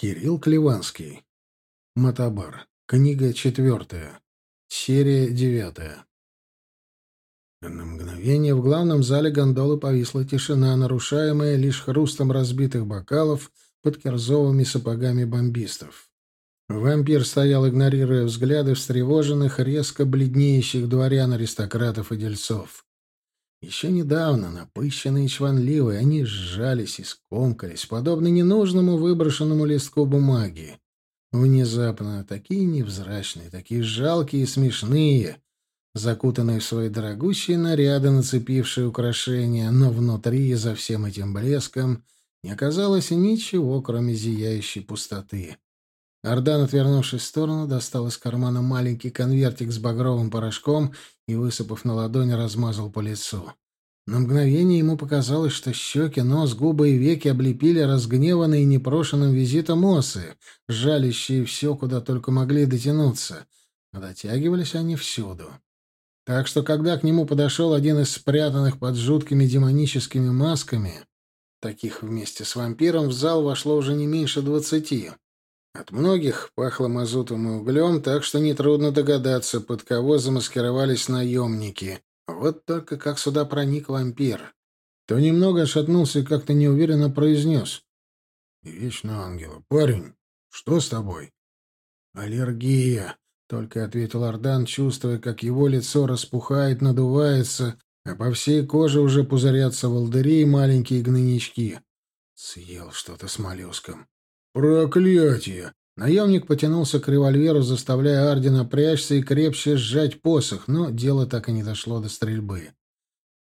Кирилл Клеванский. Матабар. Книга четвертая. Серия девятая. На мгновение в главном зале гондолы повисла тишина, нарушаемая лишь хрустом разбитых бокалов под кирзовыми сапогами бомбистов. Вампир стоял, игнорируя взгляды встревоженных, резко бледнеющих дворян, аристократов и дельцов. Еще недавно, напыщенные и чванливые, они сжались и скомкались, подобно ненужному выброшенному листку бумаги. Внезапно такие невзрачные, такие жалкие и смешные, закутанные в свои дорогущие наряды, нацепившие украшения, но внутри, за всем этим блеском, не оказалось ничего, кроме зияющей пустоты. Ардан, отвернувшись в сторону, достал из кармана маленький конвертик с багровым порошком и, высыпав на ладонь, размазал по лицу. На мгновение ему показалось, что щеки, нос, губы и веки облепили разгневанные непрошенным визитом осы, жалящие все, куда только могли дотянуться. А дотягивались они всюду. Так что, когда к нему подошел один из спрятанных под жуткими демоническими масками, таких вместе с вампиром в зал вошло уже не меньше двадцати. От многих пахло мазутом и углем, так что нетрудно догадаться, под кого замаскировались наемники. Вот только как сюда проник вампир. То немного отшатнулся и как-то неуверенно произнес. «Вечно ангела. Парень, что с тобой?» «Аллергия», — только ответил Ардан, чувствуя, как его лицо распухает, надувается, а по всей коже уже пузырятся волдыри и маленькие гнойнички. Съел что-то с моллюском. «Проклятие!» Наемник потянулся к револьверу, заставляя Арди напрячься и крепче сжать посох, но дело так и не дошло до стрельбы.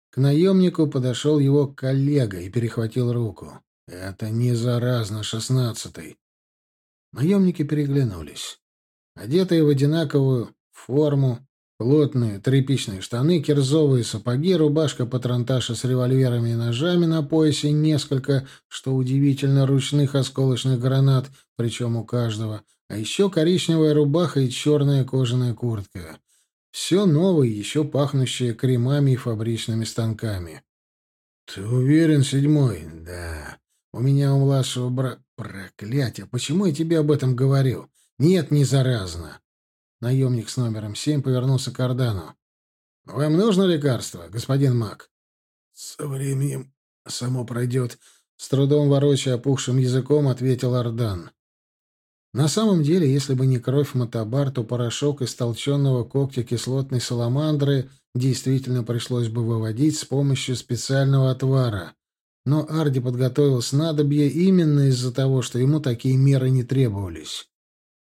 К наемнику подошел его коллега и перехватил руку. «Это не заразно, шестнадцатый». Наемники переглянулись. Одетые в одинаковую форму, Плотные тряпичные штаны, кирзовые сапоги, рубашка патронташа с револьверами и ножами на поясе, несколько, что удивительно, ручных осколочных гранат, причем у каждого, а еще коричневая рубаха и черная кожаная куртка. Все новое, еще пахнущее кремами и фабричными станками. «Ты уверен, седьмой?» «Да. У меня у младшего бра... Проклятие! Почему я тебе об этом говорю? Нет, не заразно!» Наемник с номером семь повернулся к Ордану. «Вам нужно лекарство, господин Мак?» «Со временем само пройдет», — с трудом ворочая опухшим языком, ответил Ордан. На самом деле, если бы не кровь Матабар, то порошок из толченного когтя кислотной саламандры действительно пришлось бы выводить с помощью специального отвара. Но Арди подготовил снадобье именно из-за того, что ему такие меры не требовались.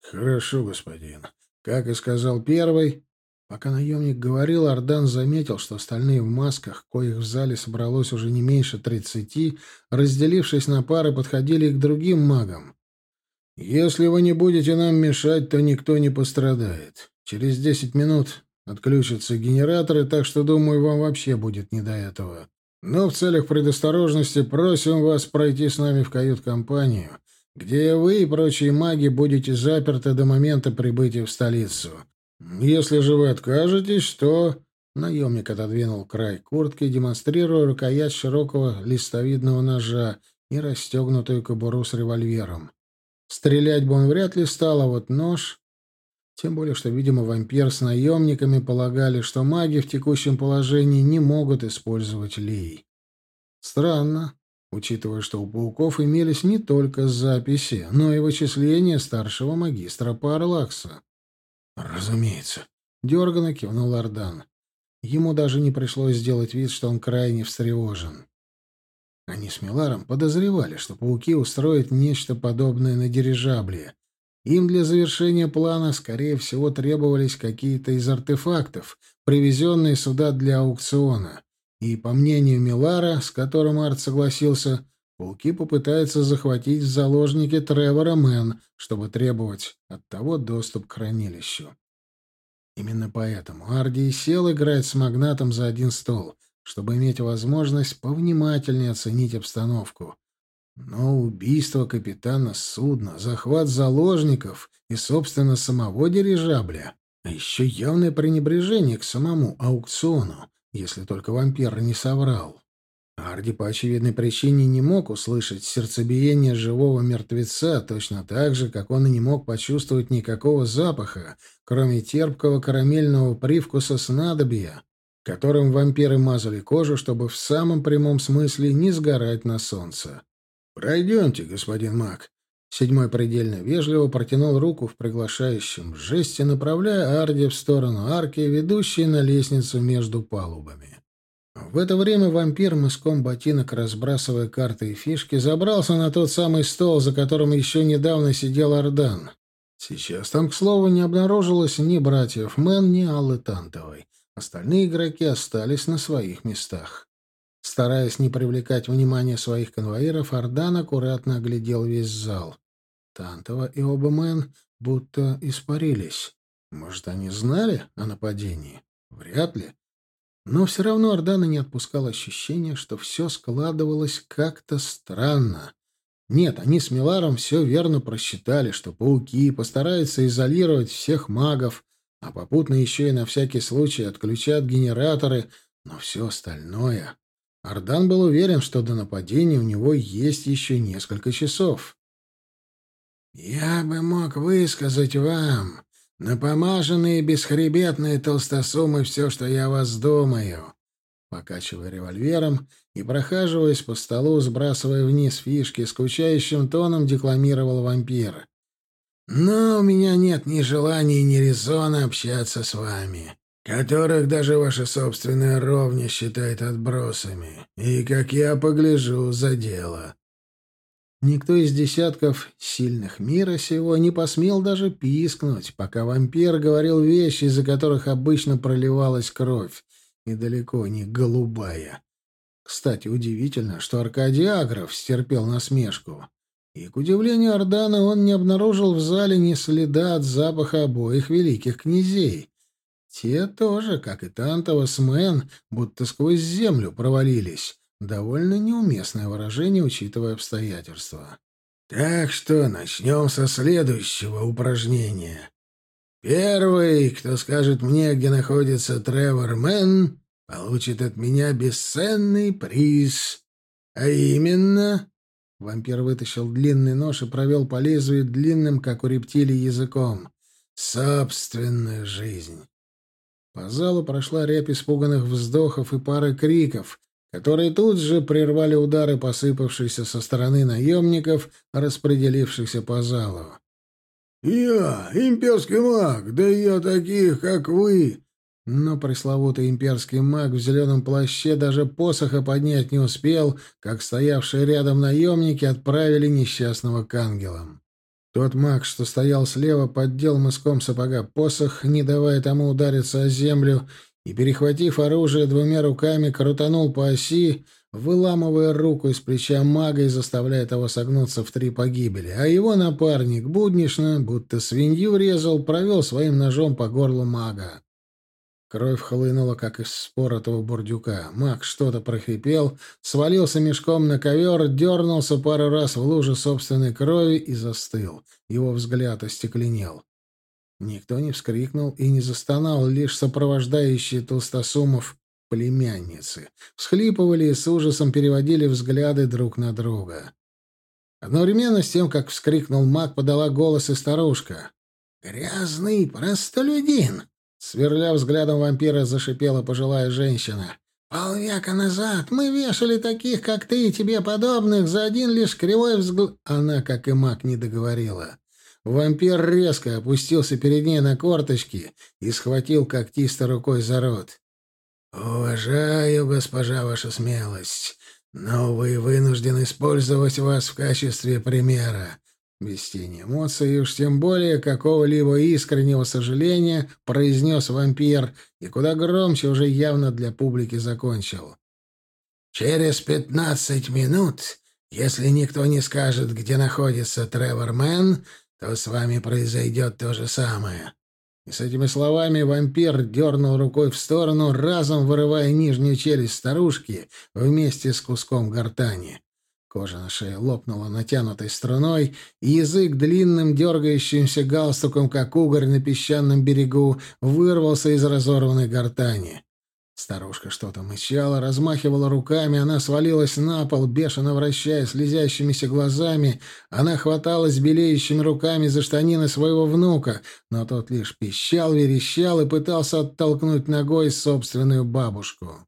«Хорошо, господин. Как и сказал первый, пока наемник говорил, Ардан заметил, что остальные в масках, коих в зале собралось уже не меньше тридцати, разделившись на пары, подходили к другим магам. «Если вы не будете нам мешать, то никто не пострадает. Через десять минут отключатся генераторы, так что, думаю, вам вообще будет не до этого. Но в целях предосторожности просим вас пройти с нами в кают-компанию где вы и прочие маги будете заперты до момента прибытия в столицу. Если же вы откажетесь, то...» Наемник отодвинул край куртки, демонстрируя рукоять широкого листовидного ножа и расстегнутую кобуру с револьвером. Стрелять бы он вряд ли стал, а вот нож... Тем более, что, видимо, вампир с наемниками полагали, что маги в текущем положении не могут использовать лей. Странно учитывая, что у пауков имелись не только записи, но и вычисления старшего магистра Парлакса. «Разумеется», — дерганно кивнул Ардан. Ему даже не пришлось сделать вид, что он крайне встревожен. Они с Миларом подозревали, что пауки устроят нечто подобное на дирижабле. Им для завершения плана, скорее всего, требовались какие-то из артефактов, привезенные сюда для аукциона. И, по мнению Милара, с которым Арт согласился, пауки попытаются захватить в заложники Тревора Мэн, чтобы требовать от того доступ к хранилищу. Именно поэтому Арди и сел играть с магнатом за один стол, чтобы иметь возможность повнимательнее оценить обстановку. Но убийство капитана судна, захват заложников и, собственно, самого дирижабля, а еще явное пренебрежение к самому аукциону, если только вампир не соврал. Арди по очевидной причине не мог услышать сердцебиение живого мертвеца точно так же, как он и не мог почувствовать никакого запаха, кроме терпкого карамельного привкуса снадобья, которым вампиры мазали кожу, чтобы в самом прямом смысле не сгорать на солнце. «Пройдемте, господин маг». Седьмой предельно вежливо протянул руку в приглашающем жесте, направляя Арди в сторону арки, ведущей на лестницу между палубами. В это время вампир, мыском ботинок, разбрасывая карты и фишки, забрался на тот самый стол, за которым еще недавно сидел Ардан. Сейчас там, к слову, не обнаружилось ни братьев Мэн, ни Аллы Тантовой. Остальные игроки остались на своих местах. Стараясь не привлекать внимание своих конвоиров, Ардан аккуратно оглядел весь зал. Тантова и оба Мэн будто испарились. Может, они знали о нападении? Вряд ли. Но все равно Ардана не отпускал ощущение, что все складывалось как-то странно. Нет, они с Миларом все верно просчитали, что пауки постараются изолировать всех магов, а попутно еще и на всякий случай отключат генераторы, но все остальное... Ардан был уверен, что до нападения у него есть еще несколько часов. «Я бы мог высказать вам, напомаженные бесхребетные толстосумы, все, что я вас думаю», покачивая револьвером и прохаживаясь по столу, сбрасывая вниз фишки, скучающим тоном декламировал вампир. «Но у меня нет ни желания, ни резона общаться с вами которых даже ваша собственная ровня считает отбросами, и, как я погляжу, за дело. Никто из десятков сильных мира сего не посмел даже пискнуть, пока вампир говорил вещи, из-за которых обычно проливалась кровь, и далеко не голубая. Кстати, удивительно, что Аркадий Агров стерпел насмешку. И, к удивлению Ардана, он не обнаружил в зале ни следа от запаха обоих великих князей. Те тоже, как и Тантова с Мэн, будто сквозь землю провалились. Довольно неуместное выражение, учитывая обстоятельства. Так что начнем со следующего упражнения. Первый, кто скажет мне, где находится Тревор Мэн, получит от меня бесценный приз. А именно... Вампир вытащил длинный нож и провел по лезвию длинным, как у рептилий, языком. Собственную жизнь. По залу прошла рябь испуганных вздохов и пары криков, которые тут же прервали удары, посыпавшиеся со стороны наемников, распределившихся по залу. «Я, имперский маг, да я таких, как вы!» Но пресловутый имперский маг в зеленом плаще даже посоха поднять не успел, как стоявшие рядом наемники отправили несчастного к ангелам. Тот маг, что стоял слева, поддел мыском сапога посох, не давая тому удариться о землю, и, перехватив оружие двумя руками, крутанул по оси, выламывая руку из плеча мага и заставляя того согнуться в три погибели. А его напарник буднично, будто свинью резал, провел своим ножом по горлу мага. Кровь хлынула, как из споротого бурдюка. Маг что-то прохрипел, свалился мешком на ковер, дернулся пару раз в луже собственной крови и застыл. Его взгляд остекленел. Никто не вскрикнул и не застонал, лишь сопровождающие толстосумов племянницы. Всхлипывали и с ужасом переводили взгляды друг на друга. Одновременно с тем, как вскрикнул маг, подала голос и старушка. «Грязный простолюдин! Сверля взглядом вампира, зашипела пожилая женщина. «Полвека назад мы вешали таких, как ты и тебе подобных, за один лишь кривой взгляд...» Она, как и маг, не договорила. Вампир резко опустился перед ней на корточки и схватил когтистой рукой за рот. «Уважаю, госпожа, ваша смелость, но вы вынуждены использовать вас в качестве примера. Без тени эмоций уж тем более какого-либо искреннего сожаления произнес вампир и куда громче уже явно для публики закончил. «Через пятнадцать минут, если никто не скажет, где находится Тревор Мэн, то с вами произойдет то же самое». И с этими словами вампир дернул рукой в сторону, разом вырывая нижнюю челюсть старушки вместе с куском гортани. Кожа на шее лопнула натянутой струной, и язык длинным дергающимся галстуком, как угорь на песчаном берегу, вырвался из разорванной гортани. Старушка что-то мычала, размахивала руками, она свалилась на пол, бешено вращая слезящимися глазами. Она хваталась белеющими руками за штанины своего внука, но тот лишь пищал, верещал и пытался оттолкнуть ногой собственную бабушку.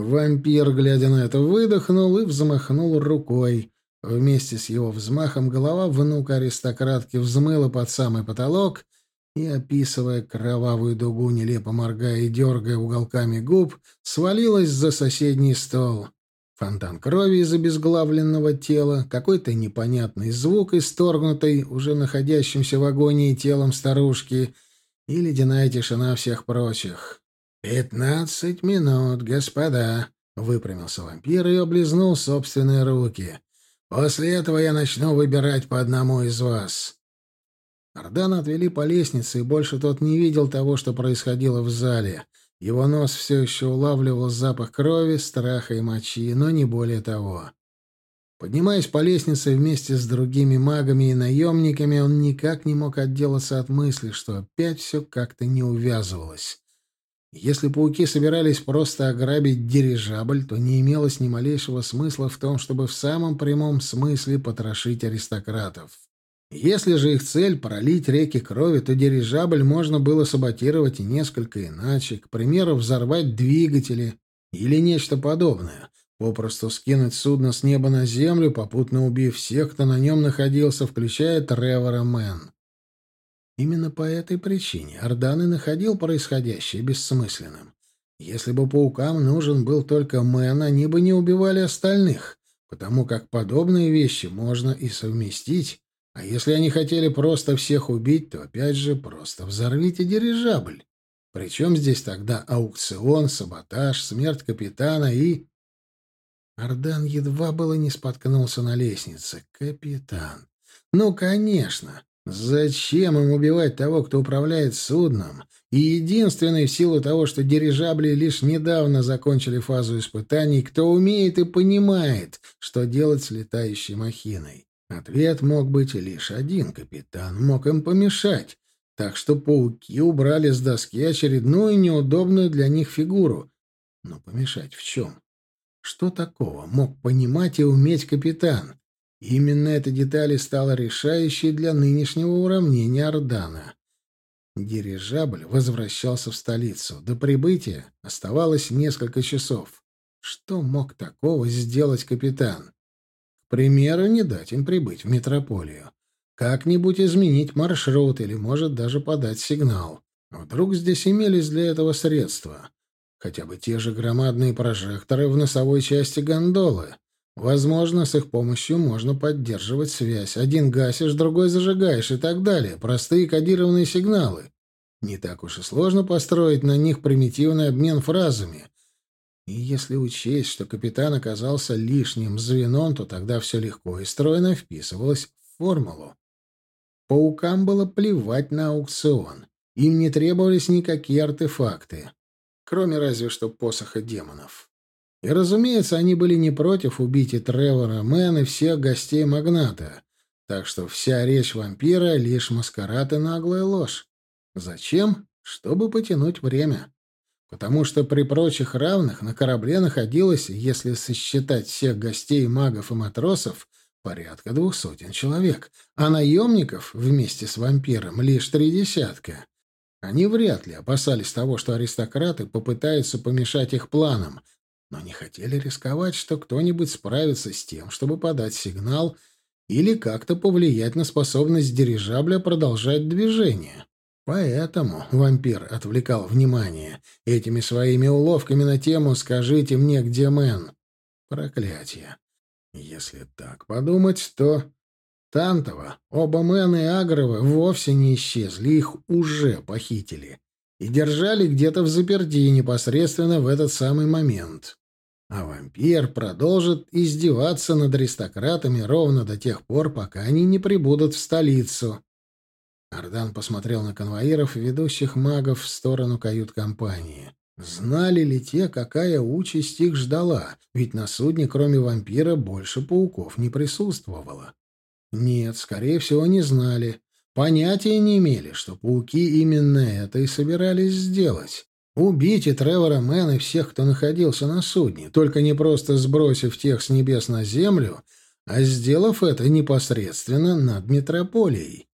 Вампир, глядя на это, выдохнул и взмахнул рукой. Вместе с его взмахом голова внука аристократки взмыла под самый потолок — и, описывая кровавую дугу, нелепо моргая и дергая уголками губ, свалилась за соседний стол. Фонтан крови из обезглавленного тела, какой-то непонятный звук, исторгнутый уже находящимся в агонии телом старушки, и ледяная тишина всех прочих. «Пятнадцать минут, господа!» — выпрямился вампир и облизнул собственные руки. «После этого я начну выбирать по одному из вас». Ардана отвели по лестнице, и больше тот не видел того, что происходило в зале. Его нос все еще улавливал запах крови, страха и мочи, но не более того. Поднимаясь по лестнице вместе с другими магами и наемниками, он никак не мог отделаться от мысли, что опять все как-то не увязывалось. Если пауки собирались просто ограбить дирижабль, то не имелось ни малейшего смысла в том, чтобы в самом прямом смысле потрошить аристократов. Если же их цель — пролить реки крови, то дирижабль можно было саботировать и несколько иначе, к примеру, взорвать двигатели или нечто подобное, попросту скинуть судно с неба на землю, попутно убив всех, кто на нем находился, включая Тревора Мэн. Именно по этой причине Ардан находил происходящее бессмысленным. Если бы паукам нужен был только Мэн, они бы не убивали остальных, потому как подобные вещи можно и совместить, а если они хотели просто всех убить, то опять же просто взорвите дирижабль. Причем здесь тогда аукцион, саботаж, смерть капитана и... Ардан едва было не споткнулся на лестнице. Капитан. Ну, конечно. Зачем им убивать того, кто управляет судном? И единственный в силу того, что дирижабли лишь недавно закончили фазу испытаний, кто умеет и понимает, что делать с летающей махиной. Ответ мог быть лишь один. Капитан мог им помешать. Так что пауки убрали с доски очередную неудобную для них фигуру. Но помешать в чем? Что такого мог понимать и уметь капитан? Именно эта деталь стала решающей для нынешнего уравнения Ордана. Дирижабль возвращался в столицу. До прибытия оставалось несколько часов. Что мог такого сделать капитан? примеру, не дать им прибыть в метрополию. Как-нибудь изменить маршрут или, может, даже подать сигнал. Вдруг здесь имелись для этого средства. Хотя бы те же громадные прожекторы в носовой части гондолы. Возможно, с их помощью можно поддерживать связь. Один гасишь, другой зажигаешь и так далее. Простые кодированные сигналы. Не так уж и сложно построить на них примитивный обмен фразами. И если учесть, что капитан оказался лишним звеном, то тогда все легко и стройно вписывалось в формулу. Паукам было плевать на аукцион. Им не требовались никакие артефакты, кроме разве что посоха демонов. И, разумеется, они были не против убить и Тревора Мэн, и всех гостей магната. Так что вся речь вампира — лишь маскарад и наглая ложь. Зачем? Чтобы потянуть время потому что при прочих равных на корабле находилось, если сосчитать всех гостей, магов и матросов, порядка двух сотен человек, а наемников вместе с вампиром лишь три десятка. Они вряд ли опасались того, что аристократы попытаются помешать их планам, но не хотели рисковать, что кто-нибудь справится с тем, чтобы подать сигнал или как-то повлиять на способность дирижабля продолжать движение. Поэтому вампир отвлекал внимание этими своими уловками на тему «Скажите мне, где Мэн?» Проклятие. Если так подумать, то... Тантова, оба Мэн и Агрова вовсе не исчезли, их уже похитили. И держали где-то в заперти непосредственно в этот самый момент. А вампир продолжит издеваться над аристократами ровно до тех пор, пока они не прибудут в столицу. Ардан посмотрел на конвоиров, ведущих магов в сторону кают-компании. Знали ли те, какая участь их ждала? Ведь на судне, кроме вампира, больше пауков не присутствовало. Нет, скорее всего, не знали. Понятия не имели, что пауки именно это и собирались сделать. И Тревора Мэн и всех, кто находился на судне, только не просто сбросив тех с небес на землю, а сделав это непосредственно над метрополией.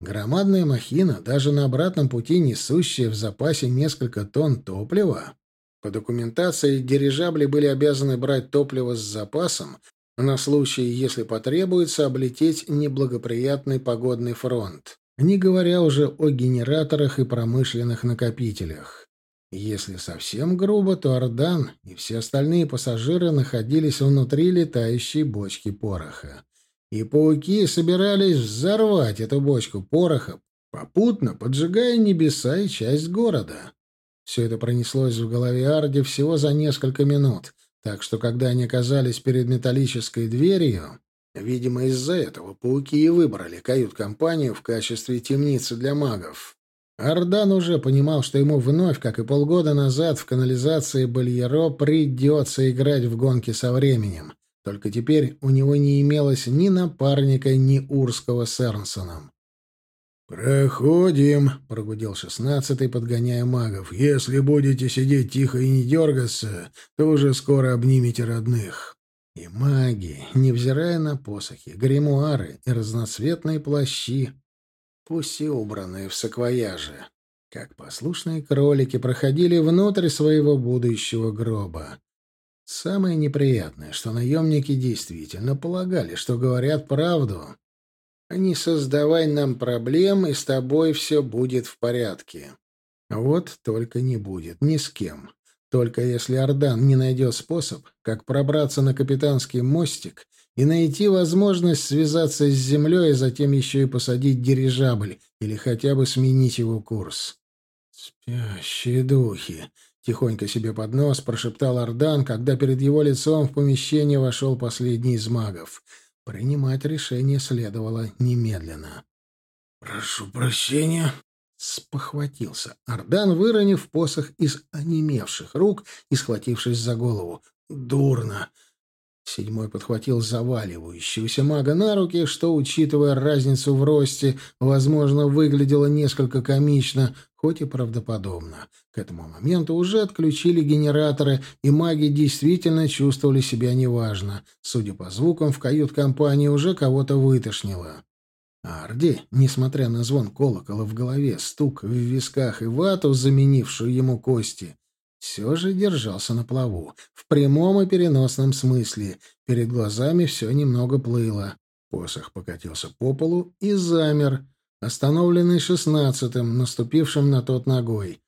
Громадная махина, даже на обратном пути несущая в запасе несколько тонн топлива. По документации дирижабли были обязаны брать топливо с запасом на случай, если потребуется облететь неблагоприятный погодный фронт, не говоря уже о генераторах и промышленных накопителях. Если совсем грубо, то Ордан и все остальные пассажиры находились внутри летающей бочки пороха и пауки собирались взорвать эту бочку пороха, попутно поджигая небеса и часть города. Все это пронеслось в голове Арди всего за несколько минут, так что когда они оказались перед металлической дверью, видимо, из-за этого пауки и выбрали кают-компанию в качестве темницы для магов. Ардан уже понимал, что ему вновь, как и полгода назад в канализации Бальеро, придется играть в гонки со временем — только теперь у него не имелось ни напарника, ни Урского с Эрнсоном. «Проходим», — прогудел шестнадцатый, подгоняя магов. «Если будете сидеть тихо и не дергаться, то уже скоро обнимете родных». И маги, невзирая на посохи, гримуары и разноцветные плащи, пусть и убранные в саквояже, как послушные кролики, проходили внутрь своего будущего гроба. Самое неприятное, что наемники действительно полагали, что говорят правду. Не создавай нам проблем, и с тобой все будет в порядке. Вот только не будет ни с кем. Только если Ордан не найдет способ, как пробраться на капитанский мостик и найти возможность связаться с землей, и затем еще и посадить дирижабль или хотя бы сменить его курс. Спящие духи. Тихонько себе под нос прошептал Ардан, когда перед его лицом в помещение вошел последний из магов. Принимать решение следовало немедленно. «Прошу прощения», — спохватился Ардан, выронив посох из онемевших рук и схватившись за голову. «Дурно. Седьмой подхватил заваливающегося мага на руки, что, учитывая разницу в росте, возможно, выглядело несколько комично, хоть и правдоподобно. К этому моменту уже отключили генераторы, и маги действительно чувствовали себя неважно. Судя по звукам, в кают-компании уже кого-то вытошнило. Арди, несмотря на звон колокола в голове, стук в висках и вату, заменившую ему кости, все же держался на плаву. В прямом и переносном смысле. Перед глазами все немного плыло. Посох покатился по полу и замер, остановленный шестнадцатым, наступившим на тот ногой.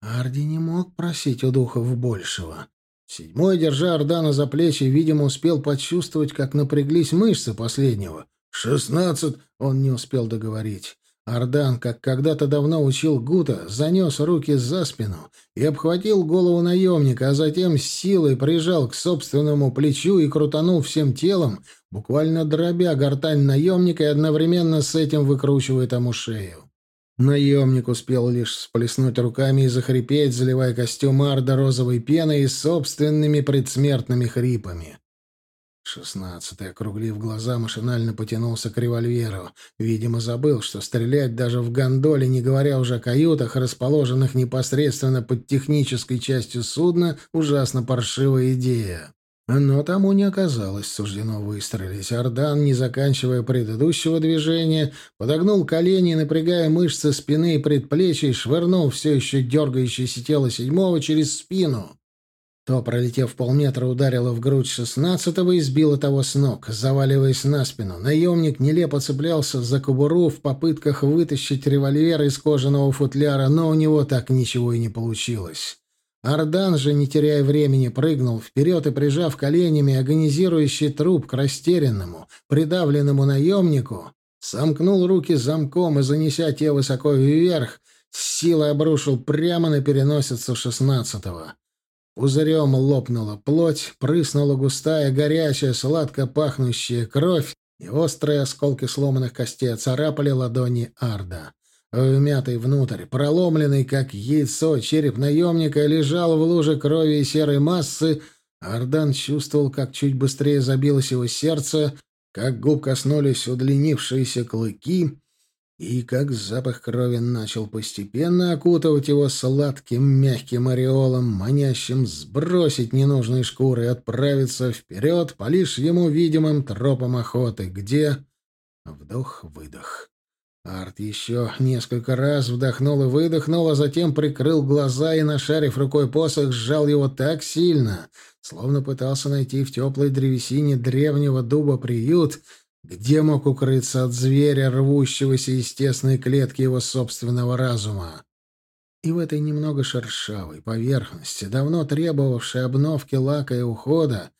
Арди не мог просить у духов большего. Седьмой, держа Ордана за плечи, видимо, успел почувствовать, как напряглись мышцы последнего. «Шестнадцать!» — он не успел договорить. Ардан, как когда-то давно учил Гута, занес руки за спину и обхватил голову наемника, а затем с силой прижал к собственному плечу и крутанул всем телом, буквально дробя гортань наемника и одновременно с этим выкручивая тому шею. Наемник успел лишь всплеснуть руками и захрипеть, заливая костюм Арда розовой пеной и собственными предсмертными хрипами. Шестнадцатый, округлив глаза, машинально потянулся к револьверу. Видимо, забыл, что стрелять даже в гондоле, не говоря уже о каютах, расположенных непосредственно под технической частью судна, ужасно паршивая идея. Но тому не оказалось суждено выстрелить. Ардан, не заканчивая предыдущего движения, подогнул колени, напрягая мышцы спины и предплечий, швырнул все еще дергающееся тело седьмого через спину. То, пролетев полметра, ударило в грудь шестнадцатого и сбило того с ног, заваливаясь на спину. Наемник нелепо цеплялся за кобуру в попытках вытащить револьвер из кожаного футляра, но у него так ничего и не получилось. Ардан же, не теряя времени, прыгнул вперед и, прижав коленями агонизирующий труп к растерянному, придавленному наемнику, сомкнул руки замком и, занеся те высоко вверх, с силой обрушил прямо на переносицу шестнадцатого. Пузырем лопнула плоть, прыснула густая, горячая, сладко пахнущая кровь, и острые осколки сломанных костей оцарапали ладони Арда. Вмятый внутрь, проломленный, как яйцо, череп наемника лежал в луже крови и серой массы. Ардан чувствовал, как чуть быстрее забилось его сердце, как губ коснулись удлинившиеся клыки, И как запах крови начал постепенно окутывать его сладким мягким ореолом, манящим сбросить ненужные шкуры и отправиться вперед по лишь ему видимым тропам охоты, где... Вдох-выдох. Арт еще несколько раз вдохнул и выдохнул, а затем прикрыл глаза и, нашарив рукой посох, сжал его так сильно, словно пытался найти в теплой древесине древнего дуба приют — где мог укрыться от зверя, рвущегося из тесной клетки его собственного разума? И в этой немного шершавой поверхности, давно требовавшей обновки лака и ухода,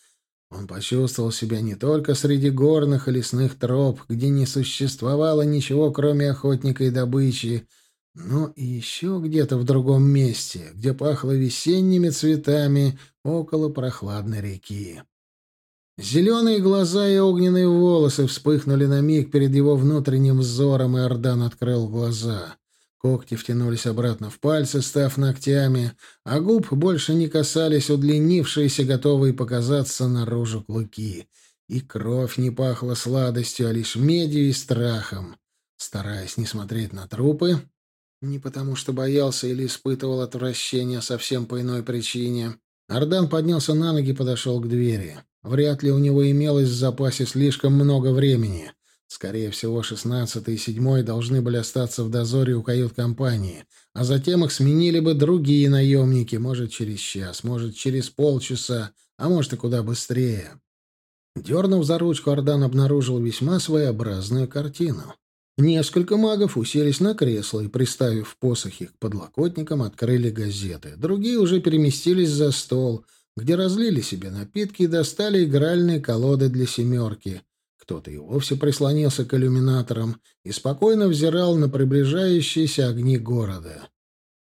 он почувствовал себя не только среди горных и лесных троп, где не существовало ничего, кроме охотника и добычи, но и еще где-то в другом месте, где пахло весенними цветами около прохладной реки. Зеленые глаза и огненные волосы вспыхнули на миг перед его внутренним взором, и Ордан открыл глаза. Когти втянулись обратно в пальцы, став ногтями, а губ больше не касались удлинившиеся, готовые показаться наружу клыки. И кровь не пахла сладостью, а лишь медью и страхом. Стараясь не смотреть на трупы, не потому что боялся или испытывал отвращение, а совсем по иной причине, Ардан поднялся на ноги и подошел к двери. Вряд ли у него имелось в запасе слишком много времени. Скорее всего, шестнадцатый и седьмой должны были остаться в дозоре у кают-компании, а затем их сменили бы другие наемники, может, через час, может, через полчаса, а может, и куда быстрее. Дернув за ручку, Ардан обнаружил весьма своеобразную картину. Несколько магов уселись на кресло и, приставив посохи к подлокотникам, открыли газеты. Другие уже переместились за стол — где разлили себе напитки и достали игральные колоды для семерки. Кто-то и вовсе прислонился к иллюминаторам и спокойно взирал на приближающиеся огни города.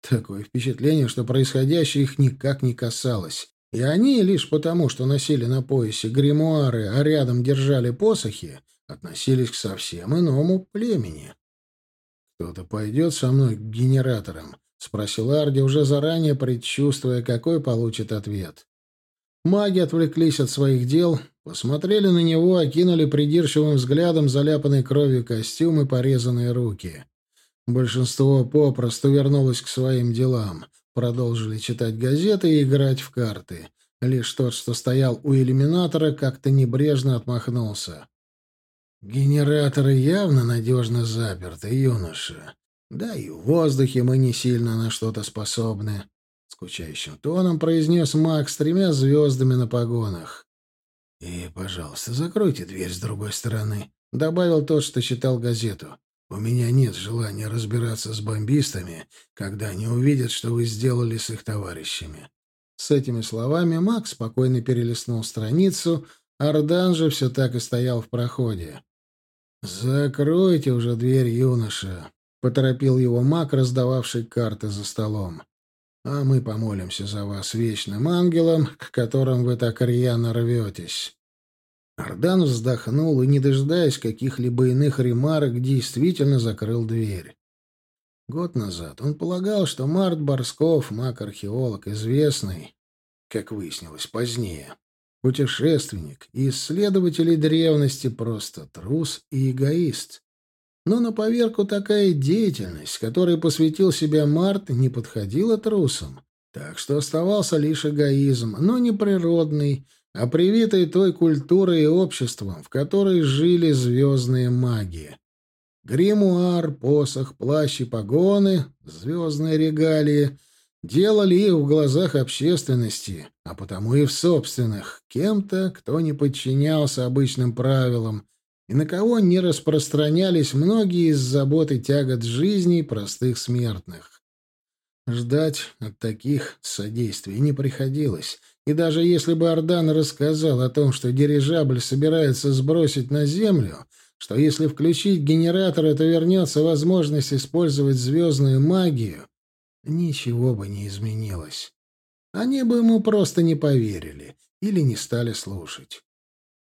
Такое впечатление, что происходящее их никак не касалось. И они, лишь потому, что носили на поясе гримуары, а рядом держали посохи, относились к совсем иному племени. «Кто-то пойдет со мной к генераторам?» — спросил Арди, уже заранее предчувствуя, какой получит ответ. Маги отвлеклись от своих дел, посмотрели на него, окинули придирчивым взглядом заляпанной кровью костюм и порезанные руки. Большинство попросту вернулось к своим делам, продолжили читать газеты и играть в карты. Лишь тот, что стоял у иллюминатора, как-то небрежно отмахнулся. «Генераторы явно надежно заперты, юноша. Да и в воздухе мы не сильно на что-то способны. Скучающим тоном произнес маг с тремя звездами на погонах. «И, пожалуйста, закройте дверь с другой стороны», — добавил тот, что читал газету. «У меня нет желания разбираться с бомбистами, когда они увидят, что вы сделали с их товарищами». С этими словами маг спокойно перелистнул страницу, Ардан же все так и стоял в проходе. «Закройте уже дверь, юноша», поторопил его маг, раздававший карты за столом. А мы помолимся за вас вечным ангелом, к которым вы так рьяно рветесь. Ардан вздохнул и, не дожидаясь каких-либо иных ремарок, действительно закрыл дверь. Год назад он полагал, что Март Борсков, маг-археолог, известный, как выяснилось позднее, путешественник и исследователь древности просто трус и эгоист. Но на поверку такая деятельность, которой посвятил себя Март, не подходила трусам. Так что оставался лишь эгоизм, но не природный, а привитый той культурой и обществом, в которой жили звездные маги. Гримуар, посох, плащ и погоны, звездные регалии делали их в глазах общественности, а потому и в собственных, кем-то, кто не подчинялся обычным правилам, и на кого не распространялись многие из забот и тягот жизни простых смертных. Ждать от таких содействий не приходилось, и даже если бы Ардан рассказал о том, что дирижабль собирается сбросить на Землю, что если включить генератор, это вернется возможность использовать звездную магию, ничего бы не изменилось. Они бы ему просто не поверили или не стали слушать.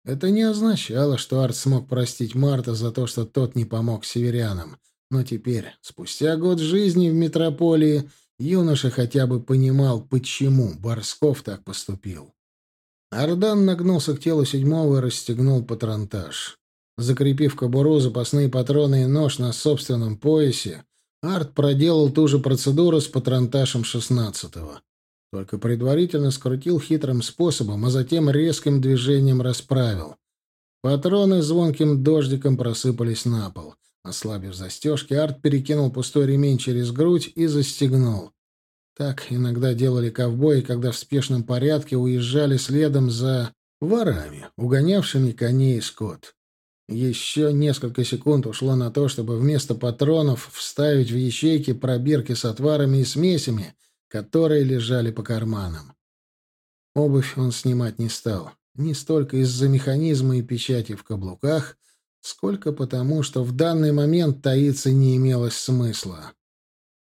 Это не означало, что Арт смог простить Марта за то, что тот не помог северянам. Но теперь, спустя год жизни в метрополии, юноша хотя бы понимал, почему Борсков так поступил. Ардан нагнулся к телу седьмого и расстегнул патронтаж. Закрепив кобуру, запасные патроны и нож на собственном поясе, Арт проделал ту же процедуру с патронташем шестнадцатого. Только предварительно скрутил хитрым способом, а затем резким движением расправил. Патроны звонким дождиком просыпались на пол. Ослабив застежки, Арт перекинул пустой ремень через грудь и застегнул. Так иногда делали ковбои, когда в спешном порядке уезжали следом за ворами, угонявшими коней и скот. Еще несколько секунд ушло на то, чтобы вместо патронов вставить в ячейки пробирки с отварами и смесями, которые лежали по карманам. Обувь он снимать не стал. Не столько из-за механизма и печати в каблуках, сколько потому, что в данный момент таиться не имелось смысла.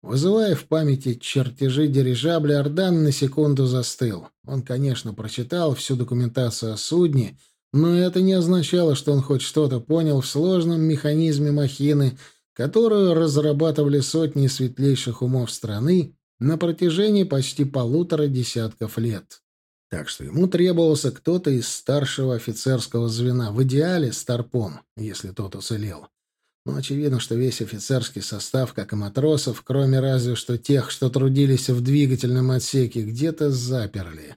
Вызывая в памяти чертежи дирижабля, Ордан на секунду застыл. Он, конечно, прочитал всю документацию о судне, но это не означало, что он хоть что-то понял в сложном механизме махины, которую разрабатывали сотни светлейших умов страны на протяжении почти полутора десятков лет. Так что ему требовался кто-то из старшего офицерского звена, в идеале старпом, если тот уцелел. Но очевидно, что весь офицерский состав, как и матросов, кроме разве что тех, что трудились в двигательном отсеке, где-то заперли.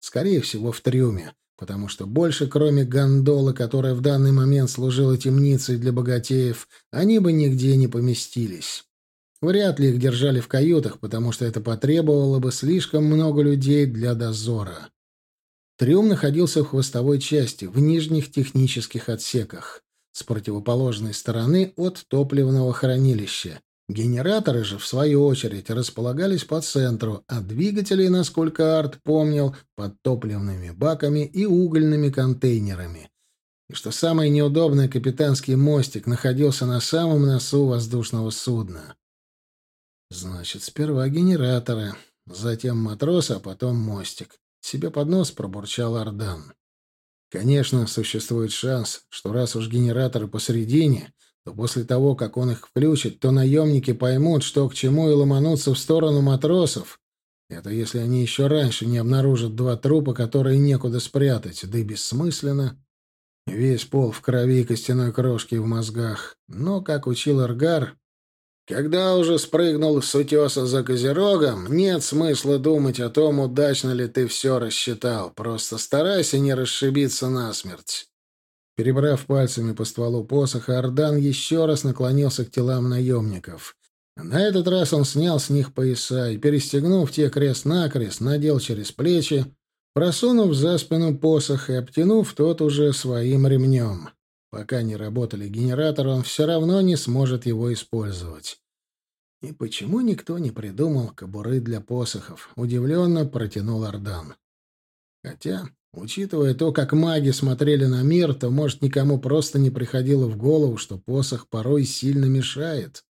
Скорее всего, в трюме, потому что больше, кроме гондолы, которая в данный момент служила темницей для богатеев, они бы нигде не поместились. Вряд ли их держали в каютах, потому что это потребовало бы слишком много людей для дозора. Трюм находился в хвостовой части, в нижних технических отсеках с противоположной стороны от топливного хранилища. Генераторы же, в свою очередь, располагались по центру, а двигатели, насколько Арт помнил, под топливными баками и угольными контейнерами. И что самое неудобное, капитанский мостик находился на самом носу воздушного судна. Значит, сперва генераторы, затем матрос, а потом мостик. Себе под нос пробурчал Ардан. Конечно, существует шанс, что раз уж генераторы посередине, то после того, как он их включит, то наемники поймут, что к чему, и ломанутся в сторону матросов. Это если они еще раньше не обнаружат два трупа, которые некуда спрятать, да и бессмысленно. Весь пол в крови и костяной крошки в мозгах. Но, как учил Эргар, когда уже спрыгнул с утеса за козерогом, нет смысла думать о том, удачно ли ты все рассчитал. Просто старайся не расшибиться насмерть. Перебрав пальцами по стволу посоха, Ардан еще раз наклонился к телам наемников. На этот раз он снял с них пояса и, перестегнув те крест-накрест, надел через плечи, просунув за спину посох и обтянув тот уже своим ремнем. Пока не работали генераторы, он все равно не сможет его использовать. И почему никто не придумал кобуры для посохов? Удивленно протянул Ардан. Хотя, учитывая то, как маги смотрели на мир, то, может, никому просто не приходило в голову, что посох порой сильно мешает.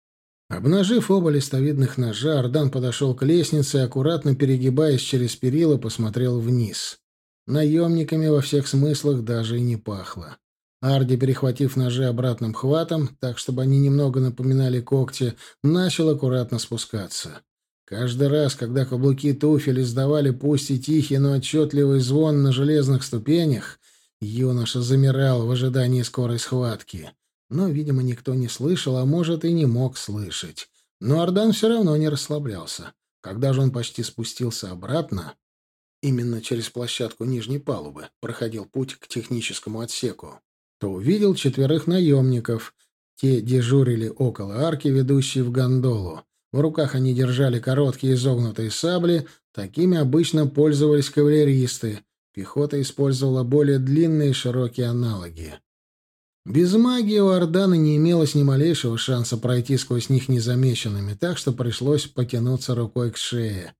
Обнажив оба листовидных ножа, Ардан подошел к лестнице и, аккуратно перегибаясь через перила, посмотрел вниз. Наемниками во всех смыслах даже и не пахло. Арди, перехватив ножи обратным хватом, так, чтобы они немного напоминали когти, начал аккуратно спускаться. Каждый раз, когда каблуки туфель издавали пусть и тихий, но отчетливый звон на железных ступенях, юноша замирал в ожидании скорой схватки. Но, видимо, никто не слышал, а может и не мог слышать. Но Ардан все равно не расслаблялся. Когда же он почти спустился обратно, именно через площадку нижней палубы, проходил путь к техническому отсеку, то увидел четверых наемников. Те дежурили около арки, ведущей в гондолу. В руках они держали короткие изогнутые сабли, такими обычно пользовались кавалеристы. Пехота использовала более длинные широкие аналоги. Без магии у Ордана не имелось ни малейшего шанса пройти сквозь них незамеченными, так что пришлось потянуться рукой к шее.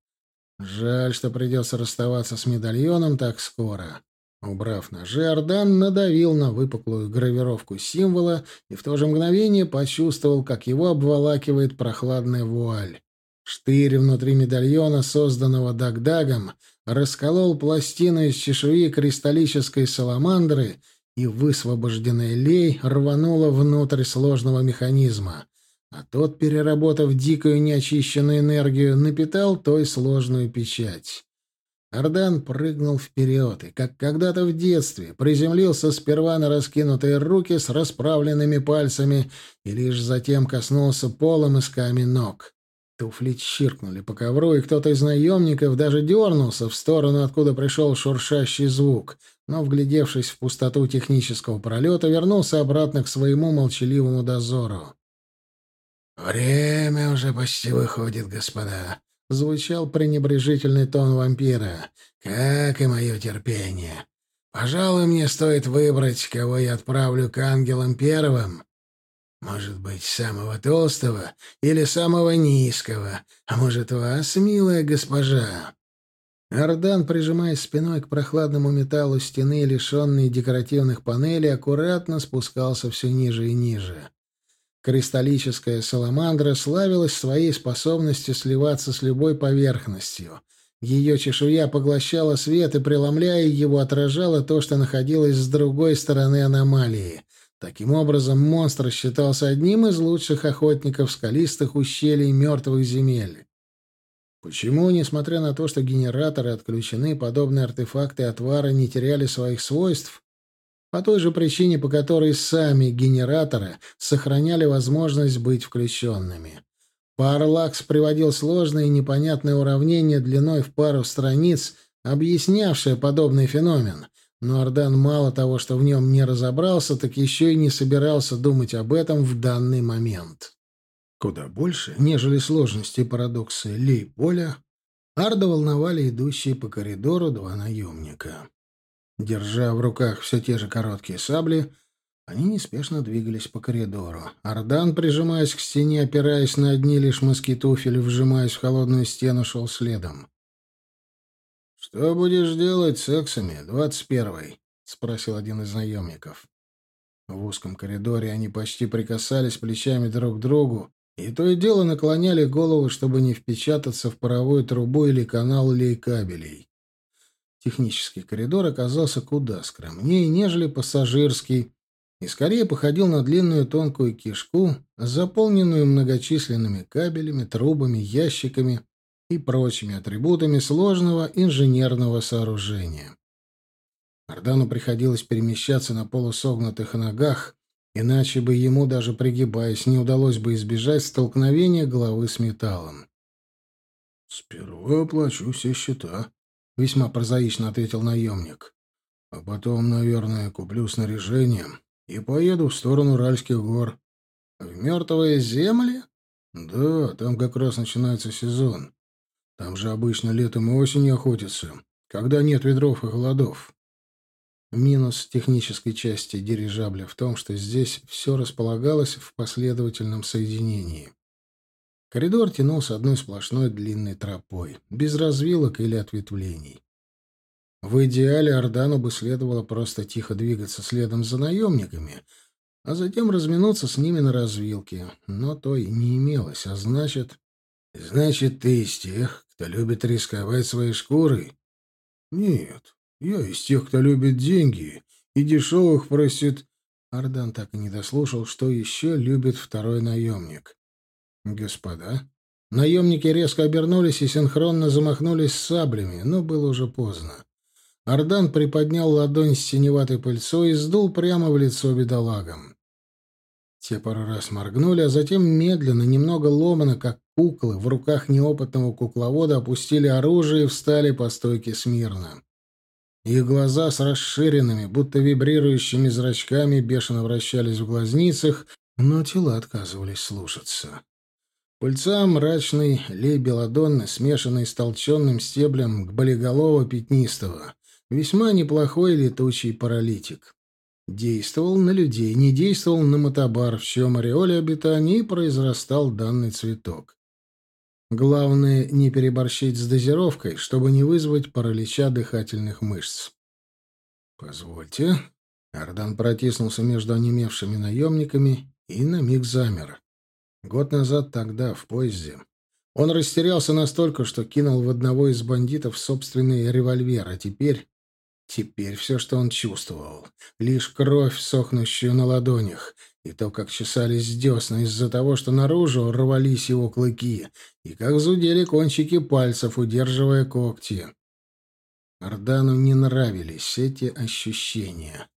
Жаль, что придется расставаться с медальоном так скоро. Убрав ножи, Ардан надавил на выпуклую гравировку символа и в то же мгновение почувствовал, как его обволакивает прохладная вуаль. Штырь внутри медальона, созданного Дагдагом, расколол пластину из чешуи кристаллической саламандры, и высвобожденная лей рванула внутрь сложного механизма, а тот, переработав дикую неочищенную энергию, напитал той сложную печать. Ардан прыгнул вперед и, как когда-то в детстве, приземлился сперва на раскинутые руки с расправленными пальцами и лишь затем коснулся пола мысками ног. Туфли чиркнули по ковру, и кто-то из наемников даже дернулся в сторону, откуда пришел шуршащий звук, но, вглядевшись в пустоту технического пролета, вернулся обратно к своему молчаливому дозору. «Время уже почти выходит, господа», — звучал пренебрежительный тон вампира. «Как и мое терпение. Пожалуй, мне стоит выбрать, кого я отправлю к ангелам первым. Может быть, самого толстого или самого низкого, а может, вас, милая госпожа?» Ардан, прижимаясь спиной к прохладному металлу стены, лишенной декоративных панелей, аккуратно спускался все ниже и ниже. Кристаллическая саламандра славилась своей способностью сливаться с любой поверхностью. Ее чешуя поглощала свет и, преломляя его, отражала то, что находилось с другой стороны аномалии. Таким образом, монстр считался одним из лучших охотников скалистых ущелий мертвых земель. Почему, несмотря на то, что генераторы отключены, подобные артефакты отвара не теряли своих свойств, по той же причине, по которой сами генераторы сохраняли возможность быть включенными. Парлакс приводил сложные и непонятные уравнения длиной в пару страниц, объяснявшие подобный феномен, но Ардан мало того, что в нем не разобрался, так еще и не собирался думать об этом в данный момент. Куда больше, нежели сложности и парадоксы Лей-Поля, Арда волновали идущие по коридору два наемника. Держа в руках все те же короткие сабли, они неспешно двигались по коридору. Ардан, прижимаясь к стене, опираясь на одни лишь мыски туфель, вжимаясь в холодную стену, шел следом. «Что будешь делать с эксами, двадцать первый?» — спросил один из наемников. В узком коридоре они почти прикасались плечами друг к другу, и то и дело наклоняли голову, чтобы не впечататься в паровую трубу или канал лей-кабелей. Технический коридор оказался куда скромнее, нежели пассажирский, и скорее походил на длинную тонкую кишку, заполненную многочисленными кабелями, трубами, ящиками и прочими атрибутами сложного инженерного сооружения. Ордану приходилось перемещаться на полусогнутых ногах, иначе бы ему, даже пригибаясь, не удалось бы избежать столкновения головы с металлом. «Сперва оплачу все счета», — весьма прозаично ответил наемник. «А потом, наверное, куплю снаряжение и поеду в сторону Уральских гор». «В мертвые земли?» «Да, там как раз начинается сезон. Там же обычно летом и осенью охотятся, когда нет ветров и холодов». Минус технической части дирижабля в том, что здесь все располагалось в последовательном соединении. Коридор тянулся одной сплошной длинной тропой, без развилок или ответвлений. В идеале Ордану бы следовало просто тихо двигаться следом за наемниками, а затем разминуться с ними на развилке, но то и не имелось, а значит... Значит, ты из тех, кто любит рисковать своей шкурой? Нет, я из тех, кто любит деньги и дешевых просит... Ардан так и не дослушал, что еще любит второй наемник. «Господа». Наемники резко обернулись и синхронно замахнулись саблями, но было уже поздно. Ардан приподнял ладонь с синеватой пыльцой и сдул прямо в лицо бедолагам. Те пару раз моргнули, а затем медленно, немного ломано, как куклы, в руках неопытного кукловода опустили оружие и встали по стойке смирно. Их глаза с расширенными, будто вибрирующими зрачками, бешено вращались в глазницах, но тела отказывались слушаться. Пыльца мрачный, лей белодонны, смешанный с толченным стеблем к болиголова пятнистого. Весьма неплохой летучий паралитик. Действовал на людей, не действовал на мотобар, в чем ореоле обитания и произрастал данный цветок. Главное, не переборщить с дозировкой, чтобы не вызвать паралича дыхательных мышц. «Позвольте». Ардан протиснулся между онемевшими наемниками и на миг замер. Год назад тогда, в поезде. Он растерялся настолько, что кинул в одного из бандитов собственный револьвер, а теперь... Теперь все, что он чувствовал. Лишь кровь, сохнущую на ладонях, и то, как чесались десна из-за того, что наружу рвались его клыки, и как зудели кончики пальцев, удерживая когти. Ардану не нравились эти ощущения.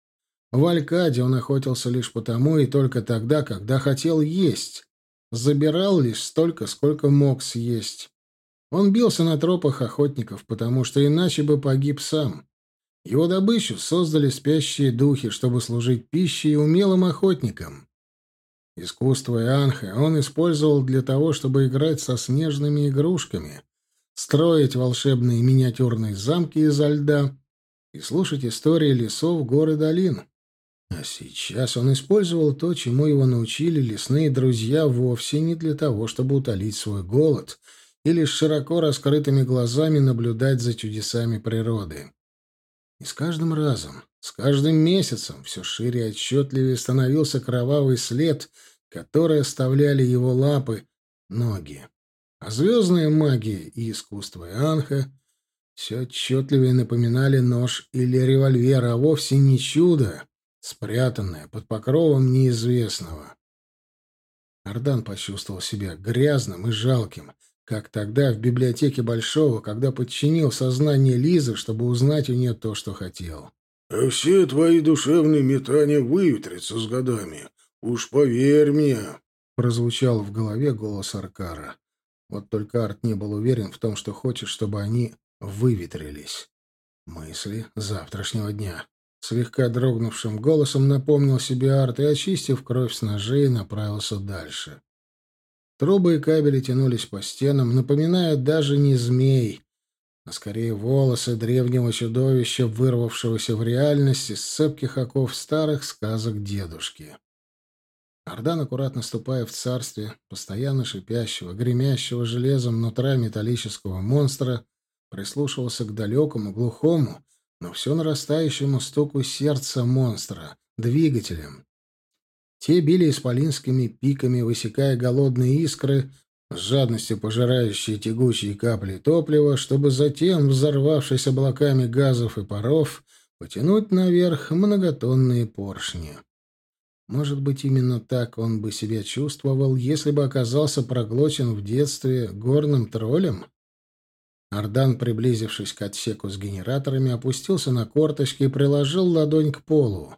В Алькаде он охотился лишь потому и только тогда, когда хотел есть. Забирал лишь столько, сколько мог съесть. Он бился на тропах охотников, потому что иначе бы погиб сам. Его добычу создали спящие духи, чтобы служить пищей умелым охотникам. Искусство Ианха он использовал для того, чтобы играть со снежными игрушками, строить волшебные миниатюрные замки изо льда и слушать истории лесов, гор и долин. А сейчас он использовал то, чему его научили лесные друзья, вовсе не для того, чтобы утолить свой голод или с широко раскрытыми глазами наблюдать за чудесами природы. И с каждым разом, с каждым месяцем все шире и отчетливее становился кровавый след, который оставляли его лапы, ноги. А звездная магия и искусство Ианха все отчетливее напоминали нож или револьвер, а вовсе не чудо, спрятанное под покровом неизвестного. Ардан почувствовал себя грязным и жалким, как тогда в библиотеке Большого, когда подчинил сознание Лизы, чтобы узнать у нее то, что хотел. «А все твои душевные метания выветрятся с годами. Уж поверь мне!» Прозвучал в голове голос Аркара. Вот только Арт не был уверен в том, что хочет, чтобы они выветрились. Мысли завтрашнего дня. Слегка дрогнувшим голосом напомнил себе Арт и, очистив кровь с ножей, направился дальше. Трубы и кабели тянулись по стенам, напоминая даже не змей, а скорее волосы древнего чудовища, вырвавшегося в реальность из цепких оков старых сказок дедушки. Ардан, аккуратно ступая в царстве постоянно шипящего, гремящего железом нутра металлического монстра, прислушивался к далекому, глухому, но все нарастающему стуку сердца монстра, двигателям, те били исполинскими пиками, высекая голодные искры, с жадностью пожирающие тягучие капли топлива, чтобы затем, взорвавшись облаками газов и паров, потянуть наверх многотонные поршни. Может быть, именно так он бы себя чувствовал, если бы оказался проглочен в детстве горным троллем? Ардан, приблизившись к отсеку с генераторами, опустился на корточки и приложил ладонь к полу.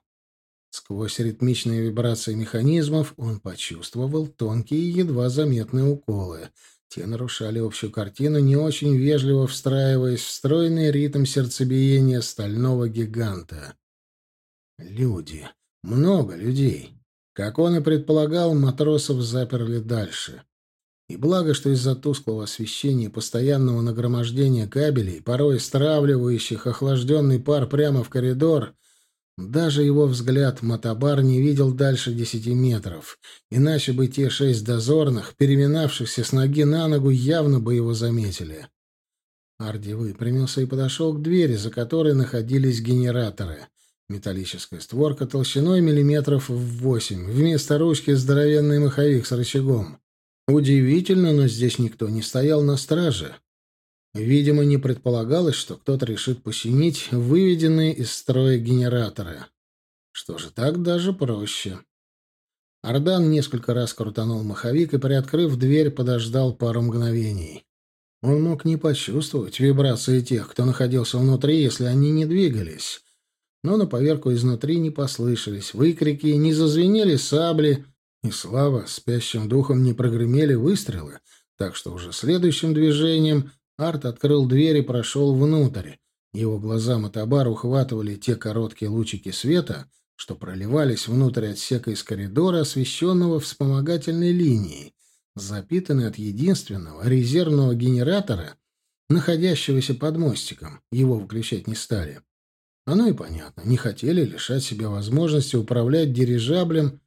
Сквозь ритмичные вибрации механизмов он почувствовал тонкие, едва заметные уколы. Те нарушали общую картину, не очень вежливо встраиваясь в стройный ритм сердцебиения стального гиганта. Люди. Много людей. Как он и предполагал, матросов заперли дальше. И благо, что из-за тусклого освещения и постоянного нагромождения кабелей, порой стравливающих охлажденный пар прямо в коридор, даже его взгляд Матабар не видел дальше десяти метров, иначе бы те шесть дозорных, переминавшихся с ноги на ногу, явно бы его заметили. Арди выпрямился и подошел к двери, за которой находились генераторы. Металлическая створка толщиной миллиметров в восемь, вместо ручки здоровенный маховик с рычагом. Удивительно, но здесь никто не стоял на страже. Видимо, не предполагалось, что кто-то решит посинить выведенные из строя генераторы. Что же, так даже проще. Ардан несколько раз крутанул маховик и, приоткрыв дверь, подождал пару мгновений. Он мог не почувствовать вибрации тех, кто находился внутри, если они не двигались. Но на поверку изнутри не послышались выкрики, не зазвенели сабли, и слава спящим духом не прогремели выстрелы, так что уже следующим движением Арт открыл дверь и прошел внутрь. Его глаза Матабар ухватывали те короткие лучики света, что проливались внутрь отсека из коридора, освещенного вспомогательной линией, запитанной от единственного резервного генератора, находящегося под мостиком. Его выключать не стали. Оно и понятно, не хотели лишать себя возможности управлять дирижаблем,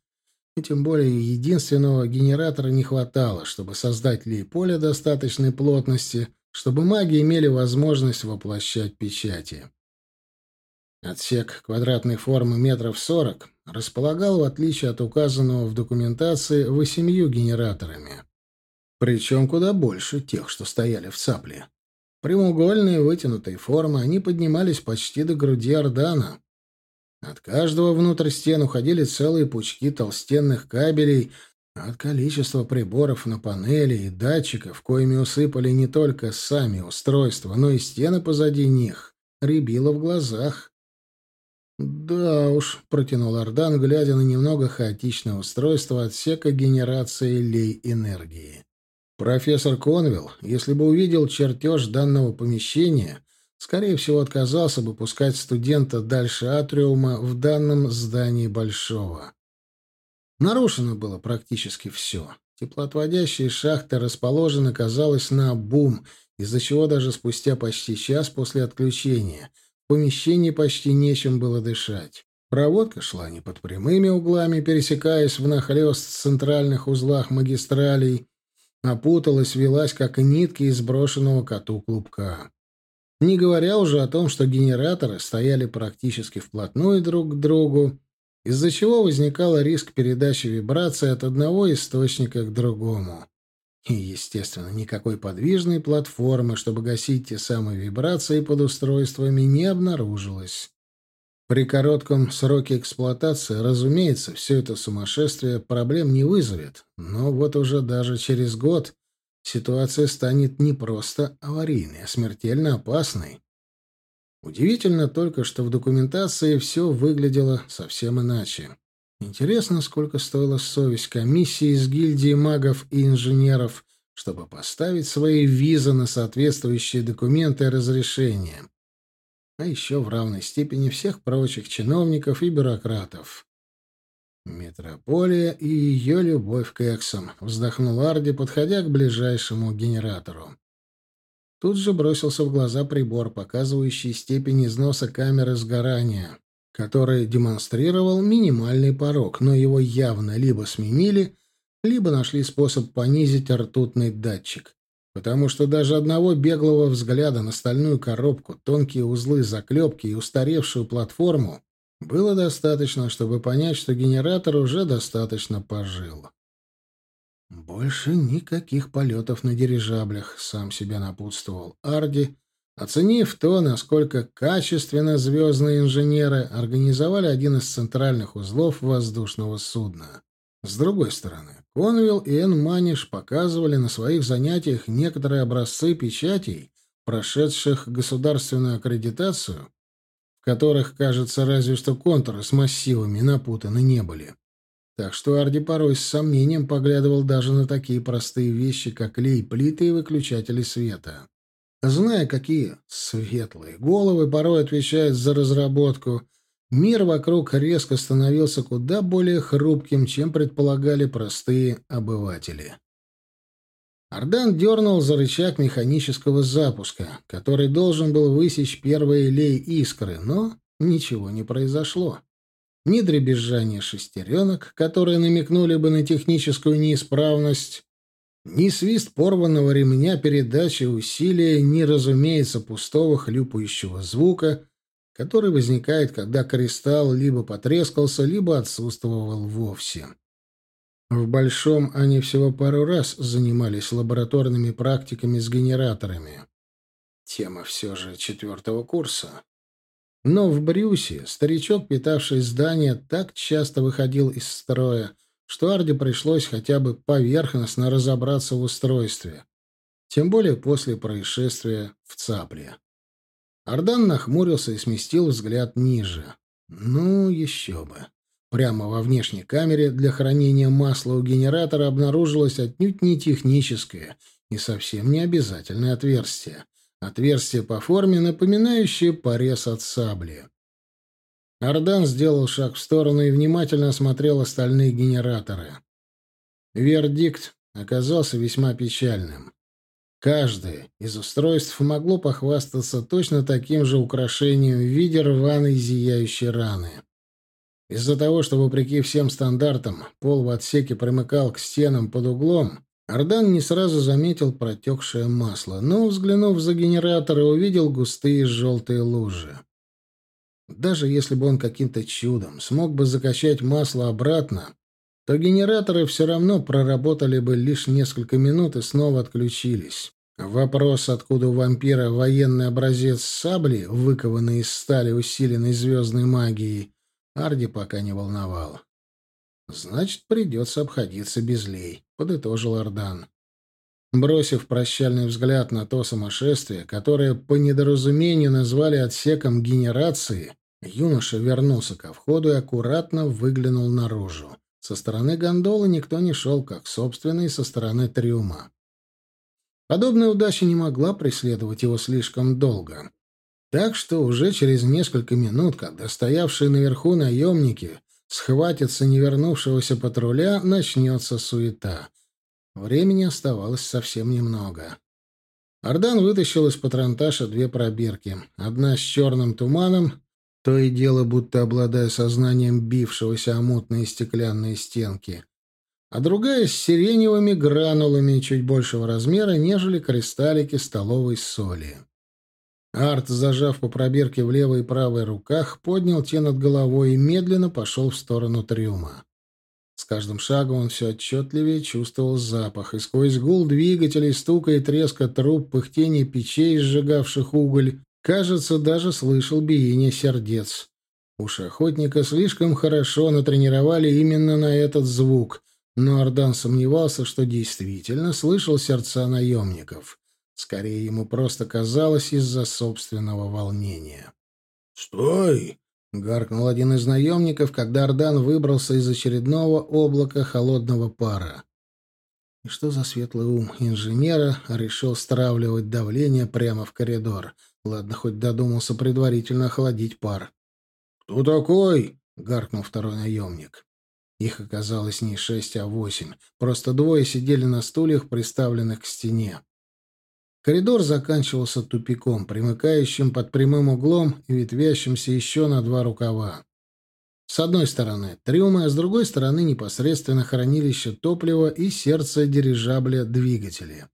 тем более единственного генератора не хватало, чтобы создать ли поле достаточной плотности — чтобы маги имели возможность воплощать печати. Отсек квадратной формы метров сорок располагал, в отличие от указанного в документации, восемью генераторами. Причем куда больше тех, что стояли в цапле. Прямоугольные вытянутой формы, они поднимались почти до груди Ордана. От каждого внутрь стен уходили целые пучки толстенных кабелей, от количества приборов на панели и датчиков, коими усыпали не только сами устройства, но и стены позади них, рябило в глазах. «Да уж», — протянул Ардан, глядя на немного хаотичное устройство отсека генерации лей-энергии. Профессор Конвилл, если бы увидел чертеж данного помещения, скорее всего, отказался бы пускать студента дальше атриума в данном здании Большого. Нарушено было практически все. Теплоотводящие шахты расположены, казалось, на бум, из-за чего даже спустя почти час после отключения в помещении почти нечем было дышать. Проводка шла не под прямыми углами, пересекаясь в центральных узлах магистралей, опуталась, велась, как нитки из брошенного коту клубка. Не говоря уже о том, что генераторы стояли практически вплотную друг к другу, из-за чего возникал риск передачи вибраций от одного источника к другому. И, естественно, никакой подвижной платформы, чтобы гасить те самые вибрации под устройствами, не обнаружилось. При коротком сроке эксплуатации, разумеется, все это сумасшествие проблем не вызовет, но вот уже даже через год ситуация станет не просто аварийной, а смертельно опасной. Удивительно только, что в документации все выглядело совсем иначе. Интересно, сколько стоила совесть комиссии из гильдии магов и инженеров, чтобы поставить свои визы на соответствующие документы и разрешения. А еще в равной степени всех прочих чиновников и бюрократов. «Метрополия и ее любовь к эксам», — вздохнул Арди, подходя к ближайшему генератору. Тут же бросился в глаза прибор, показывающий степень износа камеры сгорания, который демонстрировал минимальный порог, но его явно либо сменили, либо нашли способ понизить ртутный датчик. Потому что даже одного беглого взгляда на стальную коробку, тонкие узлы заклепки и устаревшую платформу было достаточно, чтобы понять, что генератор уже достаточно пожил. «Больше никаких полетов на дирижаблях», — сам себя напутствовал Арди, оценив то, насколько качественно звездные инженеры организовали один из центральных узлов воздушного судна. С другой стороны, Конвилл и Энн Маниш показывали на своих занятиях некоторые образцы печатей, прошедших государственную аккредитацию, которых, кажется, разве что контуры с массивами напутаны не были. Так что Арди порой с сомнением поглядывал даже на такие простые вещи, как лей плиты и выключатели света. Зная, какие светлые головы порой отвечают за разработку, мир вокруг резко становился куда более хрупким, чем предполагали простые обыватели. Ардан дернул за рычаг механического запуска, который должен был высечь первые лей искры, но ничего не произошло ни дребезжания шестеренок, которые намекнули бы на техническую неисправность, ни свист порванного ремня передачи усилия, ни, разумеется, пустого хлюпающего звука, который возникает, когда кристалл либо потрескался, либо отсутствовал вовсе. В Большом они всего пару раз занимались лабораторными практиками с генераторами. Тема все же четвертого курса. Но в Брюсе старичок, питавший здание, так часто выходил из строя, что Арде пришлось хотя бы поверхностно разобраться в устройстве. Тем более после происшествия в Цапле. Ардан нахмурился и сместил взгляд ниже. Ну, еще бы. Прямо во внешней камере для хранения масла у генератора обнаружилось отнюдь не техническое и совсем не обязательное отверстие. Отверстие по форме, напоминающее порез от сабли. Ардан сделал шаг в сторону и внимательно осмотрел остальные генераторы. Вердикт оказался весьма печальным. Каждое из устройств могло похвастаться точно таким же украшением в виде рваной зияющей раны. Из-за того, что, вопреки всем стандартам, пол в отсеке примыкал к стенам под углом, Ардан не сразу заметил протекшее масло, но, взглянув за генератор, увидел густые желтые лужи. Даже если бы он каким-то чудом смог бы закачать масло обратно, то генераторы все равно проработали бы лишь несколько минут и снова отключились. Вопрос, откуда у вампира военный образец сабли, выкованный из стали, усиленной звездной магией, Арди пока не волновал. Значит, придется обходиться без лей, — подытожил Ардан. Бросив прощальный взгляд на то сумасшествие, которое по недоразумению назвали отсеком генерации, юноша вернулся ко входу и аккуратно выглянул наружу. Со стороны гондолы никто не шел, как собственный со стороны трюма. Подобная удача не могла преследовать его слишком долго. Так что уже через несколько минут, когда стоявшие наверху наемники схватятся невернувшегося патруля, начнется суета. Времени оставалось совсем немного. Ардан вытащил из патронташа две пробирки. Одна с черным туманом, то и дело будто обладая сознанием бившегося о мутные стеклянные стенки, а другая с сиреневыми гранулами чуть большего размера, нежели кристаллики столовой соли. Арт, зажав по пробирке в левой и правой руках, поднял те над головой и медленно пошел в сторону трюма. С каждым шагом он все отчетливее чувствовал запах, и сквозь гул двигателей, стука и треска труб, пыхтение печей, сжигавших уголь, кажется, даже слышал биение сердец. Уши охотника слишком хорошо натренировали именно на этот звук, но Ардан сомневался, что действительно слышал сердца наемников. Скорее, ему просто казалось из-за собственного волнения. «Стой!» — гаркнул один из наемников, когда Ардан выбрался из очередного облака холодного пара. И что за светлый ум инженера решил стравливать давление прямо в коридор? Ладно, хоть додумался предварительно охладить пар. «Кто такой?» — гаркнул второй наемник. Их оказалось не шесть, а восемь. Просто двое сидели на стульях, приставленных к стене. Коридор заканчивался тупиком, примыкающим под прямым углом и ветвящимся еще на два рукава. С одной стороны трюмы, а с другой стороны непосредственно хранилище топлива и сердце дирижабля двигатели.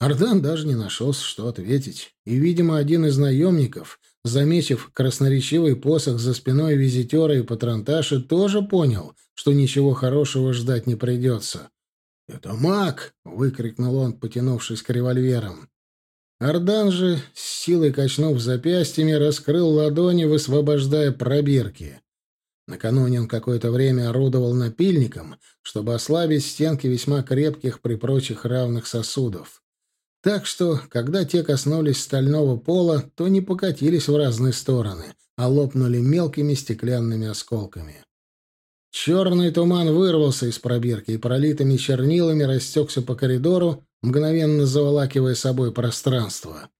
Ардан даже не нашелся, что ответить, и, видимо, один из наемников, заметив красноречивый посох за спиной визитера и патронташи, тоже понял, что ничего хорошего ждать не придется. «Это маг!» — выкрикнул он, потянувшись к револьверам. Ардан же, с силой качнув запястьями, раскрыл ладони, высвобождая пробирки. Накануне он какое-то время орудовал напильником, чтобы ослабить стенки весьма крепких при прочих равных сосудов. Так что, когда те коснулись стального пола, то не покатились в разные стороны, а лопнули мелкими стеклянными осколками. Черный туман вырвался из пробирки и пролитыми чернилами растекся по коридору, мгновенно заволакивая собой пространство.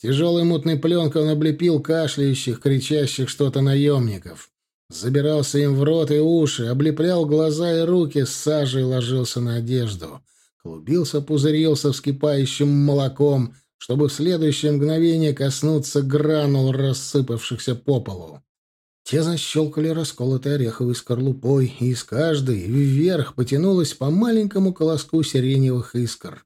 Тяжелой мутной пленкой он облепил кашляющих, кричащих что-то наемников. Забирался им в рот и уши, облеплял глаза и руки, с сажей ложился на одежду. Клубился, пузырился вскипающим молоком, чтобы в следующее мгновение коснуться гранул, рассыпавшихся по полу. Те защелкали расколотой ореховой скорлупой, и из каждой вверх потянулось по маленькому колоску сиреневых искр.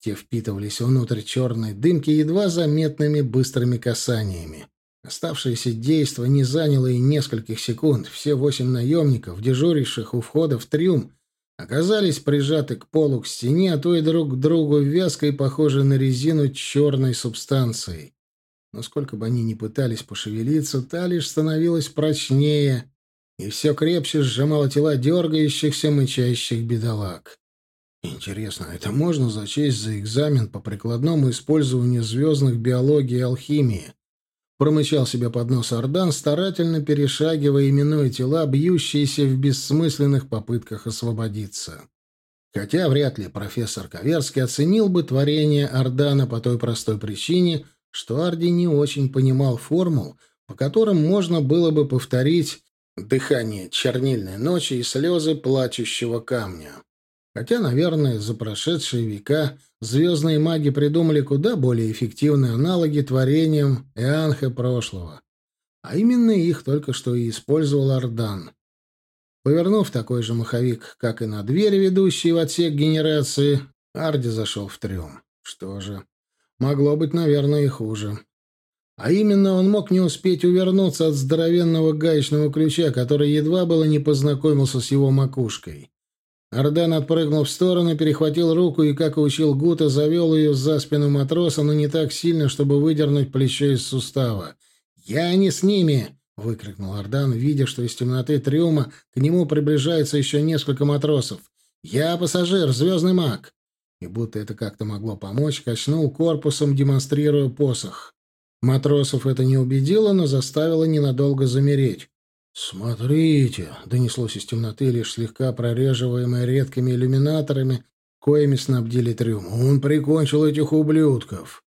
Те впитывались внутрь черной дымки едва заметными быстрыми касаниями. Оставшееся действо не заняло и нескольких секунд. Все восемь наемников, дежуривших у входа в трюм, оказались прижаты к полу, к стене, а то и друг к другу вязкой, похожей на резину черной субстанцией. Но сколько бы они ни пытались пошевелиться, та лишь становилась прочнее и все крепче сжимала тела дергающихся, мычащих бедолаг. Интересно, это можно зачесть за экзамен по прикладному использованию звездных биологии и алхимии? Промычал себе под нос Ордан, старательно перешагивая именуя тела, бьющиеся в бессмысленных попытках освободиться. Хотя вряд ли профессор Коверский оценил бы творение Ордана по той простой причине, что Арди не очень понимал формул, по которым можно было бы повторить дыхание чернильной ночи и слезы плачущего камня. Хотя, наверное, за прошедшие века звездные маги придумали куда более эффективные аналоги творениям Эанхе прошлого. А именно их только что и использовал Ардан. Повернув такой же маховик, как и на двери, ведущие в отсек генерации, Арди зашел в трюм. Что же, Могло быть, наверное, и хуже. А именно, он мог не успеть увернуться от здоровенного гаечного ключа, который едва было не познакомился с его макушкой. Ардан отпрыгнул в сторону, перехватил руку и, как и учил Гута, завел ее за спину матроса, но не так сильно, чтобы выдернуть плечо из сустава. «Я не с ними!» — выкрикнул Ардан, видя, что из темноты трюма к нему приближается еще несколько матросов. «Я пассажир, звездный маг!» И будто это как-то могло помочь, качнул корпусом, демонстрируя посох. Матросов это не убедило, но заставило ненадолго замереть. «Смотрите!» — донеслось из темноты, лишь слегка прореживаемое редкими иллюминаторами, коими снабдили трюм. «Он прикончил этих ублюдков!»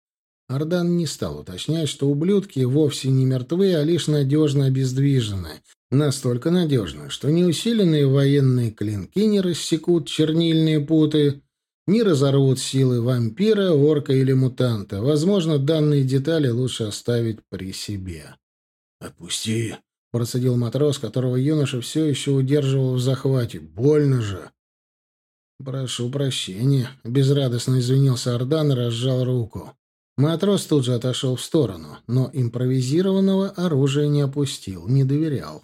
Ардан не стал уточнять, что ублюдки вовсе не мертвы, а лишь надежно обездвижены. Настолько надежно, что неусиленные военные клинки не рассекут чернильные путы, не разорвут силы вампира, орка или мутанта. Возможно, данные детали лучше оставить при себе. «Отпусти!» — процедил матрос, которого юноша все еще удерживал в захвате. «Больно же!» «Прошу прощения», — безрадостно извинился Ордан и разжал руку. Матрос тут же отошел в сторону, но импровизированного оружия не опустил, не доверял.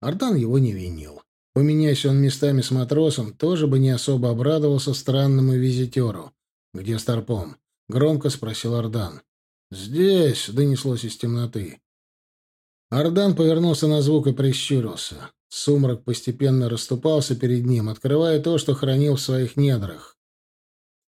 Ардан его не винил. Поменяйся он местами с матросом, тоже бы не особо обрадовался странному визитеру. «Где Старпом?» — громко спросил Ардан. «Здесь!» — донеслось из темноты. Ардан повернулся на звук и прищурился. Сумрак постепенно расступался перед ним, открывая то, что хранил в своих недрах.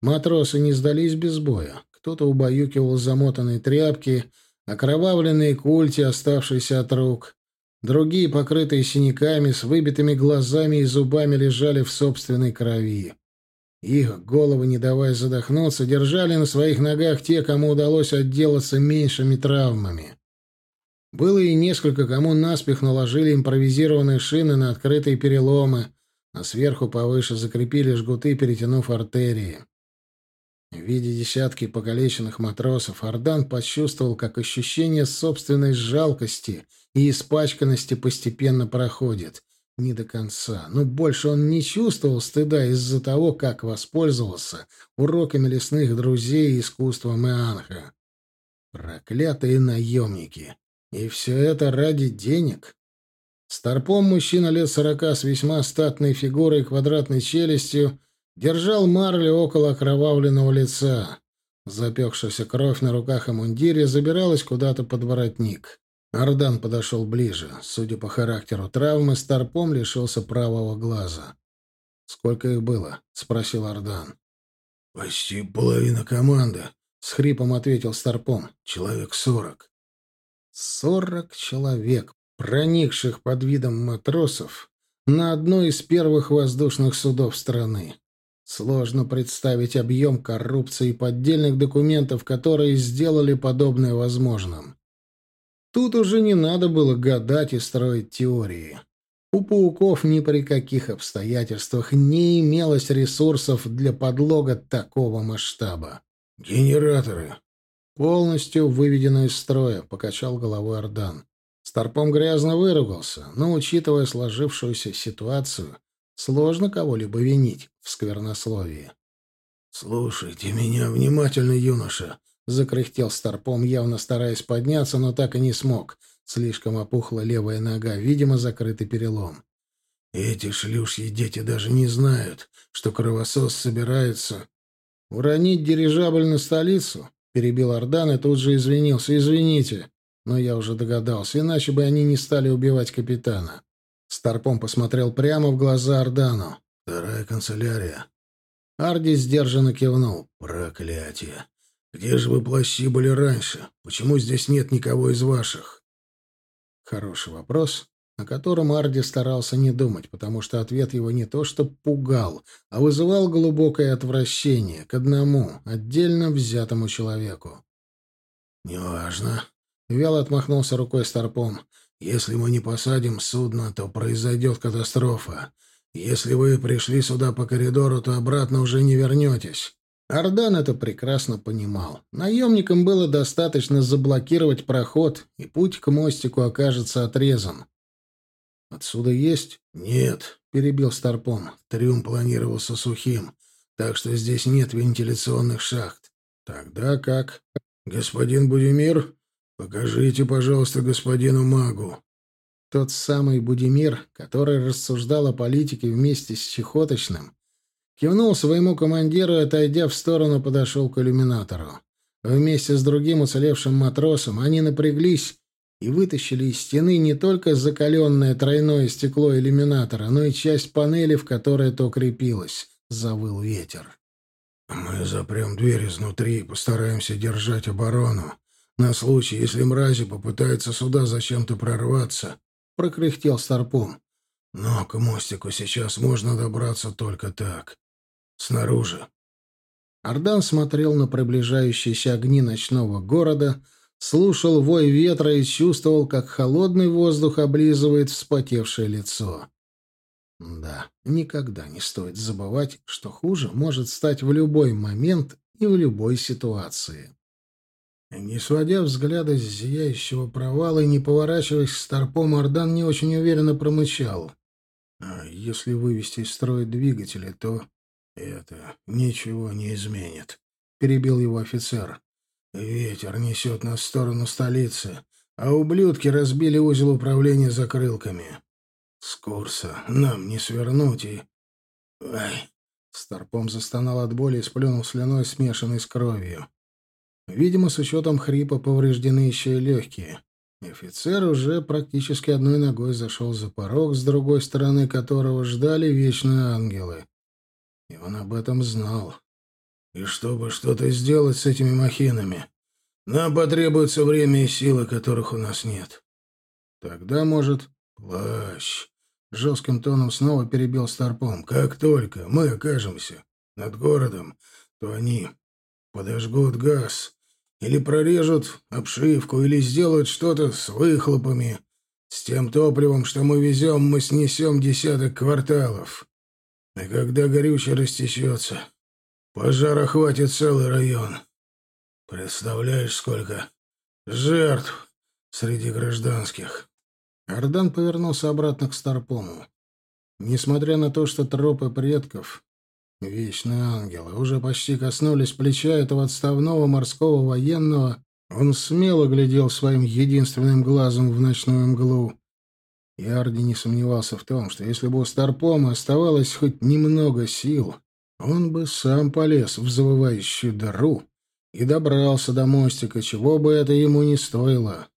Матросы не сдались без боя. Кто-то убаюкивал замотанные тряпки, окровавленные культи, оставшиеся от рук. Другие, покрытые синяками, с выбитыми глазами и зубами, лежали в собственной крови. Их головы, не давая задохнуться, держали на своих ногах те, кому удалось отделаться меньшими травмами. Было и несколько, кому наспех наложили импровизированные шины на открытые переломы, а сверху повыше закрепили жгуты, перетянув артерии. Видя десятки покалеченных матросов, Ардан почувствовал, как ощущение собственной жалкости и испачканности постепенно проходит. Не до конца, но больше он не чувствовал стыда из-за того, как воспользовался уроками лесных друзей и искусством Ианха. Проклятые наемники! И все это ради денег? Старпом мужчина лет сорока с весьма статной фигурой и квадратной челюстью Держал Марли около окровавленного лица. Запекшаяся кровь на руках и мундире забиралась куда-то под воротник. Ардан подошел ближе. Судя по характеру травмы, Старпом лишился правого глаза. «Сколько их было?» — спросил Ардан. «Почти половина команды», — с хрипом ответил Старпом. «Человек сорок». «Сорок человек, проникших под видом матросов на одно из первых воздушных судов страны. Сложно представить объем коррупции и поддельных документов, которые сделали подобное возможным. Тут уже не надо было гадать и строить теории. У пауков ни при каких обстоятельствах не имелось ресурсов для подлога такого масштаба. «Генераторы!» «Полностью выведены из строя», — покачал головой Ордан. Старпом грязно выругался, но, учитывая сложившуюся ситуацию, Сложно кого-либо винить в сквернословии. «Слушайте меня внимательно, юноша», — закряхтел Старпом, явно стараясь подняться, но так и не смог. Слишком опухла левая нога, видимо, закрытый перелом. «Эти шлюшьи дети даже не знают, что кровосос собирается...» «Уронить дирижабль на столицу?» — перебил Ордан и тут же извинился. «Извините, но я уже догадался, иначе бы они не стали убивать капитана». Старпом посмотрел прямо в глаза Ардану. «Вторая канцелярия». Арди сдержанно кивнул. «Проклятие! Где же вы плащи были раньше? Почему здесь нет никого из ваших?» Хороший вопрос, о котором Арди старался не думать, потому что ответ его не то что пугал, а вызывал глубокое отвращение к одному, отдельно взятому человеку. «Неважно», — вяло отмахнулся рукой Старпом. Если мы не посадим судно, то произойдет катастрофа. Если вы пришли сюда по коридору, то обратно уже не вернетесь». Ардан это прекрасно понимал. Наемникам было достаточно заблокировать проход, и путь к мостику окажется отрезан. «Отсюда есть?» «Нет», — перебил Старпом. «Трюм планировался сухим, так что здесь нет вентиляционных шахт». «Тогда как?» «Господин Будимир, «Покажите, пожалуйста, господину магу». Тот самый Будимир, который рассуждал о политике вместе с Чехоточным, кивнул своему командиру и, отойдя в сторону, подошел к иллюминатору. Вместе с другим уцелевшим матросом они напряглись и вытащили из стены не только закаленное тройное стекло иллюминатора, но и часть панели, в которой то крепилось. Завыл ветер. Мы запрем дверь изнутри и постараемся держать оборону. На случай, если мрази попытаются сюда зачем-то прорваться, — прокряхтел Старпом. Но к мостику сейчас можно добраться только так. Снаружи. Ардан смотрел на приближающиеся огни ночного города, слушал вой ветра и чувствовал, как холодный воздух облизывает вспотевшее лицо. Да, никогда не стоит забывать, что хуже может стать в любой момент и в любой ситуации. Не сводя взгляда с зияющего провала и не поворачиваясь к старпом, Ардан не очень уверенно промычал. А если вывести из строя двигатели, то это ничего не изменит, — перебил его офицер. Ветер несет нас в сторону столицы, а ублюдки разбили узел управления закрылками. С курса нам не свернуть и... Ай! Старпом застонал от боли и сплюнул слюной, смешанной с кровью. Видимо, с учетом хрипа повреждены еще и легкие. Офицер уже практически одной ногой зашел за порог, с другой стороны которого ждали вечные ангелы. И он об этом знал. И чтобы что-то сделать с этими махинами, нам потребуется время и силы, которых у нас нет. Тогда, может, плащ. Жестким тоном снова перебил Старпом. Как только мы окажемся над городом, то они подожгут газ или прорежут обшивку, или сделают что-то с выхлопами. С тем топливом, что мы везем, мы снесем десяток кварталов. И когда горючее растечется, пожар охватит целый район. Представляешь, сколько жертв среди гражданских? Ардан повернулся обратно к Старпому. Несмотря на то, что тропы предков, вечные ангелы, уже почти коснулись плеча этого отставного морского военного, он смело глядел своим единственным глазом в ночную мглу. И Арди не сомневался в том, что если бы у Старпома оставалось хоть немного сил, он бы сам полез в завывающую дыру и добрался до мостика, чего бы это ему не стоило.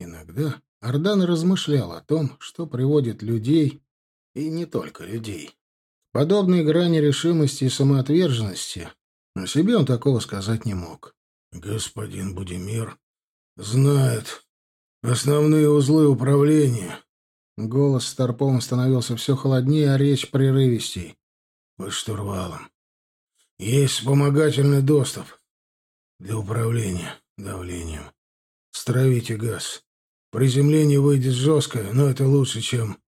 Иногда Ардан размышлял о том, что приводит людей, и не только людей. Подобной грани решимости и самоотверженности о себе он такого сказать не мог. «Господин Будимир знает основные узлы управления». Голос Старпом становился все холоднее, а речь прерывистей. «Под штурвалом. Есть вспомогательный доступ для управления давлением. Стравите газ. Приземление выйдет жесткое, но это лучше, чем...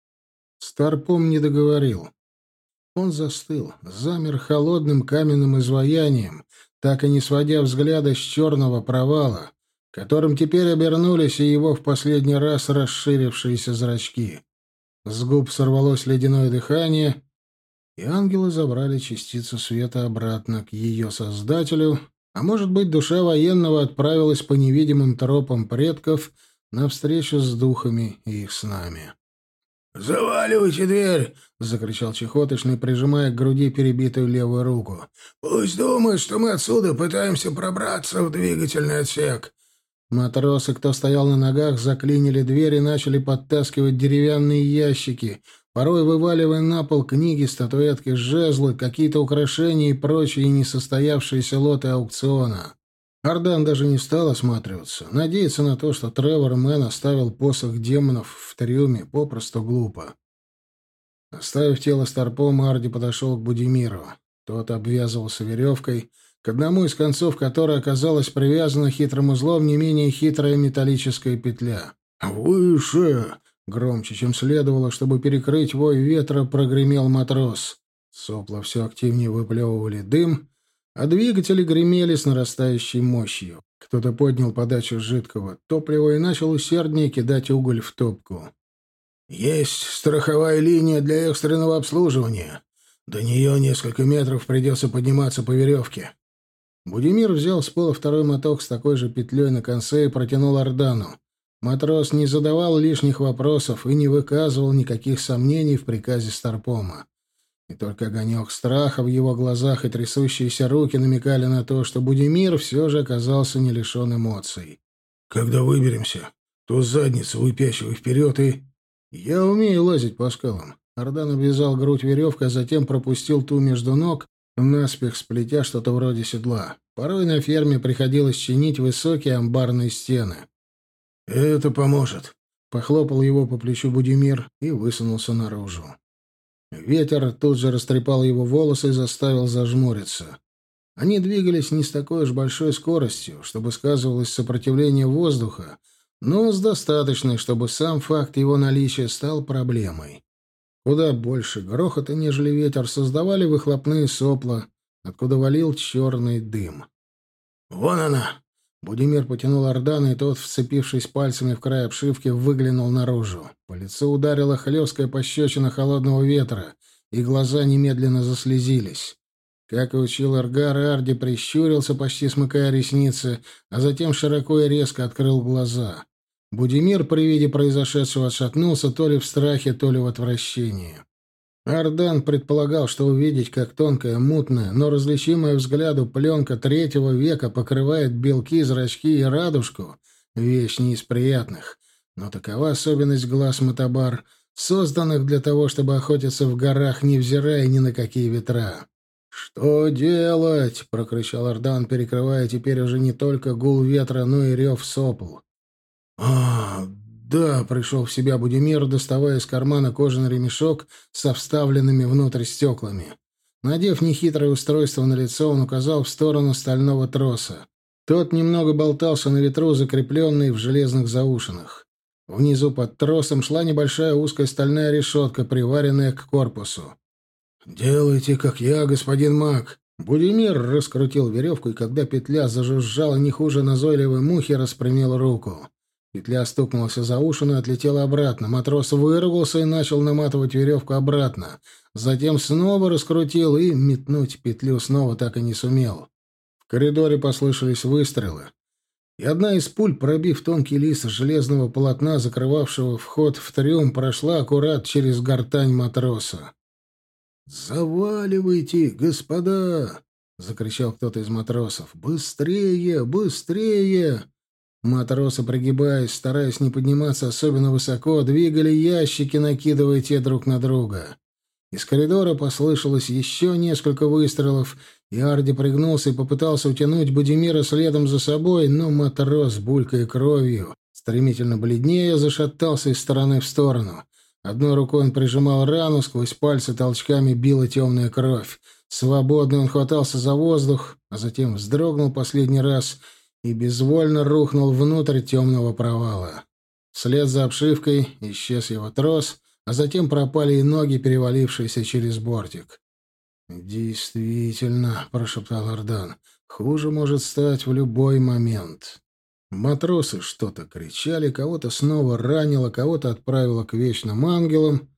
Старпом не договорил. Он застыл, замер холодным каменным изваянием, так и не сводя взгляда с черного провала, которым теперь обернулись и его в последний раз расширившиеся зрачки. С губ сорвалось ледяное дыхание, и ангелы забрали частицу света обратно к ее создателю, а может быть, душа военного отправилась по невидимым тропам предков — на встречу с духами и их снами. «Заваливайте дверь!» — закричал Чехоточный, прижимая к груди перебитую левую руку. «Пусть думают, что мы отсюда пытаемся пробраться в двигательный отсек». Матросы, кто стоял на ногах, заклинили дверь и начали подтаскивать деревянные ящики, порой вываливая на пол книги, статуэтки, жезлы, какие-то украшения и прочие несостоявшиеся лоты аукциона. Ардан даже не стал осматриваться. Надеяться на то, что Тревор Мэн оставил посох демонов в трюме, попросту глупо. Оставив тело Старпом, Арди подошел к Будимиру. Тот обвязывался веревкой, к одному из концов которой оказалась привязана хитрым узлом не менее хитрая металлическая петля. «Выше!» — громче, чем следовало, чтобы перекрыть вой ветра, прогремел матрос. Сопла все активнее выплевывали дым — а двигатели гремели с нарастающей мощью. Кто-то поднял подачу жидкого топлива и начал усерднее кидать уголь в топку. «Есть страховая линия для экстренного обслуживания. До нее несколько метров придется подниматься по веревке». Будимир взял с пола второй моток с такой же петлей на конце и протянул Ордану. Матрос не задавал лишних вопросов и не выказывал никаких сомнений в приказе Старпома. И только огонек страха в его глазах и трясущиеся руки намекали на то, что Будимир все же оказался не лишен эмоций. «Когда выберемся, то задницу выпячивай вперед и...» «Я умею лазить по скалам». Ардан обвязал грудь веревкой, а затем пропустил ту между ног наспех сплетя что-то вроде седла. Порой на ферме приходилось чинить высокие амбарные стены. «Это поможет», — похлопал его по плечу Будимир и высунулся наружу. Ветер тут же растрепал его волосы и заставил зажмуриться. Они двигались не с такой уж большой скоростью, чтобы сказывалось сопротивление воздуха, но с достаточной, чтобы сам факт его наличия стал проблемой. Куда больше грохота, нежели ветер, создавали выхлопные сопла, откуда валил черный дым. «Вон она!» Будимир потянул Ордана, и тот, вцепившись пальцами в край обшивки, выглянул наружу. По лицу ударила хлесткая пощечина холодного ветра, и глаза немедленно заслезились. Как и учил Аргар, Арди прищурился, почти смыкая ресницы, а затем широко и резко открыл глаза. Будимир при виде произошедшего отшатнулся то ли в страхе, то ли в отвращении. Ардан предполагал, что увидеть, как тонкая, мутная, но различимая взгляду пленка третьего века покрывает белки, зрачки и радужку — вещь не из приятных. Но такова особенность глаз Матабар, созданных для того, чтобы охотиться в горах, невзирая ни на какие ветра. «Что делать?» — прокричал Ардан, перекрывая теперь уже не только гул ветра, но и рев сопл. «А, да», — пришел в себя Будимир, доставая из кармана кожаный ремешок со вставленными внутрь стеклами. Надев нехитрое устройство на лицо, он указал в сторону стального троса. Тот немного болтался на ветру, закрепленный в железных заушинах. Внизу под тросом шла небольшая узкая стальная решетка, приваренная к корпусу. «Делайте, как я, господин маг». Будимир раскрутил веревку, и когда петля зажужжала не хуже назойливой мухи, распрямил руку. Петля стукнулась за ушину и отлетела обратно. Матрос выругался и начал наматывать веревку обратно. Затем снова раскрутил и метнуть петлю снова так и не сумел. В коридоре послышались выстрелы. И одна из пуль, пробив тонкий лист железного полотна, закрывавшего вход в трюм, прошла аккурат через гортань матроса. «Заваливайте, господа!» — закричал кто-то из матросов. «Быстрее! Быстрее!» Матросы, прогибаясь, стараясь не подниматься особенно высоко, двигали ящики, накидывая те друг на друга. Из коридора послышалось еще несколько выстрелов, и Арди пригнулся и попытался утянуть Будимира следом за собой, но матрос, булькая кровью, стремительно бледнее, зашатался из стороны в сторону. Одной рукой он прижимал рану, сквозь пальцы толчками била темная кровь. Свободно он хватался за воздух, а затем вздрогнул последний раз и безвольно рухнул внутрь темного провала. Вслед за обшивкой исчез его трос, а затем пропали и ноги, перевалившиеся через бортик. «Действительно», — прошептал Ардан, — «хуже может стать в любой момент». Матросы что-то кричали, кого-то снова ранило, кого-то отправило к вечным ангелам.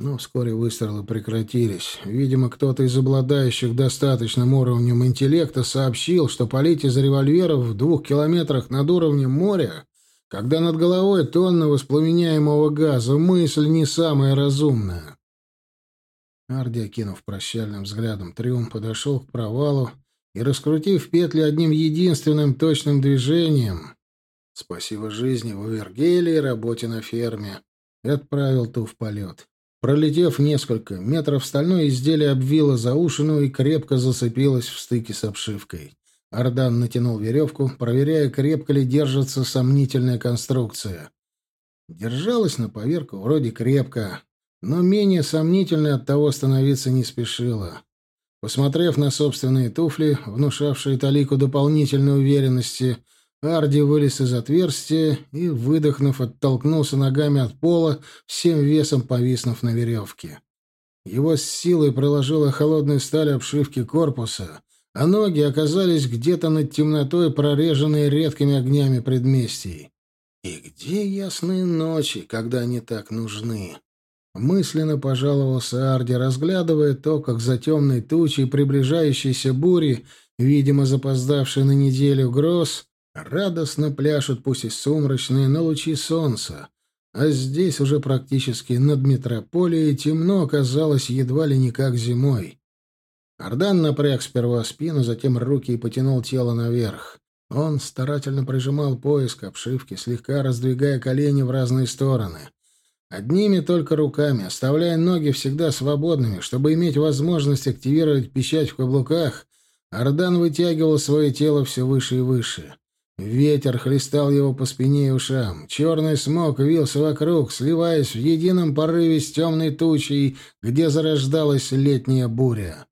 Но вскоре выстрелы прекратились. Видимо, кто-то из обладающих достаточным уровнем интеллекта сообщил, что полить из револьверов в двух километрах над уровнем моря, когда над головой тонна воспламеняемого газа, мысль не самая разумная. Арди, окинув прощальным взглядом трюм, подошел к провалу и, раскрутив петли одним единственным точным движением, спасибо жизни в Вергеле и работе на ферме, отправил ту в полет. Пролетев несколько метров, стальное изделие обвило заушину и крепко зацепилось в стыке с обшивкой. Ардан натянул веревку, проверяя, крепко ли держится сомнительная конструкция. Держалась на поверку вроде крепко, но менее сомнительной от того становиться не спешила. Посмотрев на собственные туфли, внушавшие Талику дополнительной уверенности, Арди вылез из отверстия и, выдохнув, оттолкнулся ногами от пола, всем весом повиснув на веревке. Его с силой проложила холодная сталь обшивки корпуса, а ноги оказались где-то над темнотой, прореженные редкими огнями предместий. И где ясные ночи, когда они так нужны? Мысленно пожаловался Арди, разглядывая то, как за темной тучей приближающейся бури, видимо, запоздавшей на неделю гроз, радостно пляшут, пусть и сумрачные, на лучи солнца. А здесь уже практически над метрополией темно оказалось едва ли не как зимой. Ардан напряг сперва спину, затем руки и потянул тело наверх. Он старательно прижимал пояс к обшивке, слегка раздвигая колени в разные стороны. Одними только руками, оставляя ноги всегда свободными, чтобы иметь возможность активировать печать в каблуках, Ардан вытягивал свое тело все выше и выше. Ветер хлестал его по спине и ушам. Черный смог вился вокруг, сливаясь в едином порыве с темной тучей, где зарождалась летняя буря.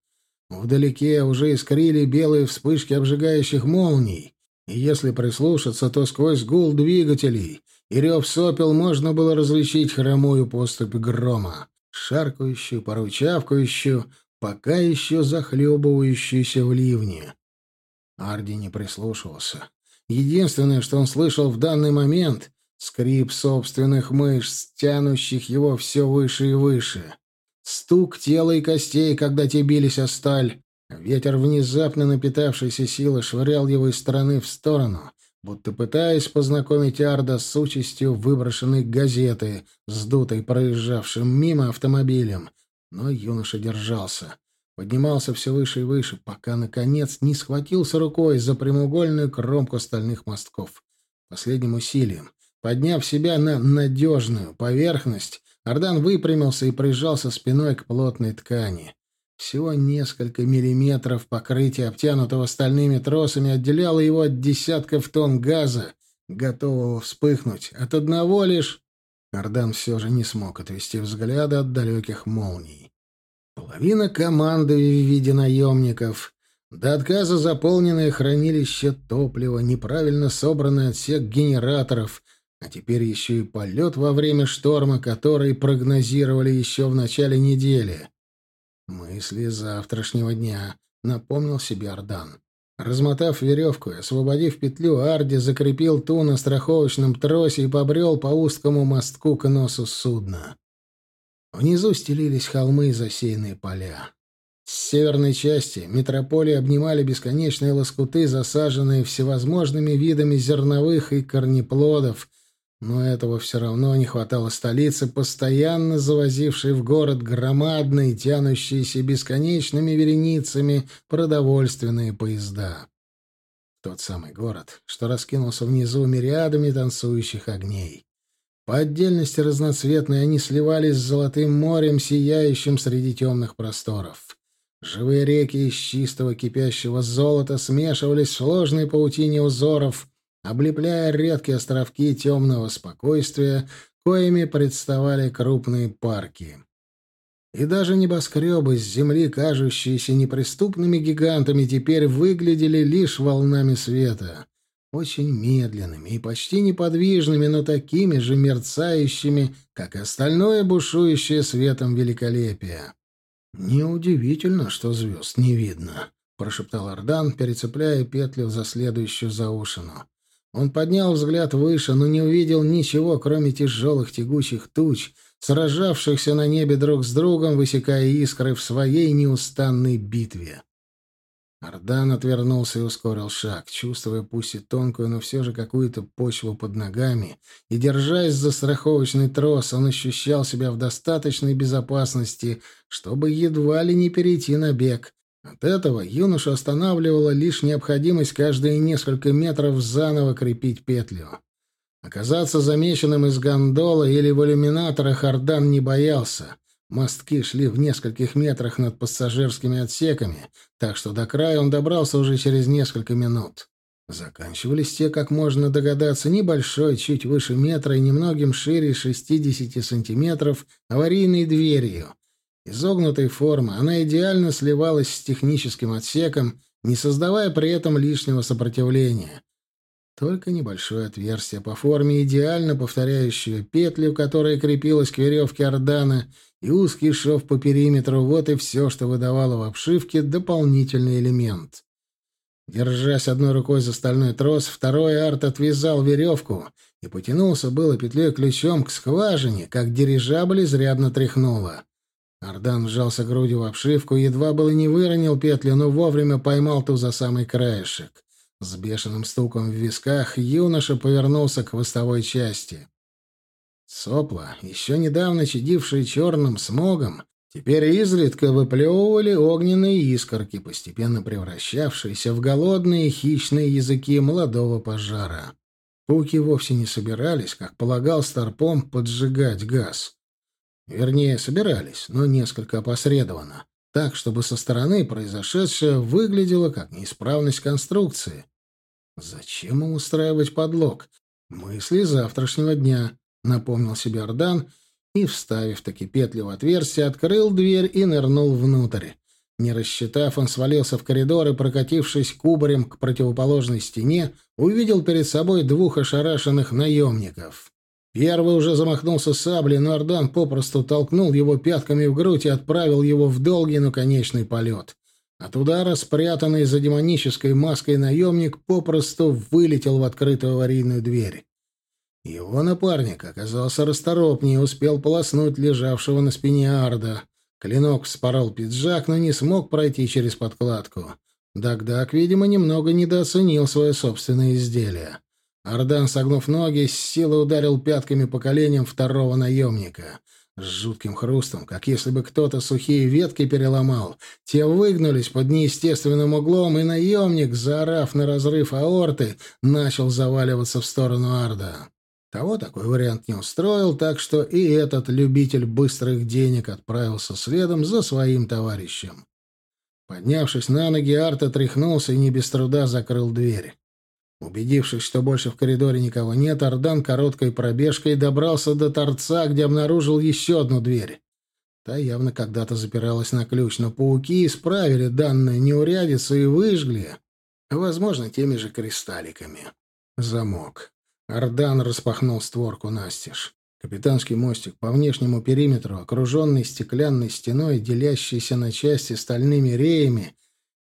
Вдалеке уже искрили белые вспышки обжигающих молний, и если прислушаться, то сквозь гул двигателей и рев сопел можно было различить хромую поступь грома, шаркающую, порой чавкающую, пока еще захлебывающуюся в ливне. Арди не прислушивался. Единственное, что он слышал в данный момент — скрип собственных мышц, тянущих его все выше и выше. Стук тела и костей, когда те бились о сталь. Ветер, внезапно напитавшийся силы, швырял его из стороны в сторону, будто пытаясь познакомить Арда с участью выброшенной газеты, сдутой проезжавшим мимо автомобилем. Но юноша держался. Поднимался все выше и выше, пока, наконец, не схватился рукой за прямоугольную кромку стальных мостков. Последним усилием, подняв себя на надежную поверхность, Ардан выпрямился и прижался спиной к плотной ткани. Всего несколько миллиметров покрытия, обтянутого стальными тросами, отделяло его от десятков тонн газа, готового вспыхнуть. От одного лишь... Ардан все же не смог отвести взгляда от далеких молний. Половина команды в виде наемников. До отказа заполненное хранилище топлива, неправильно собранный отсек генераторов — а теперь еще и полет во время шторма, который прогнозировали еще в начале недели. Мысли завтрашнего дня, напомнил себе Ардан. Размотав веревку и освободив петлю, Арди закрепил ту на страховочном тросе и побрел по узкому мостку к носу судна. Внизу стелились холмы и засеянные поля. С северной части метрополии обнимали бесконечные лоскуты, засаженные всевозможными видами зерновых и корнеплодов, но этого все равно не хватало столице, постоянно завозившей в город громадные, тянущиеся бесконечными вереницами продовольственные поезда. Тот самый город, что раскинулся внизу мириадами танцующих огней. По отдельности разноцветные они сливались с золотым морем, сияющим среди темных просторов. Живые реки из чистого кипящего золота смешивались в сложной паутине узоров — облепляя редкие островки темного спокойствия, коими представали крупные парки. И даже небоскребы с земли, кажущиеся неприступными гигантами, теперь выглядели лишь волнами света, очень медленными и почти неподвижными, но такими же мерцающими, как и остальное бушующее светом великолепие. «Неудивительно, что звезд не видно», — прошептал Ардан, перецепляя петлю за следующую заушину. Он поднял взгляд выше, но не увидел ничего, кроме тяжелых тягучих туч, сражавшихся на небе друг с другом, высекая искры в своей неустанной битве. Ардан отвернулся и ускорил шаг, чувствуя пусть и тонкую, но все же какую-то почву под ногами, и, держась за страховочный трос, он ощущал себя в достаточной безопасности, чтобы едва ли не перейти на бег, от этого юношу останавливала лишь необходимость каждые несколько метров заново крепить петлю. Оказаться замеченным из гондолы или в иллюминаторах Ардан не боялся. Мостки шли в нескольких метрах над пассажирскими отсеками, так что до края он добрался уже через несколько минут. Заканчивались те, как можно догадаться, небольшой, чуть выше метра и немногим шире 60 сантиметров, аварийной дверью, Изогнутой формы, она идеально сливалась с техническим отсеком, не создавая при этом лишнего сопротивления. Только небольшое отверстие по форме, идеально повторяющее петлю, которая крепилась к веревке Ордана, и узкий шов по периметру — вот и все, что выдавало в обшивке дополнительный элемент. Держась одной рукой за стальной трос, второй арт отвязал веревку и потянулся было петлей ключом к скважине, как дирижабль изрядно тряхнуло. Ардан вжался грудью в обшивку, едва было не выронил петлю, но вовремя поймал ту за самый краешек. С бешеным стуком в висках юноша повернулся к хвостовой части. Сопла, еще недавно чадившие черным смогом, теперь изредка выплевывали огненные искорки, постепенно превращавшиеся в голодные хищные языки молодого пожара. Пауки вовсе не собирались, как полагал Старпом, поджигать газ. Вернее, собирались, но несколько опосредованно, так, чтобы со стороны произошедшее выглядело как неисправность конструкции. Зачем им устраивать подлог? Мысли завтрашнего дня, напомнил себе Ардан и, вставив таки петли в отверстие, открыл дверь и нырнул внутрь. Не рассчитав, он свалился в коридор и, прокатившись кубарем к противоположной стене, увидел перед собой двух ошарашенных наемников. Первый уже замахнулся саблей, но Ардан попросту толкнул его пятками в грудь и отправил его в долгий, но конечный полет. От удара, спрятанный за демонической маской наемник, попросту вылетел в открытую аварийную дверь. Его напарник оказался расторопнее и успел полоснуть лежавшего на спине Арда. Клинок вспорол пиджак, но не смог пройти через подкладку. Дагдаг, видимо, немного недооценил свое собственное изделие. Ардан, согнув ноги, с силой ударил пятками по коленям второго наемника. С жутким хрустом, как если бы кто-то сухие ветки переломал. Те выгнулись под неестественным углом, и наемник, заорав на разрыв аорты, начал заваливаться в сторону Арда. Того такой вариант не устроил, так что и этот любитель быстрых денег отправился следом за своим товарищем. Поднявшись на ноги, Арт отряхнулся и не без труда закрыл дверь. Убедившись, что больше в коридоре никого нет, Ардан короткой пробежкой добрался до торца, где обнаружил еще одну дверь. Та явно когда-то запиралась на ключ, но пауки исправили данные неурядицу и выжгли, возможно, теми же кристалликами. Замок. Ардан распахнул створку настежь. Капитанский мостик по внешнему периметру, окруженный стеклянной стеной, делящейся на части стальными реями,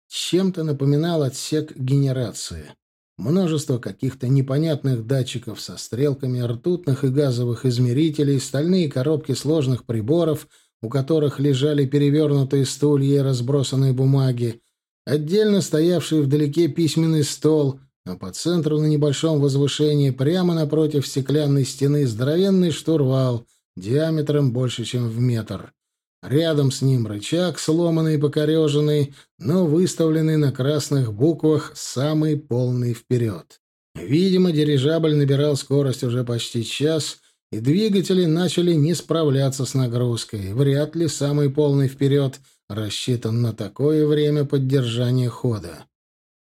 чем-то напоминал отсек генерации. Множество каких-то непонятных датчиков со стрелками, ртутных и газовых измерителей, стальные коробки сложных приборов, у которых лежали перевернутые стулья и разбросанные бумаги, отдельно стоявший вдалеке письменный стол, а по центру на небольшом возвышении прямо напротив стеклянной стены здоровенный штурвал диаметром больше, чем в метр. Рядом с ним рычаг, сломанный и покореженный, но выставленный на красных буквах самый полный вперед. Видимо, дирижабль набирал скорость уже почти час, и двигатели начали не справляться с нагрузкой. Вряд ли самый полный вперед рассчитан на такое время поддержания хода.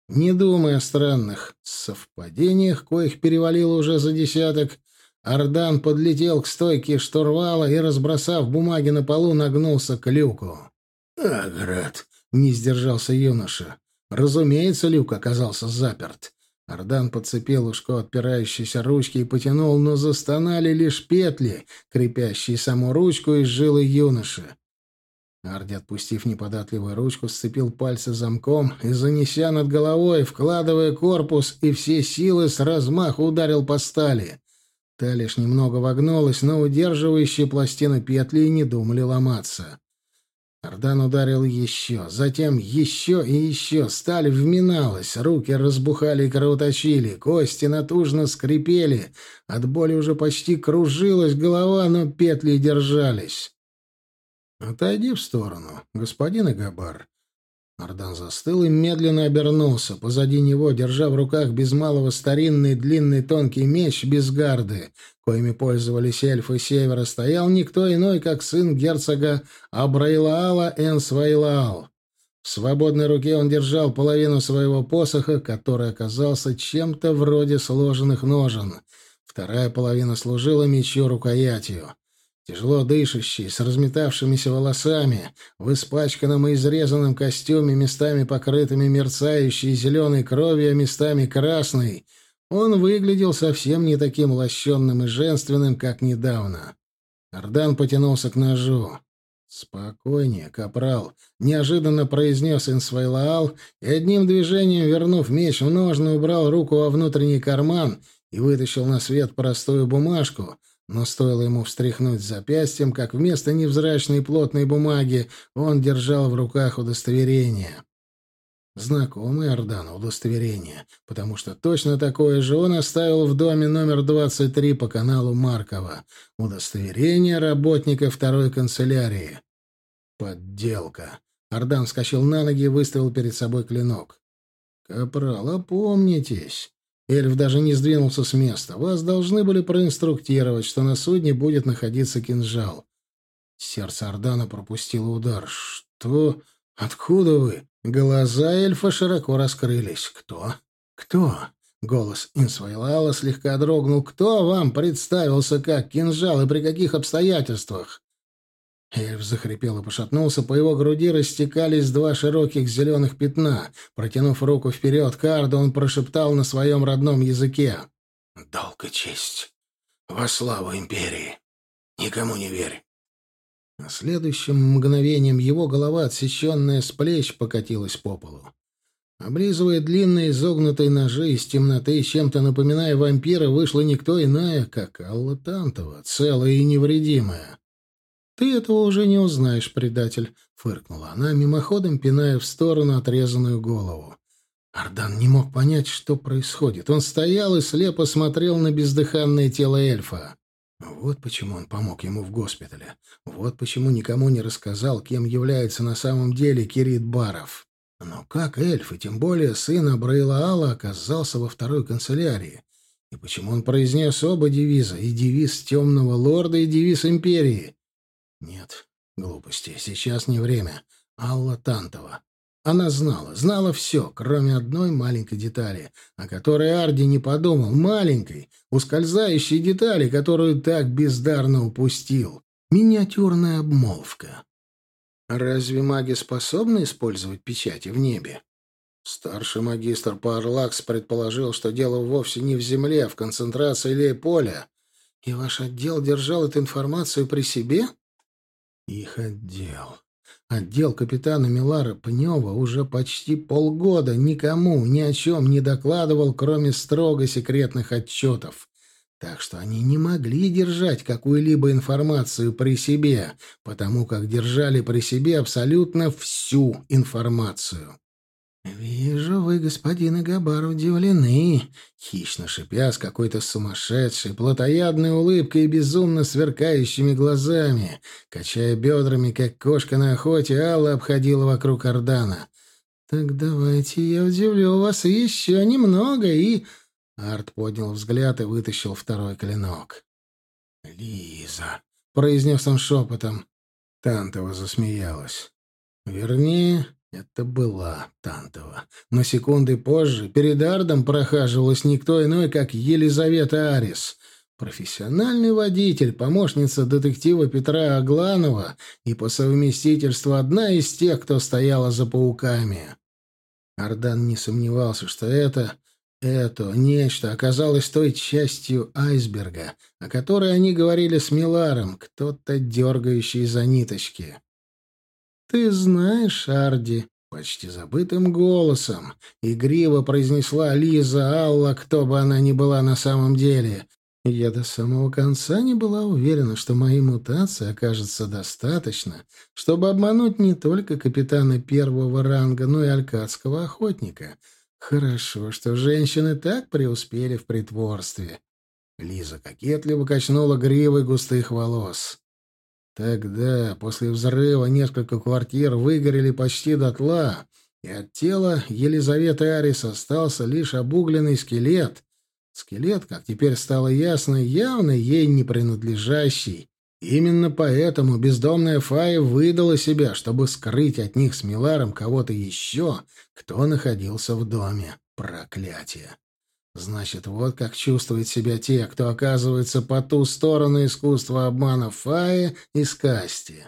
Не думая о странных совпадениях, коих перевалило уже за десяток, Ардан подлетел к стойке штурвала и, разбросав бумаги на полу, нагнулся к люку. «Аград!» — не сдержался юноша. Разумеется, люк оказался заперт. Ардан подцепил ушко отпирающейся ручки и потянул, но застонали лишь петли, крепящие саму ручку из жилы юноши. Арди, отпустив неподатливую ручку, сцепил пальцы замком и, занеся над головой, вкладывая корпус и все силы, с размаху ударил по стали. Та лишь немного вогнулась, но удерживающие пластины петли не думали ломаться. Ардан ударил еще, затем еще и еще. Сталь вминалась, руки разбухали и кровоточили, кости натужно скрипели. От боли уже почти кружилась голова, но петли держались. «Отойди в сторону, господин Игабар». Ардан застыл и медленно обернулся. Позади него, держа в руках без малого старинный длинный тонкий меч без гарды, коими пользовались эльфы Севера, стоял никто иной, как сын герцога Абрайлаала Энсвайлаал. В свободной руке он держал половину своего посоха, который оказался чем-то вроде сложенных ножен. Вторая половина служила мечу рукоятью. Тяжело дышащий, с разметавшимися волосами, в испачканном и изрезанном костюме, местами покрытыми мерцающей зеленой кровью, а местами красной, он выглядел совсем не таким лощенным и женственным, как недавно. Ардан потянулся к ножу. «Спокойнее, капрал», — неожиданно произнес Инсвайлаал и одним движением, вернув меч в ножны, убрал руку во внутренний карман и вытащил на свет простую бумажку — но стоило ему встряхнуть запястьем, как вместо невзрачной плотной бумаги он держал в руках удостоверение. Знакомое Ордану удостоверение, потому что точно такое же он оставил в доме номер 23 по каналу Маркова. Удостоверение работника второй канцелярии. Подделка. Ордан вскочил на ноги и выставил перед собой клинок. «Капрал, опомнитесь. Эльф даже не сдвинулся с места. Вас должны были проинструктировать, что на судне будет находиться кинжал. Сердце Ордана пропустило удар. «Что? Откуда вы?» Глаза эльфа широко раскрылись. «Кто? Кто?» Голос Инсвайлала слегка дрогнул. «Кто вам представился как кинжал и при каких обстоятельствах?» Эльф захрипел и пошатнулся, по его груди растекались два широких зеленых пятна. Протянув руку вперед Карда, он прошептал на своем родном языке. «Долг и честь! Во славу империи! Никому не верь!» А следующим мгновением его голова, отсеченная с плеч, покатилась по полу. Облизывая длинные изогнутые ножи из темноты, чем-то напоминая вампира, вышла никто иная, как Алла Тантова, целая и невредимая. «Ты этого уже не узнаешь, предатель», — фыркнула она, мимоходом пиная в сторону отрезанную голову. Ардан не мог понять, что происходит. Он стоял и слепо смотрел на бездыханное тело эльфа. Вот почему он помог ему в госпитале. Вот почему никому не рассказал, кем является на самом деле Кирит Баров. Но как эльф, и тем более сын Абраила оказался во второй канцелярии? И почему он произнес оба девиза, и девиз темного лорда, и девиз империи? Нет, глупости, сейчас не время. Алла Тантова. Она знала, знала все, кроме одной маленькой детали, о которой Арди не подумал, маленькой, ускользающей детали, которую так бездарно упустил. Миниатюрная обмолвка. Разве маги способны использовать печати в небе? Старший магистр Парлакс предположил, что дело вовсе не в земле, а в концентрации лей-поля. И ваш отдел держал эту информацию при себе? Их отдел. Отдел капитана Милара Пнева уже почти полгода никому ни о чем не докладывал, кроме строго секретных отчетов. Так что они не могли держать какую-либо информацию при себе, потому как держали при себе абсолютно всю информацию. «Вижу, вы, господин Игабар, удивлены», — хищно шипя с какой-то сумасшедшей, плотоядной улыбкой и безумно сверкающими глазами, качая бедрами, как кошка на охоте, Алла обходила вокруг Ордана. «Так давайте я удивлю вас еще немного и...» Арт поднял взгляд и вытащил второй клинок. «Лиза», — произнес он шепотом. Тантова засмеялась. Вернее, это была Тантова. Но секунды позже перед Ардом прохаживалась никто иной, как Елизавета Арис, профессиональный водитель, помощница детектива Петра Агланова и по совместительству одна из тех, кто стояла за пауками. Ардан не сомневался, что это это нечто оказалось той частью айсберга, о которой они говорили с Миларом, кто-то дергающий за ниточки. «Ты знаешь, Арди», — почти забытым голосом, игриво произнесла Лиза Алла, кто бы она ни была на самом деле. Я до самого конца не была уверена, что моей мутации окажется достаточно, чтобы обмануть не только капитана первого ранга, но и алькадского охотника. Хорошо, что женщины так преуспели в притворстве. Лиза кокетливо качнула гривой густых волос. Тогда, после взрыва, несколько квартир выгорели почти дотла, и от тела Елизаветы Арис остался лишь обугленный скелет. Скелет, как теперь стало ясно, явно ей не принадлежащий. Именно поэтому бездомная Фая выдала себя, чтобы скрыть от них с Миларом кого-то еще, кто находился в доме. Проклятие! Значит, вот как чувствуют себя те, кто оказывается по ту сторону искусства обмана Фаи и Скасти.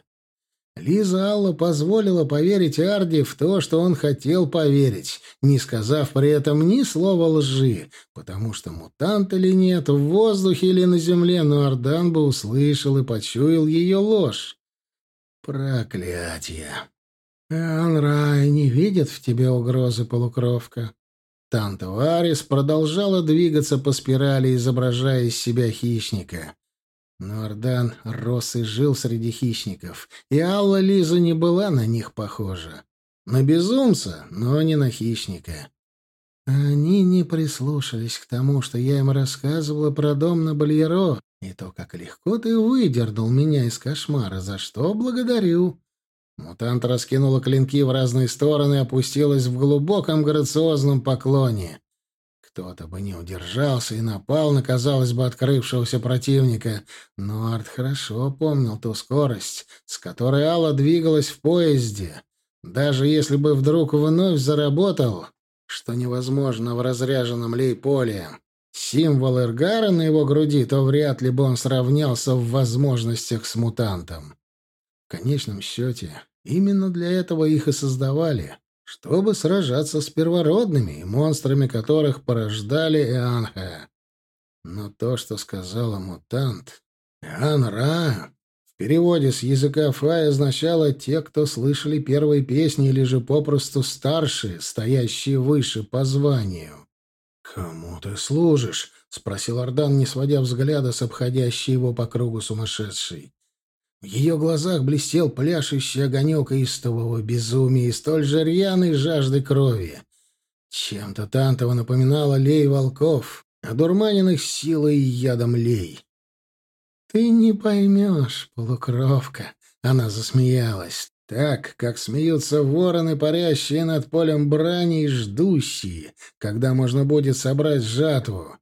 Лиза Алла позволила поверить Арди в то, что он хотел поверить, не сказав при этом ни слова лжи, потому что мутант или нет, в воздухе или на земле, но Ардан бы услышал и почуял ее ложь. Проклятие! Анрай не видит в тебе угрозы, полукровка. Тантуарис продолжала двигаться по спирали, изображая из себя хищника. Но Ордан рос и жил среди хищников, и Алла Лиза не была на них похожа. На безумца, но не на хищника. Они не прислушались к тому, что я им рассказывала про дом на Бальеро, и то, как легко ты выдернул меня из кошмара, за что благодарю. Мутант раскинула клинки в разные стороны и опустилась в глубоком грациозном поклоне. Кто-то бы не удержался и напал на, казалось бы, открывшегося противника, но Арт хорошо помнил ту скорость, с которой Алла двигалась в поезде. Даже если бы вдруг вновь заработал, что невозможно в разряженном лей-поле, символ Эргара на его груди, то вряд ли бы он сравнялся в возможностях с мутантом. В конечном счете, именно для этого их и создавали чтобы сражаться с первородными, монстрами которых порождали Эанха. Но то, что сказала мутант, Эан-Ра, в переводе с языка Фай означало «те, кто слышали первые песни» или же попросту старшие, стоящие выше по званию. «Кому ты служишь?» — спросил Ардан, не сводя взгляда с обходящей его по кругу сумасшедшей. В ее глазах блестел пляшущий огонек истового безумия и столь же рьяной жажды крови. Чем-то Тантова напоминала лей волков, одурманенных силой и ядом лей. «Ты не поймешь, полукровка!» — она засмеялась. Так, как смеются вороны, парящие над полем брани и ждущие, когда можно будет собрать жатву.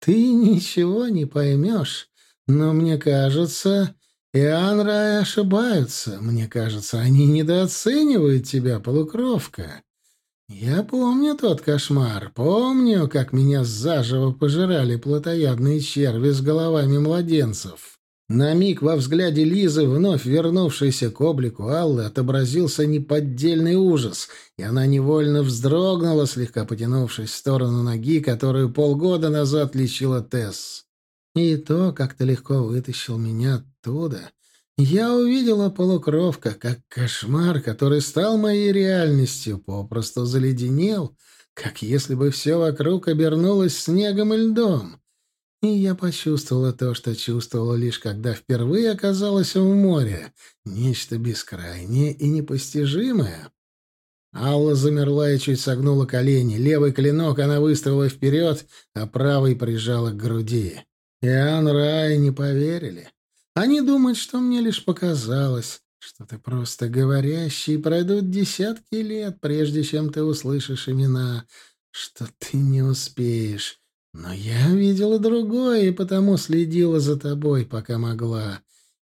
«Ты ничего не поймешь, но мне кажется, и Анрай ошибаются. Мне кажется, они недооценивают тебя, полукровка. Я помню тот кошмар. Помню, как меня заживо пожирали плотоядные черви с головами младенцев. На миг во взгляде Лизы, вновь вернувшейся к облику Аллы, отобразился неподдельный ужас, и она невольно вздрогнула, слегка потянувшись в сторону ноги, которую полгода назад лечила Тесс. И то, как ты легко вытащил меня оттуда, я увидела полукровка, как кошмар, который стал моей реальностью, попросту заледенел, как если бы все вокруг обернулось снегом и льдом. И я почувствовала то, что чувствовала лишь когда впервые оказалась в море. Нечто бескрайнее и непостижимое. Алла замерла и чуть согнула колени. Левый клинок она выставила вперед, а правый прижала к груди. Иоанн Рай не поверили. Они думают, что мне лишь показалось, что ты просто говорящий, и пройдут десятки лет, прежде чем ты услышишь имена, что ты не успеешь. Но я видела другое, и потому следила за тобой, пока могла.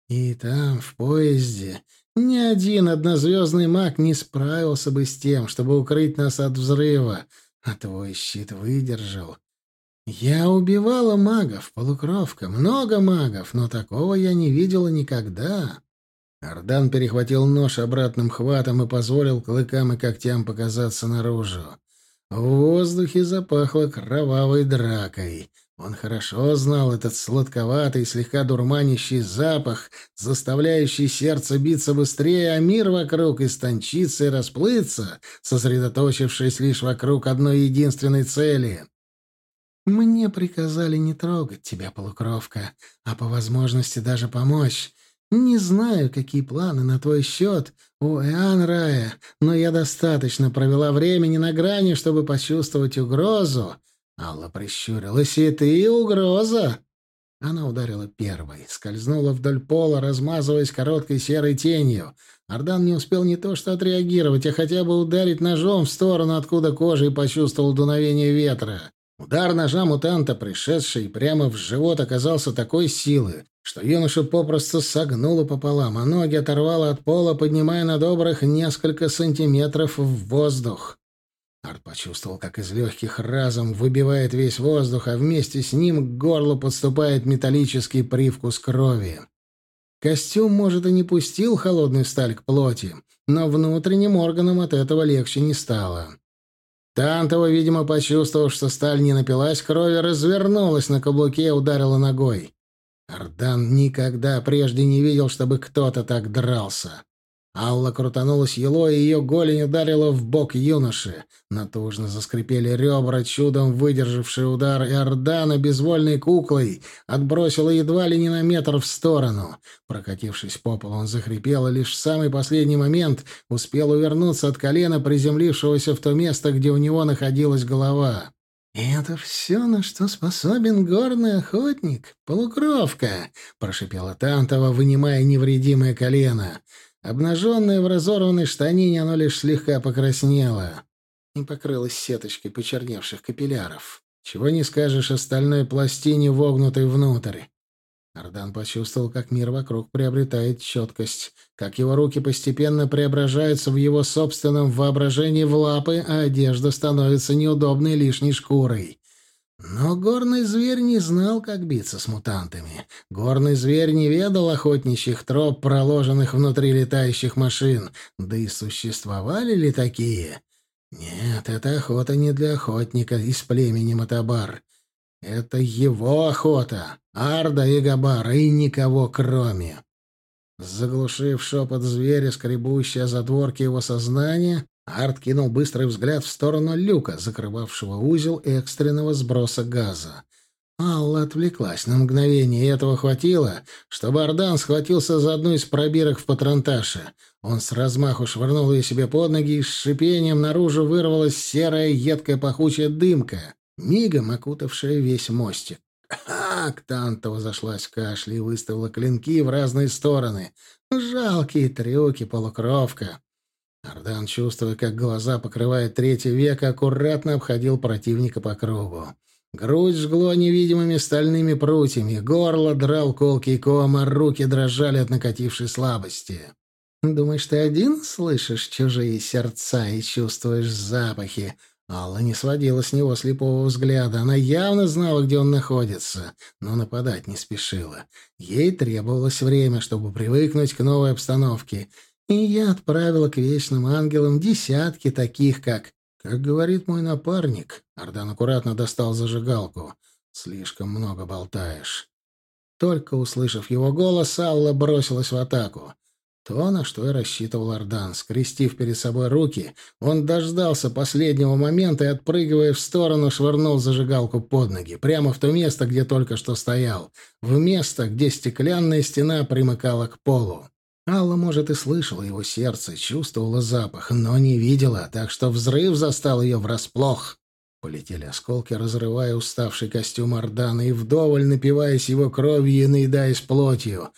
И там, в поезде, ни один однозвездный маг не справился бы с тем, чтобы укрыть нас от взрыва, а твой щит выдержал. Я убивала магов, полукровка, много магов, но такого я не видела никогда. Ардан перехватил нож обратным хватом и позволил клыкам и когтям показаться наружу. В воздухе запахло кровавой дракой. Он хорошо знал этот сладковатый, слегка дурманящий запах, заставляющий сердце биться быстрее, а мир вокруг истончиться и расплыться, сосредоточившись лишь вокруг одной единственной цели — мне приказали не трогать тебя, полукровка, а по возможности даже помочь. Не знаю, какие планы на твой счет у Эан Рая, но я достаточно провела времени на грани, чтобы почувствовать угрозу. Алла прищурилась, и ты угроза. Она ударила первой, скользнула вдоль пола, размазываясь короткой серой тенью. Ардан не успел не то что отреагировать, а хотя бы ударить ножом в сторону, откуда кожей почувствовал дуновение ветра. Удар ножа мутанта, пришедший прямо в живот, оказался такой силы, что юношу попросту согнуло пополам, а ноги оторвало от пола, поднимая на добрых несколько сантиметров в воздух. Арт почувствовал, как из легких разом выбивает весь воздух, а вместе с ним к горлу подступает металлический привкус крови. Костюм, может, и не пустил холодную сталь к плоти, но внутренним органам от этого легче не стало. Тантова, видимо, почувствовав, что сталь не напилась крови, развернулась на каблуке и ударила ногой. Ардан никогда прежде не видел, чтобы кто-то так дрался. Алла крутанулась елой, и ее голень ударила в бок юноши. Натужно заскрипели ребра, чудом выдержавший удар, и Ордана, безвольной куклой, отбросила едва ли не на метр в сторону. Прокатившись по полу, он захрипел, и лишь в самый последний момент успел увернуться от колена, приземлившегося в то место, где у него находилась голова. «Это все, на что способен горный охотник, полукровка», — прошипела Тантова, вынимая невредимое колено. Обнаженное в разорванной штанине, оно лишь слегка покраснело и покрылось сеточкой почерневших капилляров. Чего не скажешь о стальной пластине, вогнутой внутрь. Ардан почувствовал, как мир вокруг приобретает четкость, как его руки постепенно преображаются в его собственном воображении в лапы, а одежда становится неудобной лишней шкурой. Но горный зверь не знал, как биться с мутантами. Горный зверь не ведал охотничьих троп, проложенных внутри летающих машин. Да и существовали ли такие? Нет, эта охота не для охотника из племени Матабар. Это его охота, Арда и Габара, и никого кроме. Заглушив шепот зверя, скребущий о задворке его сознания, Арт кинул быстрый взгляд в сторону люка, закрывавшего узел экстренного сброса газа. Алла отвлеклась на мгновение, и этого хватило, чтобы Ардан схватился за одну из пробирок в патронташе. Он с размаху швырнул ее себе под ноги, и с шипением наружу вырвалась серая едкая пахучая дымка, мигом окутавшая весь мостик. Ах, Тантова зашлась в кашле и выставила клинки в разные стороны. Жалкие трюки, полукровка. Ардан, чувствуя, как глаза покрывает третий век, аккуратно обходил противника по кругу. Грудь жгло невидимыми стальными прутьями, горло драл колкий ком, а руки дрожали от накатившей слабости. «Думаешь, ты один слышишь чужие сердца и чувствуешь запахи?» Алла не сводила с него слепого взгляда. Она явно знала, где он находится, но нападать не спешила. Ей требовалось время, чтобы привыкнуть к новой обстановке, и я отправила к вечным ангелам десятки таких, как... Как говорит мой напарник, Ардан аккуратно достал зажигалку. Слишком много болтаешь. Только услышав его голос, Алла бросилась в атаку. То, на что и рассчитывал Ардан. Скрестив перед собой руки, он дождался последнего момента и, отпрыгивая в сторону, швырнул зажигалку под ноги, прямо в то место, где только что стоял, в место, где стеклянная стена примыкала к полу. Алла, может, и слышала его сердце, чувствовала запах, но не видела, так что взрыв застал ее врасплох. Полетели осколки, разрывая уставший костюм Ордана и вдоволь напиваясь его кровью и наедаясь плотью.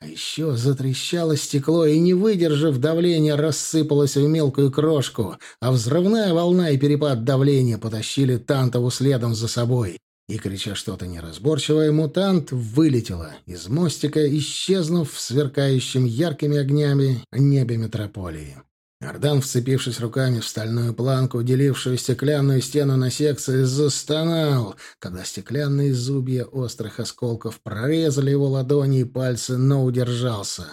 А еще затрещало стекло и, не выдержав давления, рассыпалось в мелкую крошку, а взрывная волна и перепад давления потащили Тантову следом за собой и, крича что-то неразборчивое, мутант вылетела из мостика, исчезнув в сверкающем яркими огнями небе метрополии. Ардан, вцепившись руками в стальную планку, делившую стеклянную стену на секции, застонал, когда стеклянные зубья острых осколков прорезали его ладони и пальцы, но удержался.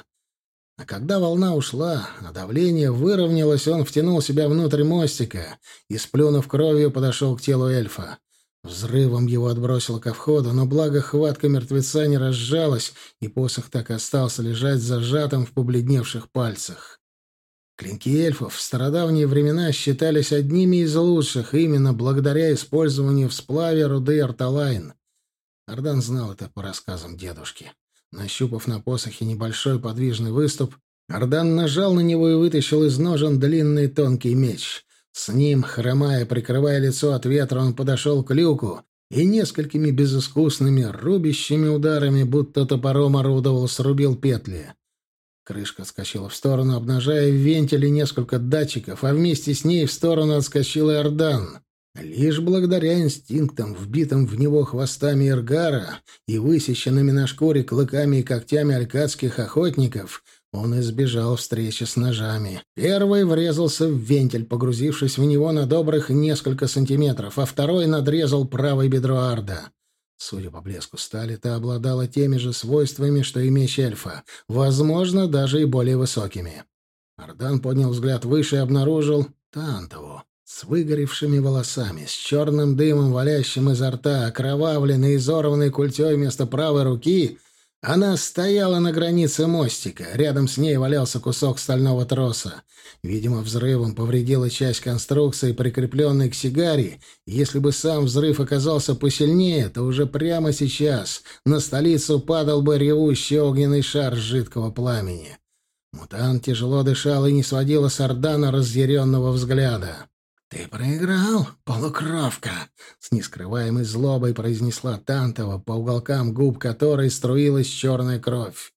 А когда волна ушла, а давление выровнялось, он втянул себя внутрь мостика и, сплюнув кровью, подошел к телу эльфа. Взрывом его отбросило ко входу, но благо хватка мертвеца не разжалась, и посох так и остался лежать зажатым в побледневших пальцах. Клинки эльфов в стародавние времена считались одними из лучших именно благодаря использованию в сплаве руды Арталайн. Ардан знал это по рассказам дедушки. Нащупав на посохе небольшой подвижный выступ, Ардан нажал на него и вытащил из ножен длинный тонкий меч. С ним, хромая, прикрывая лицо от ветра, он подошел к люку и несколькими безыскусными, рубящими ударами, будто топором орудовал, срубил петли. Крышка отскочила в сторону, обнажая в вентиле несколько датчиков, а вместе с ней в сторону отскочил и Ордан. Лишь благодаря инстинктам, вбитым в него хвостами Иргара и высеченными на шкуре клыками и когтями алькадских охотников — он избежал встречи с ножами. Первый врезался в вентиль, погрузившись в него на добрых несколько сантиметров, а второй надрезал правое бедро Арда. Судя по блеску стали, та обладала теми же свойствами, что и меч эльфа, возможно, даже и более высокими. Ардан поднял взгляд выше и обнаружил Тантову с выгоревшими волосами, с черным дымом, валящим изо рта, окровавленной, изорванной культей вместо правой руки — она стояла на границе мостика. Рядом с ней валялся кусок стального троса. Видимо, взрывом повредила часть конструкции, прикрепленной к сигаре. Если бы сам взрыв оказался посильнее, то уже прямо сейчас на столицу падал бы ревущий огненный шар жидкого пламени. Мутант тяжело дышал и не сводила с Ордана разъяренного взгляда. «Ты проиграл, полукровка!» — с нескрываемой злобой произнесла Тантова, по уголкам губ которой струилась черная кровь.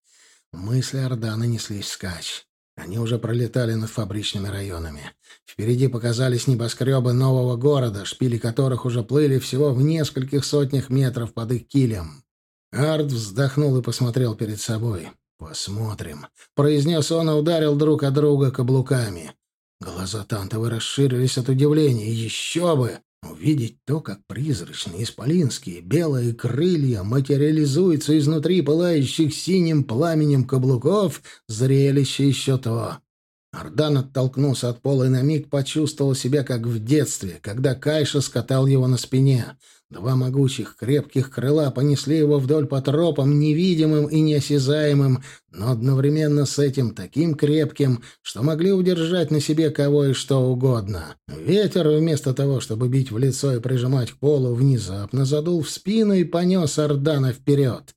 Мысли Ордана неслись вскачь. Они уже пролетали над фабричными районами. Впереди показались небоскребы нового города, шпили которых уже плыли всего в нескольких сотнях метров под их килем. Арт вздохнул и посмотрел перед собой. «Посмотрим», — произнес он и ударил друг от друга каблуками. Глаза Тантовы расширились от удивления. «Еще бы! Увидеть то, как призрачные исполинские белые крылья материализуются изнутри пылающих синим пламенем каблуков, зрелище еще то. Ардан оттолкнулся от пола и на миг почувствовал себя как в детстве, когда Кайша скатал его на спине. Два могучих, крепких крыла понесли его вдоль по тропам, невидимым и неосязаемым, но одновременно с этим таким крепким, что могли удержать на себе кого и что угодно. Ветер, вместо того, чтобы бить в лицо и прижимать к полу, внезапно задул в спину и понес Ордана вперед.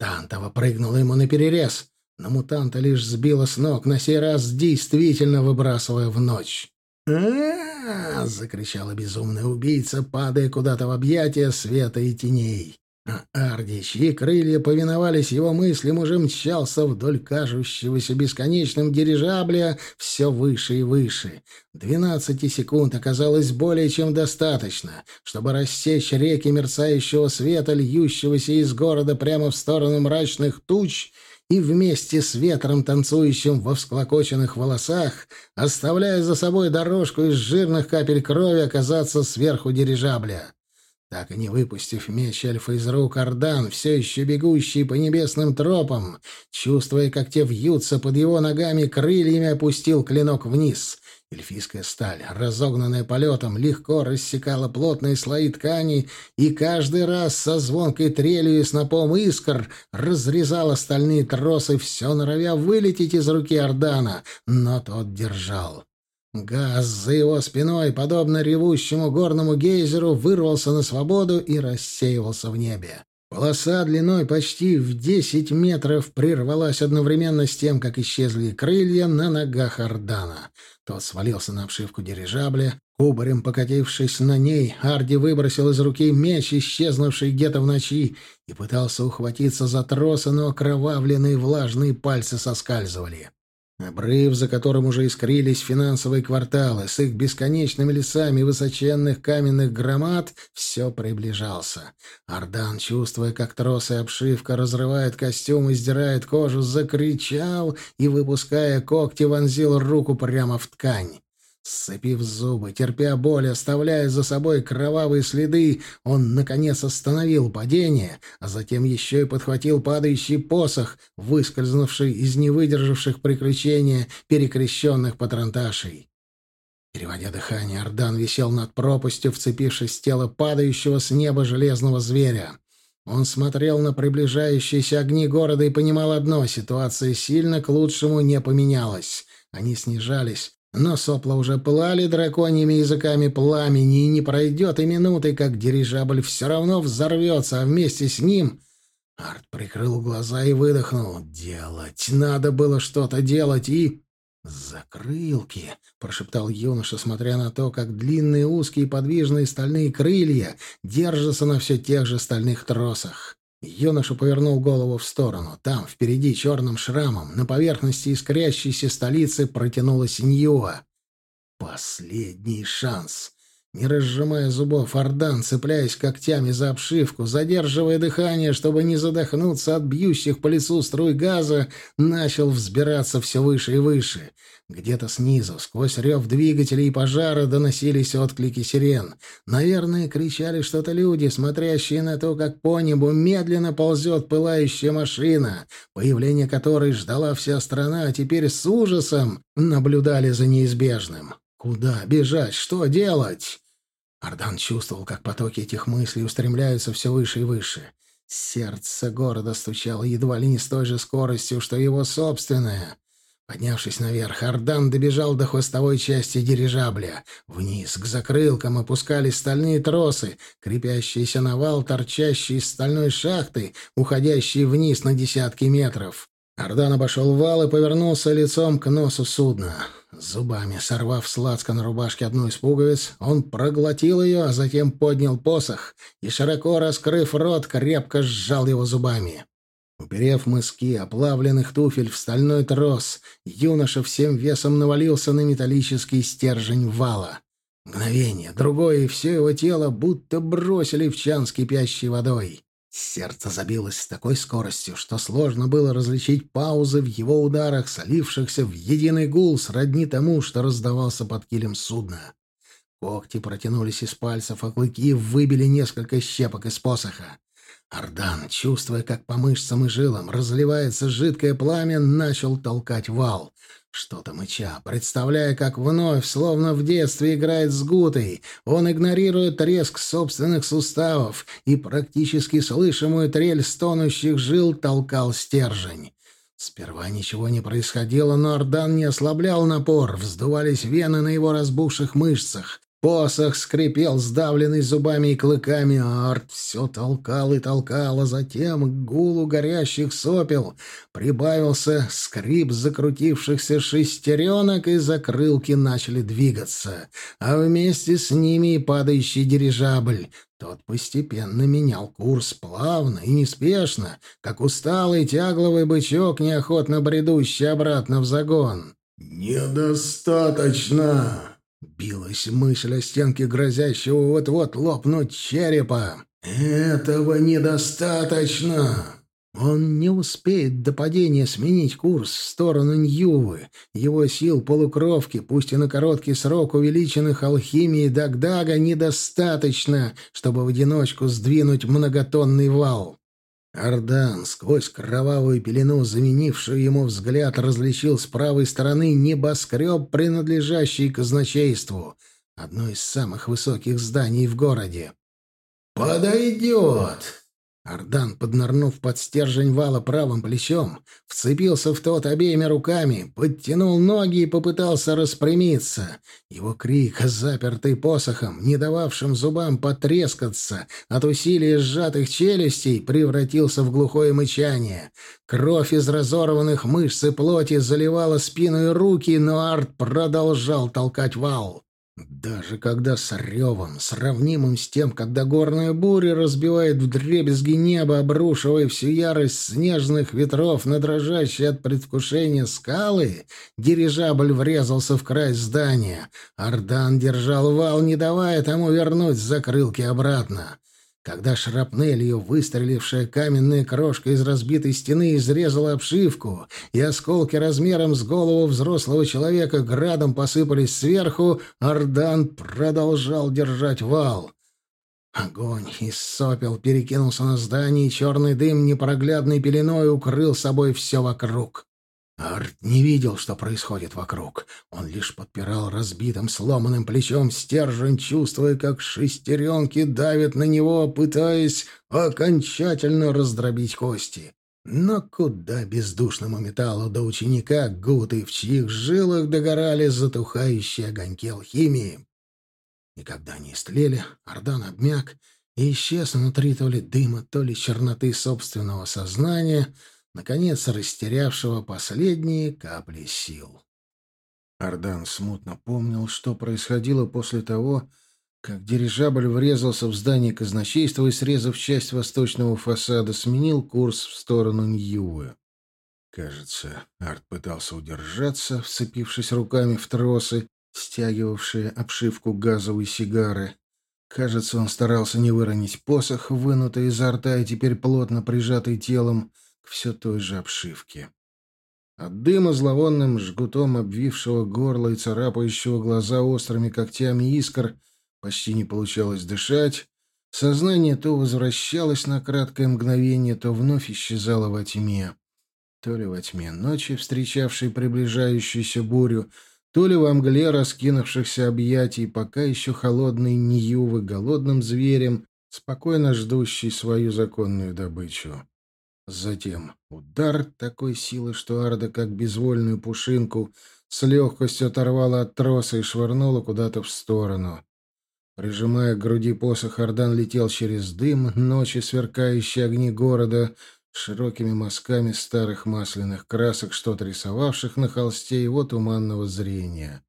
Тантова прыгнула ему на перерез, но мутанта лишь сбила с ног, на сей раз действительно выбрасывая в ночь а закричала безумная убийца, падая куда-то в объятия света и теней. А Арди, чьи крылья повиновались его мыслям, уже мчался вдоль кажущегося бесконечным дирижабля все выше и выше. Двенадцати секунд оказалось более чем достаточно, чтобы рассечь реки мерцающего света, льющегося из города прямо в сторону мрачных туч — и вместе с ветром, танцующим во всклокоченных волосах, оставляя за собой дорожку из жирных капель крови, оказаться сверху дирижабля. Так и не выпустив меч эльфа из рук, Ордан, все еще бегущий по небесным тропам, чувствуя, как те вьются под его ногами крыльями, опустил клинок вниз. Эльфийская сталь, разогнанная полетом, легко рассекала плотные слои ткани и каждый раз со звонкой трелью и снопом искр разрезала стальные тросы, все норовя вылететь из руки Ордана, но тот держал. Газ за его спиной, подобно ревущему горному гейзеру, вырвался на свободу и рассеивался в небе. Полоса длиной почти в десять метров прервалась одновременно с тем, как исчезли крылья на ногах Ордана. Тот свалился на обшивку дирижабля. Кубарем покатившись на ней, Арди выбросил из руки меч, исчезнувший где-то в ночи, и пытался ухватиться за тросы, но окровавленные влажные пальцы соскальзывали. Обрыв, за которым уже искрились финансовые кварталы, с их бесконечными лесами высоченных каменных громад, все приближался. Ардан, чувствуя, как тросы и обшивка разрывает костюм и сдирает кожу, закричал и, выпуская когти, вонзил руку прямо в ткань. Сцепив зубы, терпя боль, оставляя за собой кровавые следы, он, наконец, остановил падение, а затем еще и подхватил падающий посох, выскользнувший из невыдержавших приключения перекрещенных патронташей. Переводя дыхание, Ардан висел над пропастью, вцепившись в тело падающего с неба железного зверя. Он смотрел на приближающиеся огни города и понимал одно — ситуация сильно к лучшему не поменялась. Они снижались, но сопла уже пылали драконьими языками пламени, и не пройдет и минуты, как дирижабль все равно взорвется, а вместе с ним... Арт прикрыл глаза и выдохнул. «Делать! Надо было что-то делать и...» «Закрылки!» — прошептал юноша, смотря на то, как длинные узкие подвижные стальные крылья держатся на все тех же стальных тросах. Юноша повернул голову в сторону. Там, впереди, черным шрамом, на поверхности искрящейся столицы протянулась Ньюа. Последний шанс. Не разжимая зубов, Ордан, цепляясь когтями за обшивку, задерживая дыхание, чтобы не задохнуться от бьющих по лицу струй газа, начал взбираться все выше и выше. Где-то снизу, сквозь рев двигателей и пожара, доносились отклики сирен. Наверное, кричали что-то люди, смотрящие на то, как по небу медленно ползет пылающая машина, появление которой ждала вся страна, а теперь с ужасом наблюдали за неизбежным. Куда бежать? Что делать? Ардан чувствовал, как потоки этих мыслей устремляются все выше и выше. Сердце города стучало едва ли не с той же скоростью, что его собственное. Поднявшись наверх, Ардан добежал до хвостовой части дирижабля. Вниз, к закрылкам, опускались стальные тросы, крепящиеся на вал, торчащие из стальной шахты, уходящие вниз на десятки метров. Ардан обошел вал и повернулся лицом к носу судна. Зубами сорвав с на рубашке одну из пуговиц, он проглотил ее, а затем поднял посох и, широко раскрыв рот, крепко сжал его зубами. Уперев мыски оплавленных туфель в стальной трос, юноша всем весом навалился на металлический стержень вала. Мгновение, другое, и все его тело будто бросили в чан с кипящей водой. Сердце забилось с такой скоростью, что сложно было различить паузы в его ударах, солившихся в единый гул сродни тому, что раздавался под килем судна. Когти протянулись из пальцев, а клыки выбили несколько щепок из посоха. Ардан, чувствуя, как по мышцам и жилам разливается жидкое пламя, начал толкать вал. Что-то мыча, представляя, как вновь, словно в детстве, играет с Гутой, он игнорирует треск собственных суставов и практически слышимую трель стонущих жил толкал стержень. Сперва ничего не происходило, но Ардан не ослаблял напор, вздувались вены на его разбухших мышцах. Посох скрипел, сдавленный зубами и клыками, а Арт все толкал и толкал, а затем к гулу горящих сопел прибавился скрип закрутившихся шестеренок, и закрылки начали двигаться, а вместе с ними и падающий дирижабль. Тот постепенно менял курс плавно и неспешно, как усталый тягловый бычок, неохотно бредущий обратно в загон. «Недостаточно!» Билась мысль о стенке грозящего вот-вот лопнуть черепа. «Этого недостаточно!» Он не успеет до падения сменить курс в сторону Ньювы. Его сил полукровки, пусть и на короткий срок увеличенных алхимией Дагдага, недостаточно, чтобы в одиночку сдвинуть многотонный вал. Ардан, сквозь кровавую пелену, заменившую ему взгляд, различил с правой стороны небоскреб, принадлежащий казначейству, одно из самых высоких зданий в городе. «Подойдет!» Ардан, поднырнув под стержень вала правым плечом, вцепился в тот обеими руками, подтянул ноги и попытался распрямиться. Его крик, запертый посохом, не дававшим зубам потрескаться от усилия сжатых челюстей, превратился в глухое мычание. Кровь из разорванных мышц и плоти заливала спину и руки, но Арт продолжал толкать вал. Даже когда с ревом, сравнимым с тем, когда горная буря разбивает вдребезги небо, обрушивая всю ярость снежных ветров на дрожащие от предвкушения скалы, дирижабль врезался в край здания. Ардан держал вал, не давая тому вернуть закрылки обратно. Когда шрапнелью выстрелившая каменная крошка из разбитой стены изрезала обшивку, и осколки размером с голову взрослого человека градом посыпались сверху, Ардан продолжал держать вал. Огонь из сопел перекинулся на здание, и черный дым непроглядной пеленой укрыл собой все вокруг. Арт не видел, что происходит вокруг. Он лишь подпирал разбитым, сломанным плечом стержень, чувствуя, как шестеренки давят на него, пытаясь окончательно раздробить кости. Но куда бездушному металлу до ученика Гуты, в чьих жилах догорали затухающие огоньки алхимии. И когда они истлели, Ардан обмяк и исчез внутри то ли дыма, то ли черноты собственного сознания — наконец растерявшего последние капли сил. Ардан смутно помнил, что происходило после того, как дирижабль врезался в здание казначейства и, срезав часть восточного фасада, сменил курс в сторону Ньюы. Кажется, Арт пытался удержаться, вцепившись руками в тросы, стягивавшие обшивку газовой сигары. Кажется, он старался не выронить посох, вынутый изо рта и теперь плотно прижатый телом, все той же обшивке. От дыма зловонным жгутом обвившего горло и царапающего глаза острыми когтями искр почти не получалось дышать. Сознание то возвращалось на краткое мгновение, то вновь исчезало во тьме. То ли во тьме ночи, встречавшей приближающуюся бурю, то ли во мгле раскинувшихся объятий, пока еще холодный Ньювы голодным зверем, спокойно ждущий свою законную добычу. Затем удар такой силы, что Арда, как безвольную пушинку, с легкостью оторвала от троса и швырнула куда-то в сторону. Прижимая к груди посох, Ардан летел через дым, ночи сверкающие огни города, широкими мазками старых масляных красок, что-то рисовавших на холсте его туманного зрения.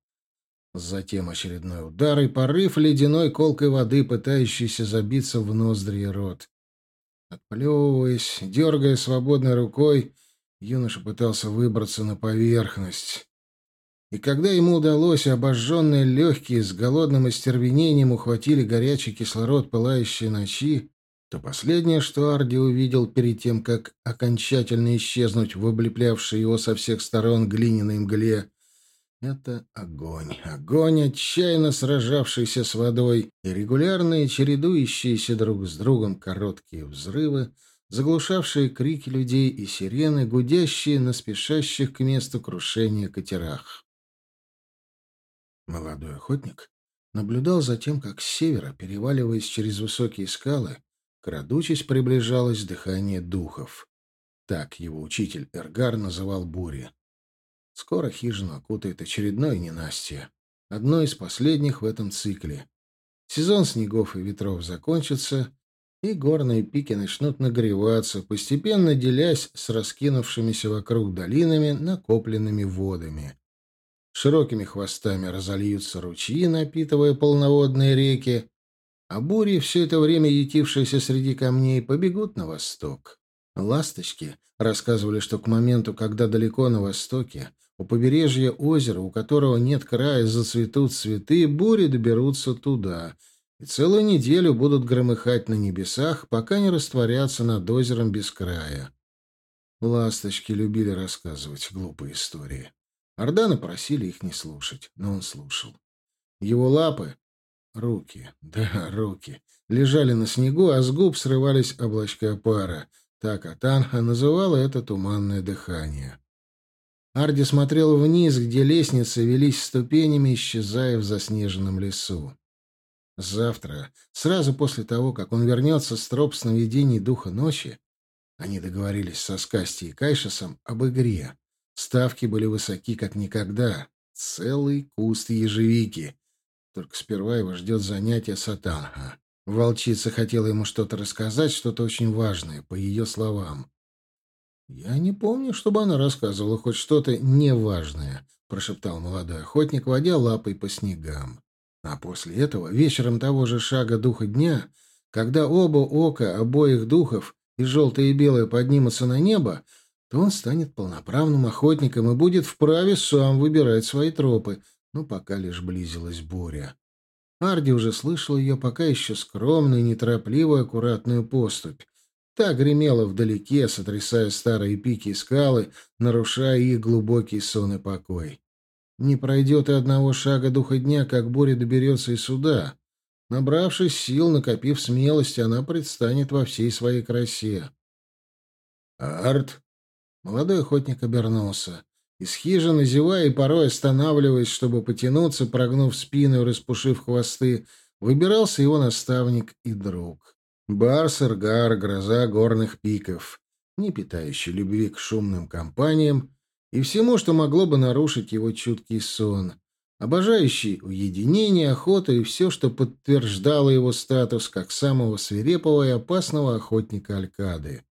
Затем очередной удар и порыв ледяной колкой воды, пытающийся забиться в ноздри и рот. Отплевываясь, дергая свободной рукой, юноша пытался выбраться на поверхность. И когда ему удалось, обожженные легкие с голодным остервенением ухватили горячий кислород пылающей ночи, то последнее, что Арди увидел перед тем, как окончательно исчезнуть в облеплявшей его со всех сторон глиняной мгле, это огонь. Огонь, отчаянно сражавшийся с водой, и регулярные, чередующиеся друг с другом короткие взрывы, заглушавшие крики людей и сирены, гудящие на спешащих к месту крушения катерах. Молодой охотник наблюдал за тем, как с севера, переваливаясь через высокие скалы, Крадучись, приближалось дыхание духов. Так его учитель Эргар называл бури. Скоро хижину окутает очередное ненастье. Одно из последних в этом цикле. Сезон снегов и ветров закончится, и горные пики начнут нагреваться, постепенно делясь с раскинувшимися вокруг долинами накопленными водами. Широкими хвостами разольются ручьи, напитывая полноводные реки, а бури, все это время ютившиеся среди камней, побегут на восток. Ласточки рассказывали, что к моменту, когда далеко на востоке, у побережья озера, у которого нет края, зацветут цветы, бури доберутся туда и целую неделю будут громыхать на небесах, пока не растворятся над озером без края. Ласточки любили рассказывать глупые истории. Ордана просили их не слушать, но он слушал. Его лапы Руки, да, руки, лежали на снегу, а с губ срывались облачка пара. Так Атанха называла это туманное дыхание. Арди смотрел вниз, где лестницы велись ступенями, исчезая в заснеженном лесу. Завтра, сразу после того, как он вернется с троп сновидений духа ночи, они договорились со Скасти и Кайшесом об игре. Ставки были высоки, как никогда. Целый куст ежевики. Только сперва его ждет занятие сатанха. Волчица хотела ему что-то рассказать, что-то очень важное, по ее словам. «Я не помню, чтобы она рассказывала хоть что-то неважное», — прошептал молодой охотник, водя лапой по снегам. А после этого, вечером того же шага духа дня, когда оба ока обоих духов, и желтое и белое, поднимутся на небо, то он станет полноправным охотником и будет вправе сам выбирать свои тропы, но пока лишь близилась буря. Арди уже слышал ее пока еще скромную, неторопливую, аккуратную поступь. Та гремела вдалеке, сотрясая старые пики и скалы, нарушая их глубокий сон и покой. Не пройдет и одного шага духа дня, как буря доберется и сюда. Набравшись сил, накопив смелость, она предстанет во всей своей красе. «Арт!» Молодой охотник обернулся. Из хижины, зевая и порой останавливаясь, чтобы потянуться, прогнув спину и распушив хвосты, выбирался его наставник и друг. Барс Эргар, гроза горных пиков, не питающий любви к шумным компаниям и всему, что могло бы нарушить его чуткий сон, обожающий уединение, охоту и все, что подтверждало его статус как самого свирепого и опасного охотника Алькады.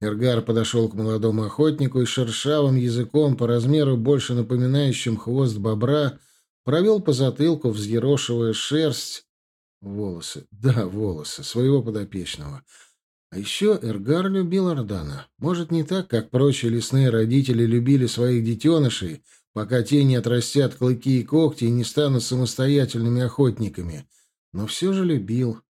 Эргар подошел к молодому охотнику и шершавым языком, по размеру больше напоминающим хвост бобра, провел по затылку, взъерошивая шерсть, волосы, да, волосы, своего подопечного. А еще Эргар любил Ордана. Может, не так, как прочие лесные родители любили своих детенышей, пока те не отрастят клыки и когти и не станут самостоятельными охотниками, но все же любил.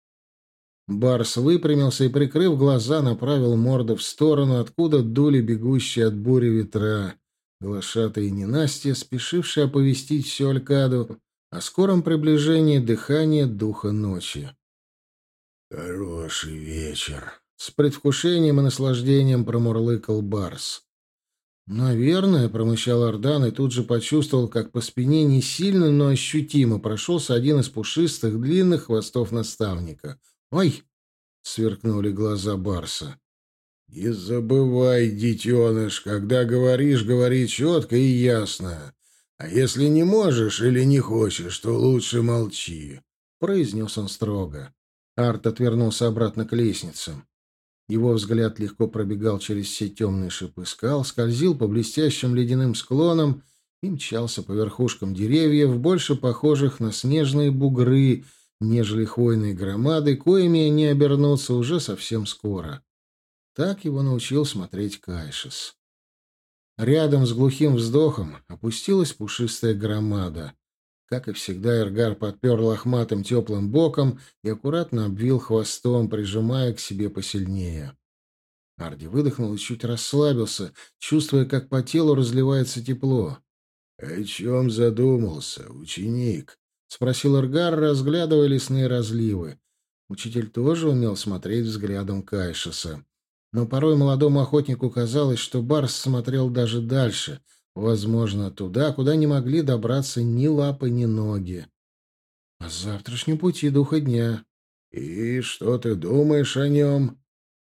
Барс выпрямился и, прикрыв глаза, направил морду в сторону, откуда дули бегущие от бури ветра. Глашатые ненастья, спешившие оповестить всю Алькаду о скором приближении дыхания духа ночи. «Хороший вечер», — с предвкушением и наслаждением промурлыкал Барс. «Наверное», — промычал Ордан и тут же почувствовал, как по спине не сильно, но ощутимо прошелся один из пушистых длинных хвостов наставника — «Ой!» — сверкнули глаза Барса. «Не забывай, детеныш, когда говоришь, говори четко и ясно. А если не можешь или не хочешь, то лучше молчи», — произнес он строго. Арт отвернулся обратно к лестницам. Его взгляд легко пробегал через все темные шипы скал, скользил по блестящим ледяным склонам и мчался по верхушкам деревьев, больше похожих на снежные бугры, нежели хвойные громады, коими они обернутся уже совсем скоро. Так его научил смотреть Кайшис. Рядом с глухим вздохом опустилась пушистая громада. Как и всегда, Эргар подпер лохматым теплым боком и аккуратно обвил хвостом, прижимая к себе посильнее. Арди выдохнул и чуть расслабился, чувствуя, как по телу разливается тепло. — О чем задумался, ученик? — спросил Эргар, разглядывая лесные разливы. Учитель тоже умел смотреть взглядом Кайшеса. Но порой молодому охотнику казалось, что Барс смотрел даже дальше, возможно, туда, куда не могли добраться ни лапы, ни ноги. О завтрашнем пути духа дня. «И что ты думаешь о нем?»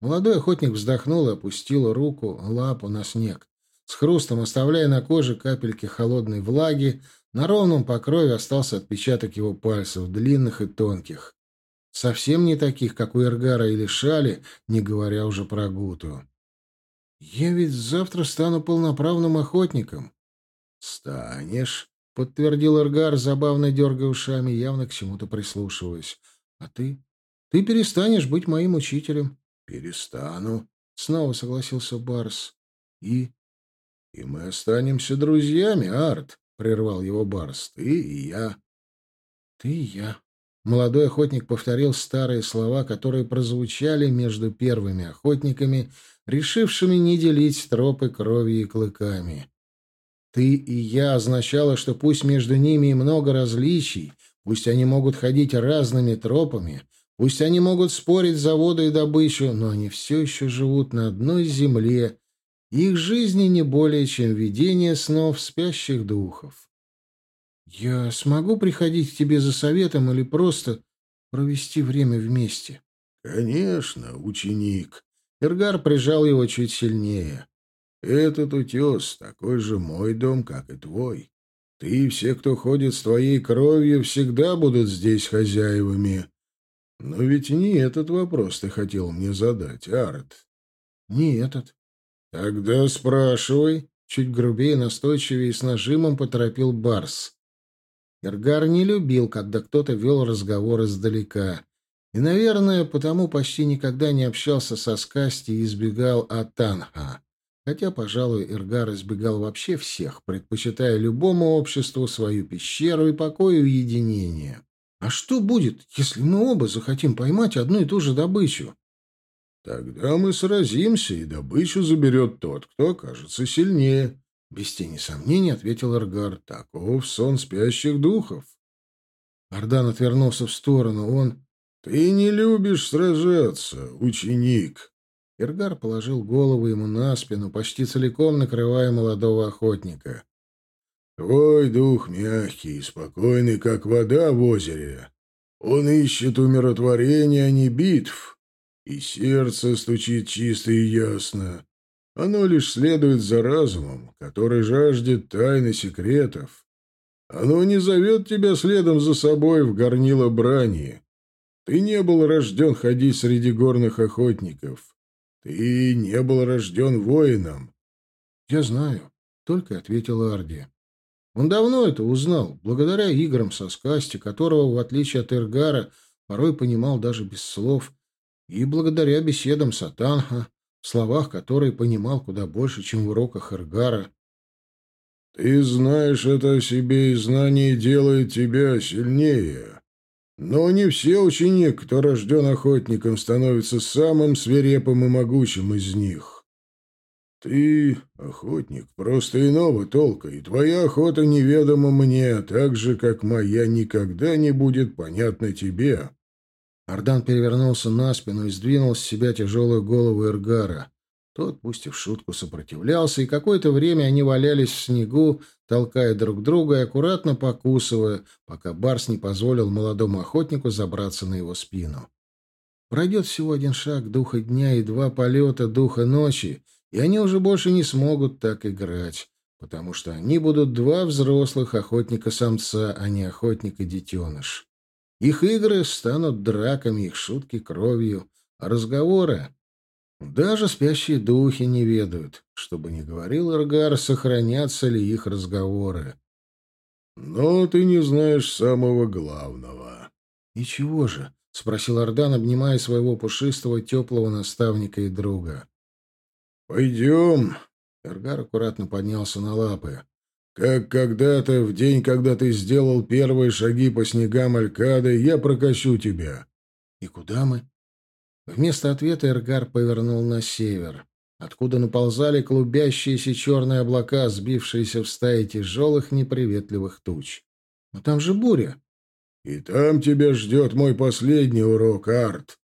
Молодой охотник вздохнул и опустил руку, лапу на снег. С хрустом, оставляя на коже капельки холодной влаги, на ровном покрове остался отпечаток его пальцев, длинных и тонких. Совсем не таких, как у Эргара или Шали, не говоря уже про Гуту. «Я ведь завтра стану полноправным охотником». «Станешь», — подтвердил Эргар, забавно дергая ушами, явно к чему-то прислушиваясь. «А ты? Ты перестанешь быть моим учителем». «Перестану», — снова согласился Барс. «И?» «И мы останемся друзьями, Арт», — прервал его Барс. «Ты и я». «Ты и я», Молодой охотник повторил старые слова, которые прозвучали между первыми охотниками, решившими не делить тропы кровью и клыками. «Ты и я» означало, что пусть между ними и много различий, пусть они могут ходить разными тропами, пусть они могут спорить за воду и добычу, но они все еще живут на одной земле, их жизни не более, чем видение снов спящих духов. «Я смогу приходить к тебе за советом или просто провести время вместе?» «Конечно, ученик». Эргар прижал его чуть сильнее. «Этот утес такой же мой дом, как и твой. Ты и все, кто ходит с твоей кровью, всегда будут здесь хозяевами. Но ведь не этот вопрос ты хотел мне задать, Арт». «Не этот». «Тогда спрашивай». Чуть грубее, настойчивее и с нажимом поторопил Барс. Эргар не любил, когда кто-то вел разговор издалека. И, наверное, потому почти никогда не общался со Скасти и избегал Атанха. Хотя, пожалуй, Эргар избегал вообще всех, предпочитая любому обществу свою пещеру и покой и уединение. А что будет, если мы оба захотим поймать одну и ту же добычу? Тогда мы сразимся, и добычу заберет тот, кто окажется сильнее. Без тени сомнений ответил Эргар. Таков сон спящих духов. Ардан отвернулся в сторону. Он... Ты не любишь сражаться, ученик. Эргар положил голову ему на спину, почти целиком накрывая молодого охотника. Твой дух мягкий и спокойный, как вода в озере. Он ищет умиротворения, а не битв, и сердце стучит чисто и ясно. Оно лишь следует за разумом, который жаждет тайны секретов. Оно не зовет тебя следом за собой в горнило брани. Ты не был рожден ходить среди горных охотников. Ты не был рожден воином. — Я знаю, — только ответил Арди. Он давно это узнал, благодаря играм со Скасти, которого, в отличие от Эргара, порой понимал даже без слов, и благодаря беседам с Атанха, в словах которой понимал куда больше, чем в уроках Эргара. «Ты знаешь это о себе, и знание делает тебя сильнее. Но не все ученик, кто рожден охотником, становится самым свирепым и могучим из них. Ты охотник просто иного толка, и твоя охота неведома мне, так же, как моя никогда не будет понятна тебе». Ардан перевернулся на спину и сдвинул с себя тяжелую голову Эргара. Тот, пусть и в шутку, сопротивлялся, и какое-то время они валялись в снегу, толкая друг друга и аккуратно покусывая, пока Барс не позволил молодому охотнику забраться на его спину. Пройдет всего один шаг духа дня и два полета духа ночи, и они уже больше не смогут так играть, потому что они будут два взрослых охотника-самца, а не охотника-детеныш. Их игры станут драками, их шутки кровью, а разговоры... Даже спящие духи не ведают, чтобы не говорил Эргар, сохранятся ли их разговоры. «Но ты не знаешь самого главного. «И чего же?» — спросил Ардан, обнимая своего пушистого, теплого наставника и друга. «Пойдем!» — Эргар аккуратно поднялся на лапы. «Как когда-то, в день, когда ты сделал первые шаги по снегам Алькады, я прокачу тебя». «И куда мы?» Вместо ответа Эргар повернул на север, откуда наползали клубящиеся черные облака, сбившиеся в стаи тяжелых неприветливых туч. «Но там же буря!» «И там тебя ждет мой последний урок, Арт!»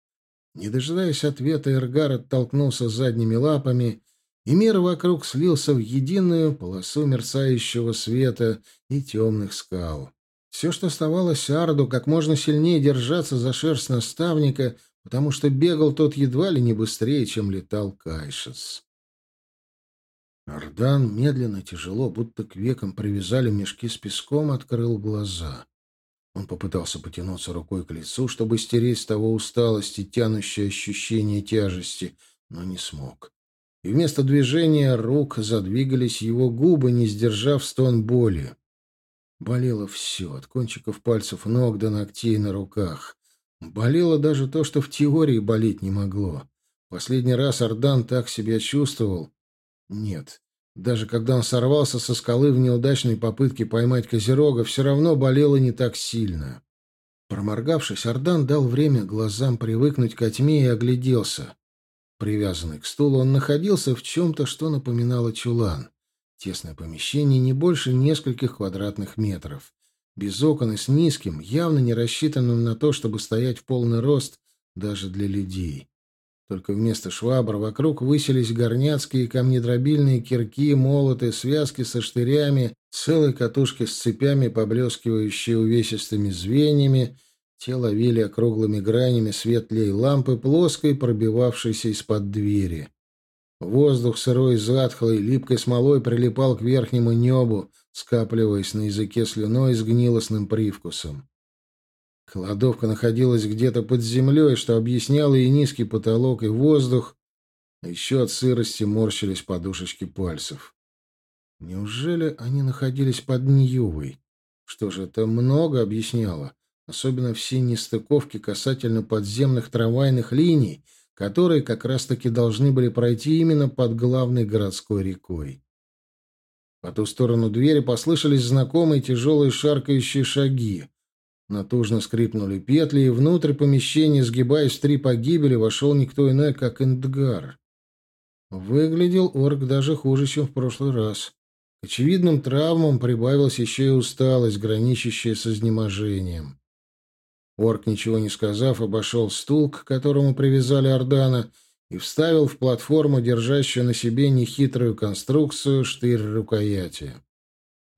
Не дожидаясь ответа, Эргар оттолкнулся задними лапами, и мир вокруг слился в единую полосу мерцающего света и темных скал. Все, что оставалось Арду, как можно сильнее держаться за шерсть наставника, потому что бегал тот едва ли не быстрее, чем летал Кайшес. Ардан медленно, тяжело, будто к векам привязали мешки с песком, открыл глаза. Он попытался потянуться рукой к лицу, чтобы стереть с того усталости, тянущее ощущение тяжести, но не смог. И вместо движения рук задвигались его губы, не сдержав стон боли. Болело все, от кончиков пальцев ног до ногтей на руках. Болело даже то, что в теории болеть не могло. Последний раз Ардан так себя чувствовал. Нет, даже когда он сорвался со скалы в неудачной попытке поймать Козерога, все равно болело не так сильно. Проморгавшись, Ардан дал время глазам привыкнуть к тьме и огляделся. Привязанный к стулу, он находился в чем-то, что напоминало чулан. Тесное помещение не больше нескольких квадратных метров. Без окон и с низким, явно не рассчитанным на то, чтобы стоять в полный рост даже для людей. Только вместо швабр вокруг высились горняцкие камнедробильные кирки, молоты, связки со штырями, целые катушки с цепями, поблескивающие увесистыми звеньями, те ловили округлыми гранями светлей лампы, плоской, пробивавшейся из-под двери. Воздух сырой, затхлый, липкой смолой прилипал к верхнему небу, скапливаясь на языке слюной с гнилостным привкусом. Кладовка находилась где-то под землей, что объясняло и низкий потолок, и воздух, а еще от сырости морщились подушечки пальцев. Неужели они находились под Ньювой? Что же, это много объясняло, особенно все нестыковки касательно подземных трамвайных линий, которые как раз-таки должны были пройти именно под главной городской рекой. По ту сторону двери послышались знакомые тяжелые шаркающие шаги. Натужно скрипнули петли, и внутрь помещения, сгибаясь в три погибели, вошел никто иной, как Эндгар. Выглядел орк даже хуже, чем в прошлый раз. К очевидным травмам прибавилась еще и усталость, граничащая с изнеможением. Орк, ничего не сказав, обошел стул, к которому привязали Ордана, и вставил в платформу, держащую на себе нехитрую конструкцию, штырь рукояти.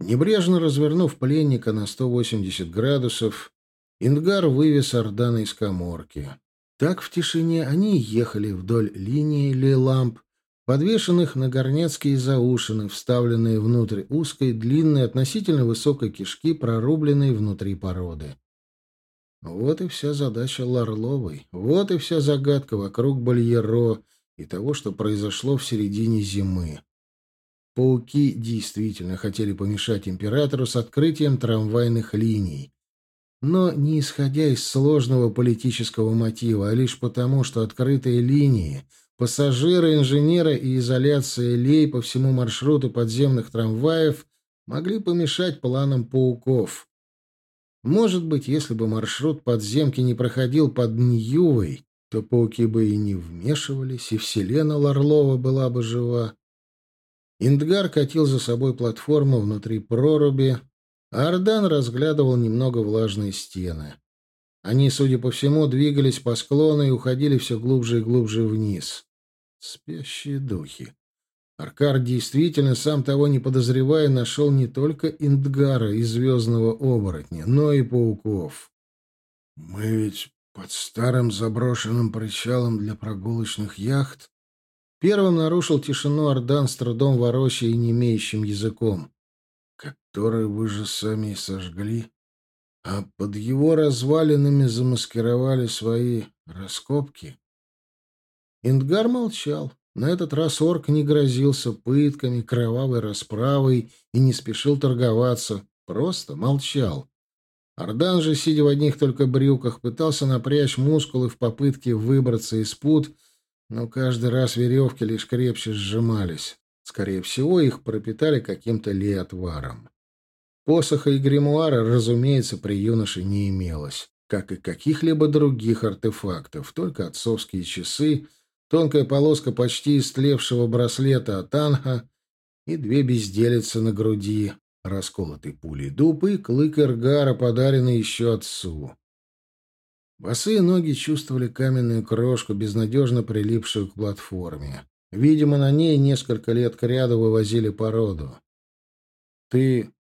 Небрежно развернув пленника на 180 градусов, Ингар вывез Ордана из коморки. Так в тишине они ехали вдоль линии леламп, подвешенных на горнецкие заушины, вставленные внутрь узкой, длинной, относительно высокой кишки, прорубленной внутри породы. Вот и вся задача Ларловой, вот и вся загадка вокруг Бальеро и того, что произошло в середине зимы. Пауки действительно хотели помешать императору с открытием трамвайных линий. Но не исходя из сложного политического мотива, а лишь потому, что открытые линии, пассажиры, инженеры и изоляция лей по всему маршруту подземных трамваев могли помешать планам пауков. Может быть, если бы маршрут подземки не проходил под Ньювой, то пауки бы и не вмешивались, и вселена Ларлова была бы жива. Индгар катил за собой платформу внутри проруби, а Ардан разглядывал немного влажные стены. Они, судя по всему, двигались по склону и уходили все глубже и глубже вниз. Спящие духи. Аркар действительно, сам того не подозревая, нашел не только Индгара и звездного оборотня, но и пауков. «Мы ведь под старым заброшенным причалом для прогулочных яхт?» Первым нарушил тишину Ордан с трудом ворочая и не имеющим языком, который вы же сами сожгли, а под его развалинами замаскировали свои раскопки. Индгар молчал. На этот раз орк не грозился пытками, кровавой расправой и не спешил торговаться, просто молчал. Ардан же, сидя в одних только брюках, пытался напрячь мускулы в попытке выбраться из пут, но каждый раз веревки лишь крепче сжимались. Скорее всего, их пропитали каким-то леотваром. Посоха и гримуара, разумеется, при юноше не имелось, как и каких-либо других артефактов, только отцовские часы, тонкая полоска почти истлевшего браслета от Анха и две безделицы на груди, расколотый пулей дуб и клык Эргара, подаренный еще отцу. Босые ноги чувствовали каменную крошку, безнадежно прилипшую к платформе. Видимо, на ней несколько лет кряду вывозили породу. «Ты...»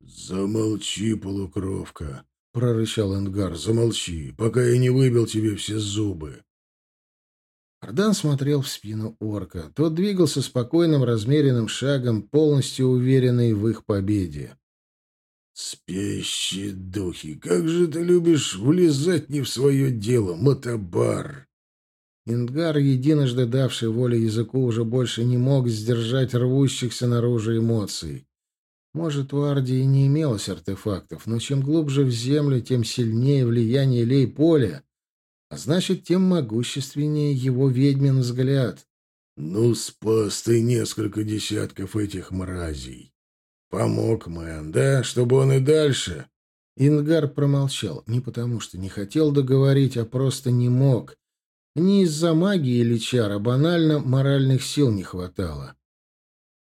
«Замолчи, полукровка!» — прорычал Энгар. «Замолчи, пока я не выбил тебе все зубы!» Ардан смотрел в спину орка. Тот двигался спокойным, размеренным шагом, полностью уверенный в их победе. «Спящие духи, как же ты любишь влезать не в свое дело, мотобар!» Ингар, единожды давший волю языку, уже больше не мог сдержать рвущихся наружу эмоций. Может, у Арди и не имелось артефактов, но чем глубже в землю, тем сильнее влияние лей-поля, а значит, тем могущественнее его ведьмин взгляд. «Ну, спас ты несколько десятков этих мразей. Помог Мэн, да, чтобы он и дальше...» Ингар промолчал, не потому что не хотел договорить, а просто не мог. Не из-за магии или чара, банально моральных сил не хватало.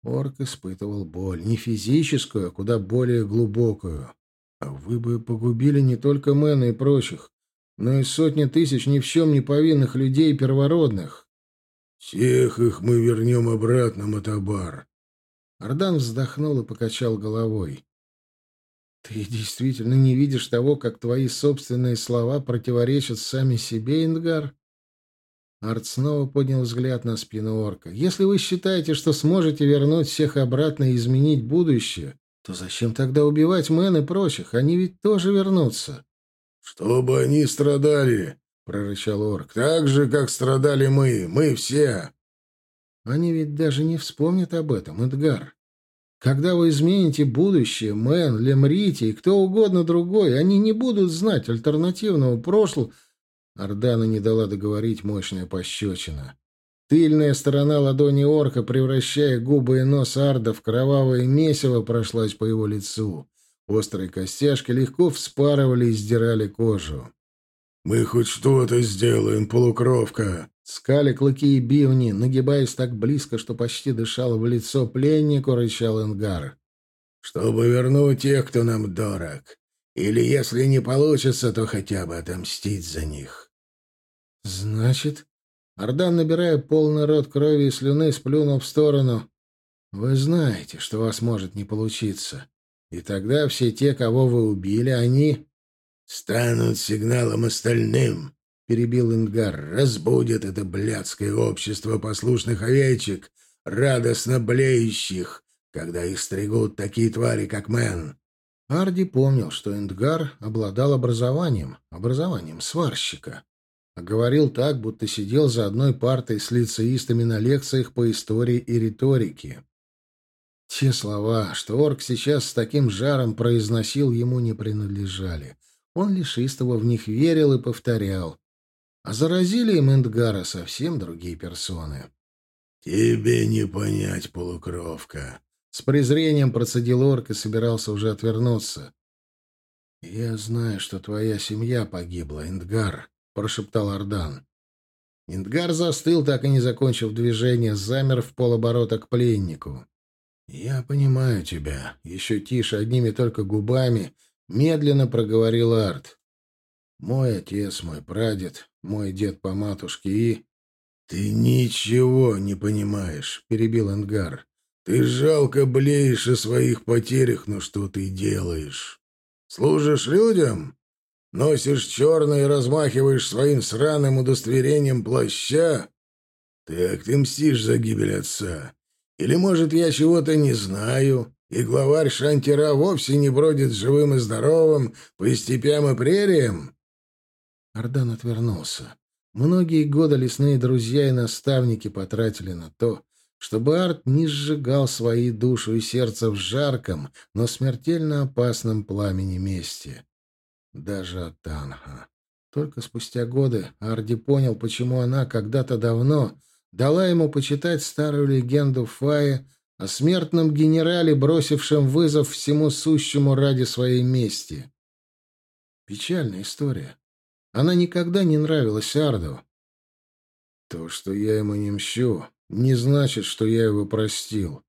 Орк испытывал боль, не физическую, а куда более глубокую. А вы бы погубили не только Мэна и прочих но и сотни тысяч ни в чем не повинных людей первородных. «Всех их мы вернем обратно, Мотобар». Ардан вздохнул и покачал головой. «Ты действительно не видишь того, как твои собственные слова противоречат сами себе, Ингар?» Арт снова поднял взгляд на спину орка. «Если вы считаете, что сможете вернуть всех обратно и изменить будущее, то зачем тогда убивать Мэн и прочих? Они ведь тоже вернутся». «Чтобы они страдали», — прорычал орк, — «так же, как страдали мы, мы все». «Они ведь даже не вспомнят об этом, Индгар. Когда вы измените будущее, Мэн, Лемрити и кто угодно другой, они не будут знать альтернативного прошлого». Ардана не дала договорить мощная пощечина. Тыльная сторона ладони орка, превращая губы и нос Арда в кровавое месиво, прошлась по его лицу. Острые костяшки легко вспарывали и сдирали кожу. «Мы хоть что-то сделаем, полукровка!» Скаля клыки и бивни, нагибаясь так близко, что почти дышал в лицо пленнику, рычал Индгар. «Чтобы вернуть тех, кто нам дорог. Или, если не получится, то хотя бы отомстить за них». «Значит...» Ардан, набирая полный рот крови и слюны, сплюнул в сторону. «Вы знаете, что у вас может не получиться. И тогда все те, кого вы убили, они... «Станут сигналом остальным», — перебил Ингар. «Разбудят это блядское общество послушных овечек, радостно блеющих, когда их стригут такие твари, как Мэн». Арди помнил, что Эндгар обладал образованием, образованием сварщика. А говорил так, будто сидел за одной партой с лицеистами на лекциях по истории и риторике. Те слова, что орк сейчас с таким жаром произносил, ему не принадлежали. Он лишь истово в них верил и повторял. А заразили им Эндгара совсем другие персоны. «Тебе не понять, полукровка!» С презрением процедил орк и собирался уже отвернуться. «Я знаю, что твоя семья погибла, Эндгар», — прошептал Ардан. Индгар застыл, так и не закончив движение, замер в полоборота к пленнику. «Я понимаю тебя», — еще тише, одними только губами, медленно проговорил Арт. «Мой отец, мой прадед, мой дед по матушке и...» «Ты ничего не понимаешь», — перебил Энгар. «Ты жалко блеешь о своих потерях, но что ты делаешь? Служишь людям? Носишь черное и размахиваешь своим сраным удостоверением плаща? Так ты мстишь за гибель отца. Или, может, я чего-то не знаю, и главарь Шантира вовсе не бродит живым и здоровым по степям и прериям?» Ардан отвернулся. Многие годы лесные друзья и наставники потратили на то, чтобы Арт не сжигал свои душу и сердце в жарком, но смертельно опасном пламени мести. даже от Танха. Только спустя годы Арди понял, почему она когда-то давно дала ему почитать старую легенду Фаи о смертном генерале, бросившем вызов всему сущему ради своей мести. Печальная история. Она никогда не нравилась Арду. То, что я ему не мщу, не значит, что я его простил.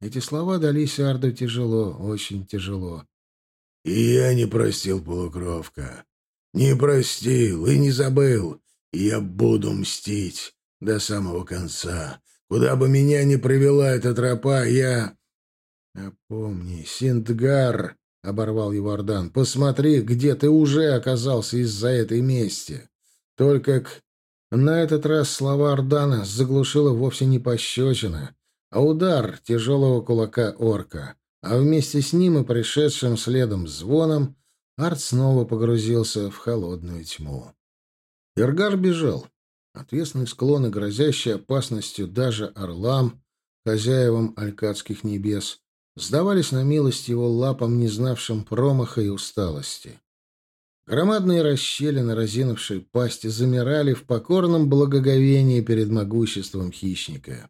Эти слова дались Арду тяжело, очень тяжело. И я не простил полукровка. Не простил и не забыл. Я буду мстить до самого конца. Куда бы меня ни привела эта тропа, я... «Опомнись, Индгар!» — оборвал его Ардан. «Посмотри, где ты уже оказался из-за этой мести. Только к... На этот раз слова Ардана заглушила вовсе не пощечина, а удар тяжелого кулака орка. А вместе с ним и пришедшим следом звоном Ард снова погрузился в холодную тьму. Эргар бежал. Отвесные склоны, грозящие опасностью даже орлам, хозяевам алькадских небес, сдавались на милость его лапам, не знавшим промаха и усталости. Громадные расщелины разинувшей пасти замирали в покорном благоговении перед могуществом хищника.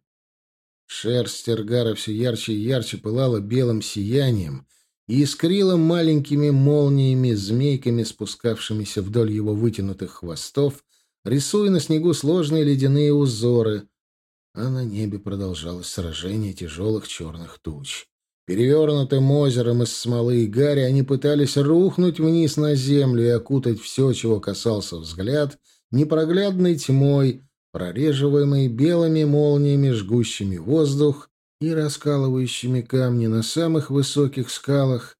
Шерсть Эргара все ярче и ярче пылала белым сиянием и искрила маленькими молниями, змейками, спускавшимися вдоль его вытянутых хвостов, рисуя на снегу сложные ледяные узоры, а на небе продолжалось сражение тяжелых черных туч. Перевернутым озером из смолы и гари они пытались рухнуть вниз на землю и окутать все, чего касался взгляд, непроглядной тьмой, прореживаемой белыми молниями, жгущими воздух и раскалывающими камни на самых высоких скалах,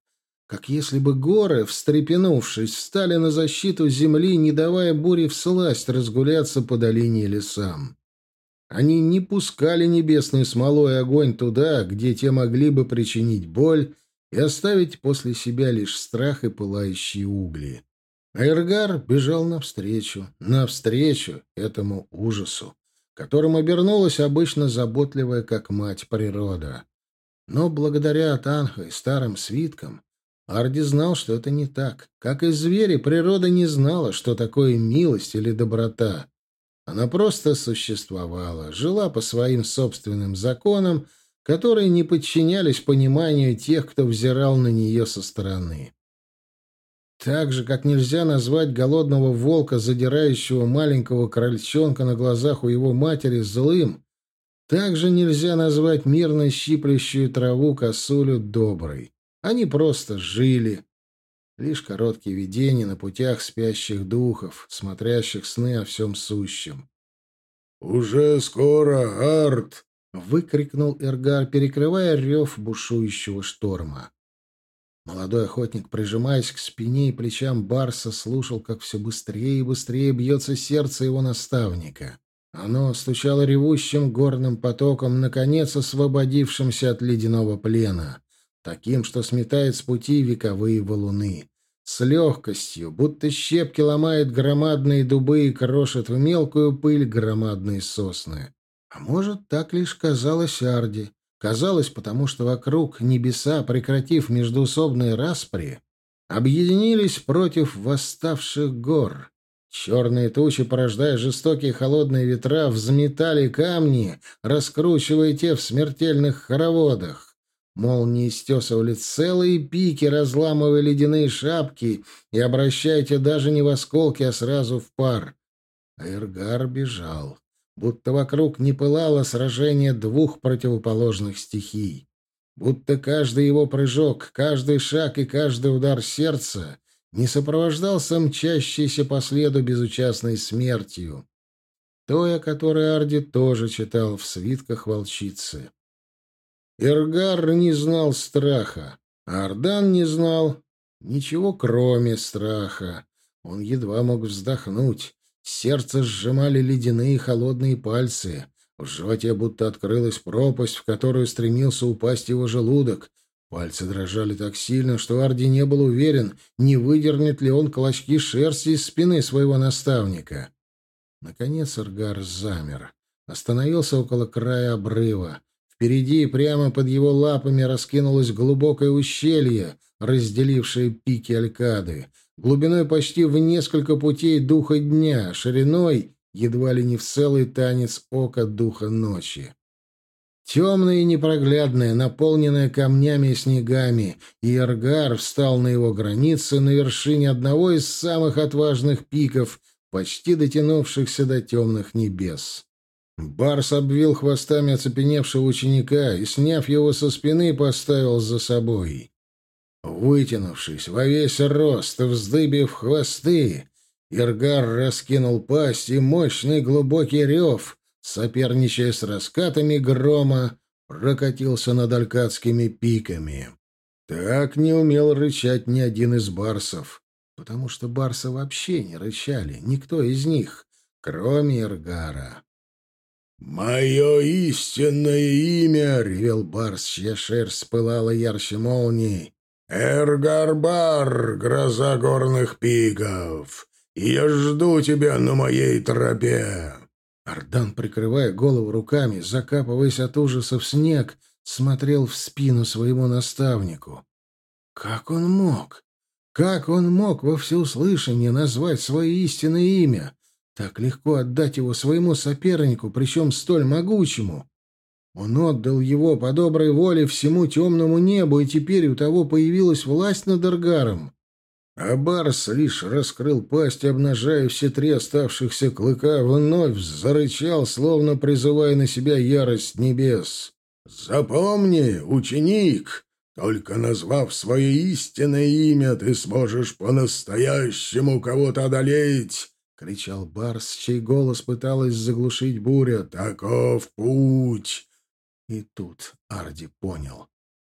как если бы горы, встрепенувшись, встали на защиту земли, не давая буре всласть разгуляться по долине и лесам. Они не пускали небесную смолой огонь туда, где те могли бы причинить боль и оставить после себя лишь страх и пылающие угли. Айргар бежал навстречу, навстречу этому ужасу, которым обернулась обычно заботливая, как мать, природа. Но благодаря Танха и старым свиткам Арди знал, что это не так. Как и звери, природа не знала, что такое милость или доброта. Она просто существовала, жила по своим собственным законам, которые не подчинялись пониманию тех, кто взирал на нее со стороны. Так же, как нельзя назвать голодного волка, задирающего маленького крольчонка на глазах у его матери, злым, так же нельзя назвать мирно щиплющую траву косулю доброй. Они просто жили, Лишь короткие видения на путях спящих духов, смотрящих сны о всем сущем. «Уже скоро, Арт!» — выкрикнул Эргар, перекрывая рев бушующего шторма. Молодой охотник, прижимаясь к спине и плечам Барса, слушал, как все быстрее и быстрее бьется сердце его наставника. Оно стучало ревущим горным потоком, наконец освободившимся от ледяного плена, таким, что сметает с пути вековые валуны с легкостью, будто щепки ломает громадные дубы и крошит в мелкую пыль громадные сосны. А может, так лишь казалось Арди. Казалось, потому что вокруг небеса, прекратив междуусобные распри, объединились против восставших гор. Черные тучи, порождая жестокие холодные ветра, взметали камни, раскручивая те в смертельных хороводах. Молнии стесывали целые пики, разламывая ледяные шапки и обращая те даже не в осколки, а сразу в пар. Эргар бежал, будто вокруг не пылало сражение двух противоположных стихий. Будто каждый его прыжок, каждый шаг и каждый удар сердца не сопровождался мчащейся по следу безучастной смертью. Той, о которой Арди тоже читал в свитках волчицы. Иргар не знал страха, а Ардан не знал ничего, кроме страха. Он едва мог вздохнуть. Сердце сжимали ледяные холодные пальцы. В животе будто открылась пропасть, в которую стремился упасть его желудок. Пальцы дрожали так сильно, что Арди не был уверен, не выдернет ли он клочки шерсти из спины своего наставника. Наконец Аргар замер. Остановился около края обрыва. Впереди, прямо под его лапами, раскинулось глубокое ущелье, разделившее пики Алькады. глубиной почти в несколько путей духа дня, шириной едва ли не в целый танец ока духа ночи. Темное и непроглядное, наполненное камнями и снегами, и Эргар встал на его границе на вершине одного из самых отважных пиков, почти дотянувшихся до темных небес. Барс обвил хвостами оцепеневшего ученика и, сняв его со спины, поставил за собой. Вытянувшись во весь рост, вздыбив хвосты, Иргар раскинул пасть, и мощный глубокий рев, соперничая с раскатами грома, прокатился над алькадскими пиками. Так не умел рычать ни один из барсов, потому что барсы вообще не рычали, никто из них, кроме Иргара. «Мое истинное имя!» — ревел барс, чья шерсть пылала ярче молнии. «Эргарбар, гроза горных пиков! Я жду тебя на моей тропе!» Ардан, прикрывая голову руками, закапываясь от ужаса в снег, смотрел в спину своему наставнику. Как он мог? Как он мог во всеуслышание назвать свое истинное имя? Так легко отдать его своему сопернику, причем столь могучему. Он отдал его по доброй воле всему темному небу, и теперь у того появилась власть над Аргаром. А Барс лишь раскрыл пасть, обнажая все три оставшихся клыка, вновь зарычал, словно призывая на себя ярость небес. «Запомни, ученик, только назвав свое истинное имя, ты сможешь по-настоящему кого-то одолеть. — кричал Барс, чей голос пыталась заглушить буря. «Таков путь!» И тут Арди понял.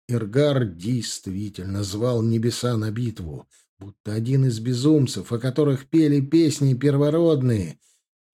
Иргар действительно звал небеса на битву, будто один из безумцев, о которых пели песни первородные,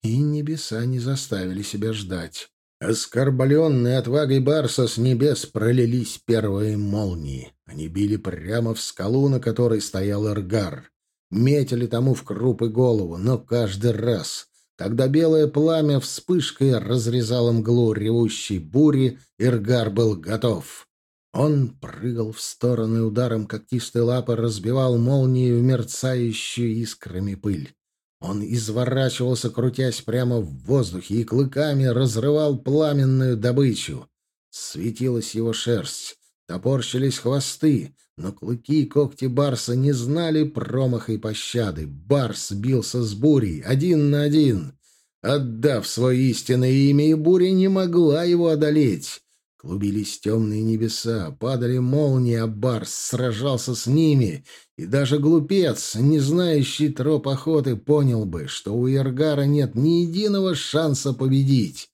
и небеса не заставили себя ждать. Оскорбленные отвагой Барса с небес пролились первые молнии. Они били прямо в скалу, на которой стоял Иргар метили тому в крупы голову, но каждый раз, когда белое пламя вспышкой разрезало мглу ревущей бури, Иргар был готов. Он прыгал в стороны ударом когтистой лапы, разбивал молнии в мерцающую искрами пыль. Он изворачивался, крутясь прямо в воздухе, и клыками разрывал пламенную добычу. Светилась его шерсть, топорщились хвосты, но клыки и когти Барса не знали промаха и пощады. Барс бился с бурей, один на один. Отдав свое истинное имя, и буря не могла его одолеть. Клубились темные небеса, падали молнии, а Барс сражался с ними, и даже глупец, не знающий троп охоты, понял бы, что у Эргара нет ни единого шанса победить.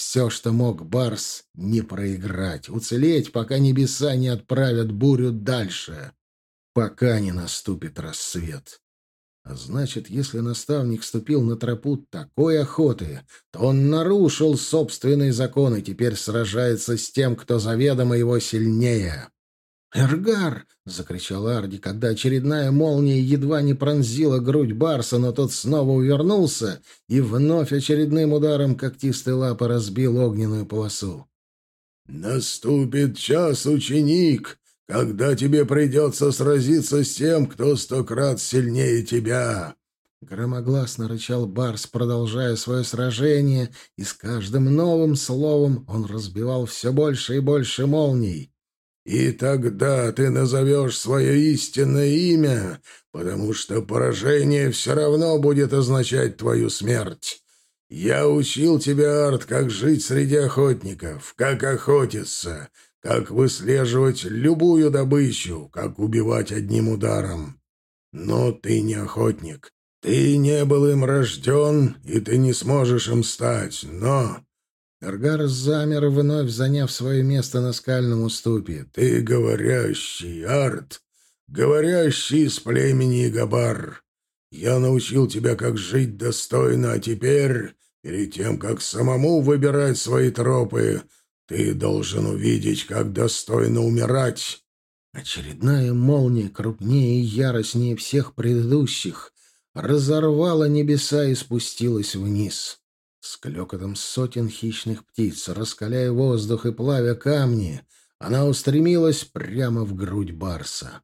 Все, что мог Барс, не проиграть, уцелеть, пока небеса не отправят бурю дальше, пока не наступит рассвет. А значит, если наставник ступил на тропу такой охоты, то он нарушил собственные законы и теперь сражается с тем, кто заведомо его сильнее. «Эргар!» — закричал Арди, когда очередная молния едва не пронзила грудь Барса, но тот снова увернулся и вновь очередным ударом когтистой лапы разбил огненную полосу. «Наступит час, ученик, когда тебе придется сразиться с тем, кто сто крат сильнее тебя!» Громогласно рычал Барс, продолжая свое сражение, и с каждым новым словом он разбивал все больше и больше молний. И тогда ты назовешь свое истинное имя, потому что поражение все равно будет означать твою смерть. Я учил тебя, Арт, как жить среди охотников, как охотиться, как выслеживать любую добычу, как убивать одним ударом. Но ты не охотник. Ты не был им рожден, и ты не сможешь им стать, но Эргар замер, вновь заняв свое место на скальном уступе. «Ты говорящий, Арт, говорящий из племени Габар. Я научил тебя, как жить достойно, а теперь, перед тем, как самому выбирать свои тропы, ты должен увидеть, как достойно умирать». Очередная молния, крупнее и яростнее всех предыдущих, разорвала небеса и спустилась вниз. С клёкотом сотен хищных птиц, раскаляя воздух и плавя камни, она устремилась прямо в грудь барса.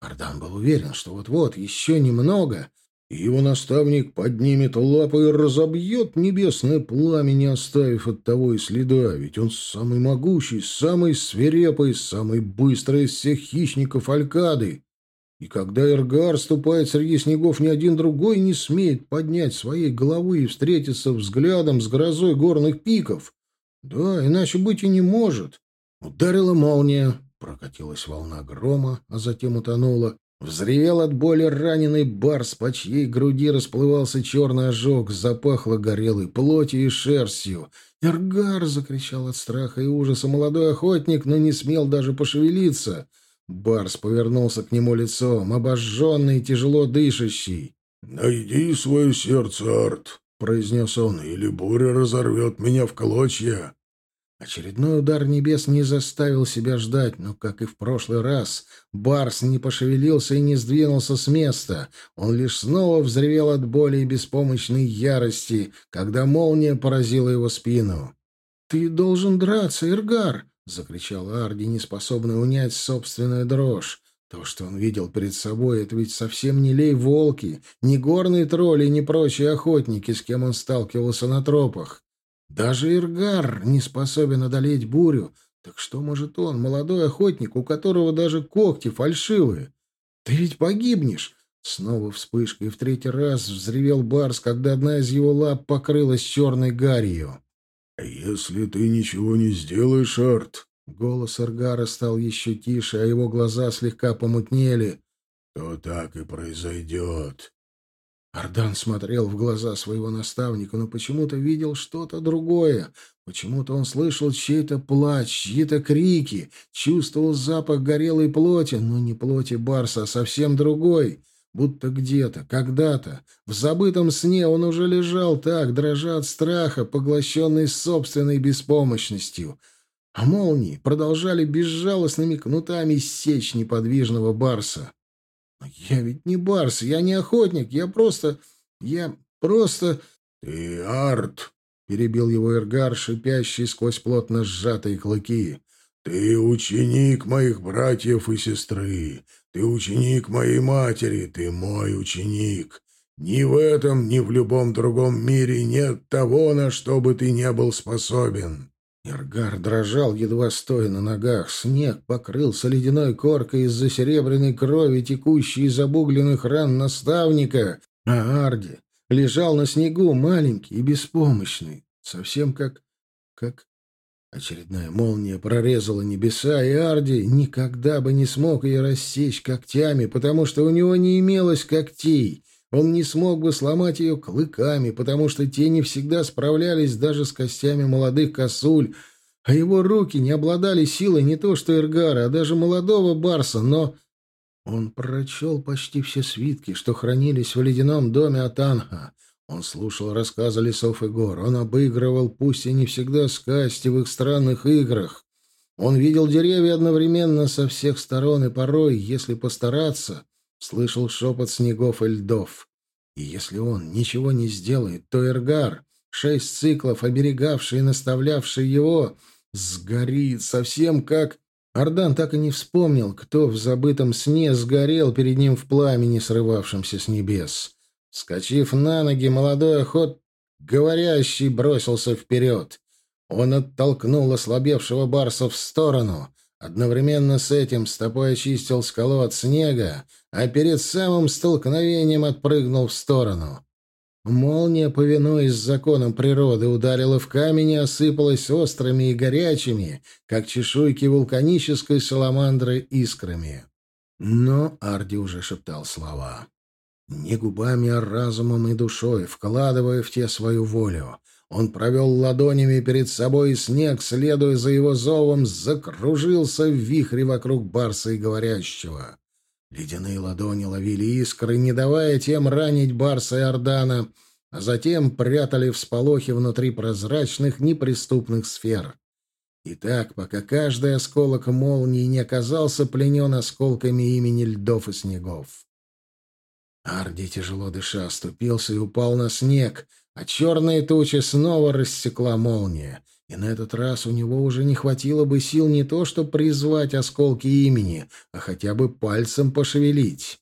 Ардан был уверен, что вот-вот, еще немного, и его наставник поднимет лапы и разобьет небесное пламя, не оставив от того и следа, ведь он самый могучий, самый свирепый, самый быстрый из всех хищников Алькады. И когда Эргар ступает среди снегов, ни один другой не смеет поднять своей головы и встретиться взглядом с грозой горных пиков. Да, иначе быть и не может. Ударила молния, прокатилась волна грома, а затем утонула. Взревел от боли раненый барс, по чьей груди расплывался черный ожог, запахло горелой плотью и шерстью. «Эргар!» — закричал от страха и ужаса молодой охотник, но не смел даже пошевелиться — Барс повернулся к нему лицом, обожженный и тяжело дышащий. «Найди свое сердце, Арт», — произнес он, — «или буря разорвет меня в клочья». Очередной удар небес не заставил себя ждать, но, как и в прошлый раз, Барс не пошевелился и не сдвинулся с места. Он лишь снова взревел от боли и беспомощной ярости, когда молния поразила его спину. «Ты должен драться, Иргар!» — закричал Арди, неспособный унять собственную дрожь. То, что он видел перед собой, это ведь совсем не лей-волки, не горные тролли, не прочие охотники, с кем он сталкивался на тропах. Даже Иргар не способен одолеть бурю. Так что может он, молодой охотник, у которого даже когти фальшивые? Ты ведь погибнешь! Снова вспышка, и в третий раз взревел Барс, когда одна из его лап покрылась черной гарью. «Если ты ничего не сделаешь, Арт...» Голос Эргара стал еще тише, а его глаза слегка помутнели. «То так и произойдет». Ардан смотрел в глаза своего наставника, но почему-то видел что-то другое. Почему-то он слышал чей-то плач, чьи-то крики, чувствовал запах горелой плоти, но не плоти Барса, а совсем другой — Будто где-то, когда-то, в забытом сне он уже лежал так, дрожа от страха, поглощенный собственной беспомощностью. А молнии продолжали безжалостными кнутами сечь неподвижного барса. Но я ведь не барс, я не охотник, я просто... Я просто... — Ты арт, — перебил его Эргар, шипящий сквозь плотно сжатые клыки. — Ты ученик моих братьев и сестры. Ты ученик моей матери, ты мой ученик. Ни в этом, ни в любом другом мире нет того, на что бы ты не был способен». Иргар дрожал, едва стоя на ногах. Снег покрылся ледяной коркой из-за серебряной крови, текущей из обугленных ран наставника, а Арди лежал на снегу, маленький и беспомощный, совсем как... как Очередная молния прорезала небеса, и Арди никогда бы не смог ее рассечь когтями, потому что у него не имелось когтей. Он не смог бы сломать ее клыками, потому что те не всегда справлялись даже с костями молодых косуль, а его руки не обладали силой не то что Эргара, а даже молодого Барса, но... Он прочел почти все свитки, что хранились в ледяном доме Атанха. Он слушал рассказы лесов и гор, он обыгрывал, пусть и не всегда сказки в их странных играх. Он видел деревья одновременно со всех сторон и порой, если постараться, слышал шепот снегов и льдов. И если он ничего не сделает, то Эргар, шесть циклов, оберегавший и наставлявший его, сгорит совсем как... Ардан так и не вспомнил, кто в забытом сне сгорел перед ним в пламени, срывавшемся с небес. Скочив на ноги, молодой охот, говорящий, бросился вперед. Он оттолкнул ослабевшего барса в сторону. Одновременно с этим стопой очистил скалу от снега, а перед самым столкновением отпрыгнул в сторону. Молния, повинуясь законам природы, ударила в камень и осыпалась острыми и горячими, как чешуйки вулканической саламандры, искрами. Но Арди уже шептал слова. Не губами, а разумом и душой, вкладывая в те свою волю. Он провел ладонями перед собой, и снег, следуя за его зовом, закружился в вихре вокруг барса и говорящего. Ледяные ладони ловили искры, не давая тем ранить барса и Ордана, а затем прятали всполохи внутри прозрачных, неприступных сфер. И так, пока каждый осколок молнии не оказался пленен осколками имени льдов и снегов. Арди, тяжело дыша, оступился и упал на снег, а черные тучи снова рассекла молния. И на этот раз у него уже не хватило бы сил не то, чтобы призвать осколки имени, а хотя бы пальцем пошевелить.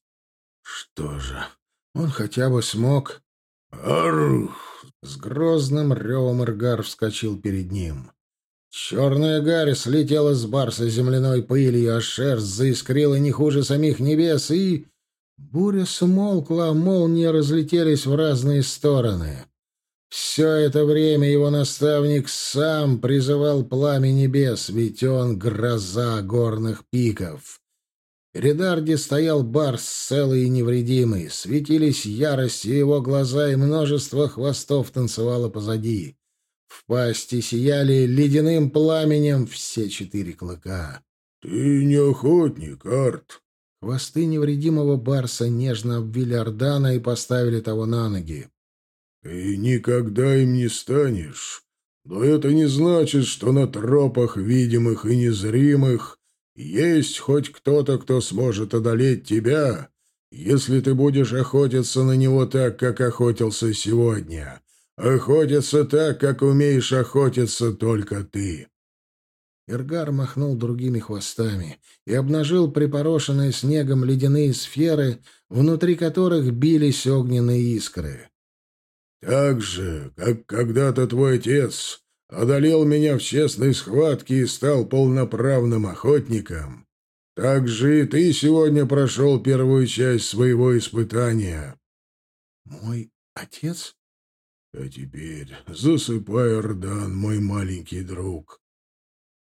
Что же, он хотя бы смог... Арх! С грозным ревом Иргар вскочил перед ним. Черная гарь слетела с барса земляной пылью, а шерсть заискрила не хуже самих небес, и... Буря смолкла, молнии разлетелись в разные стороны. Все это время его наставник сам призывал пламя небес, ведь он — гроза горных пиков. Перед Арди стоял Барс целый и невредимый, светились яростью его глаза, и множество хвостов танцевало позади. В пасти сияли ледяным пламенем все четыре клыка. — Ты не охотник, Арт. Хвосты невредимого барса нежно обвили Ордана и поставили того на ноги. — Ты никогда им не станешь. Но это не значит, что на тропах видимых и незримых есть хоть кто-то, кто сможет одолеть тебя, если ты будешь охотиться на него так, как охотился сегодня. Охотиться так, как умеешь охотиться только ты. Иргар махнул другими хвостами и обнажил припорошенные снегом ледяные сферы, внутри которых бились огненные искры. «Так же, как когда-то твой отец одолел меня в честной схватке и стал полноправным охотником, так же и ты сегодня прошел первую часть своего испытания». «Мой отец?» А теперь засыпай, Ардан, мой маленький друг.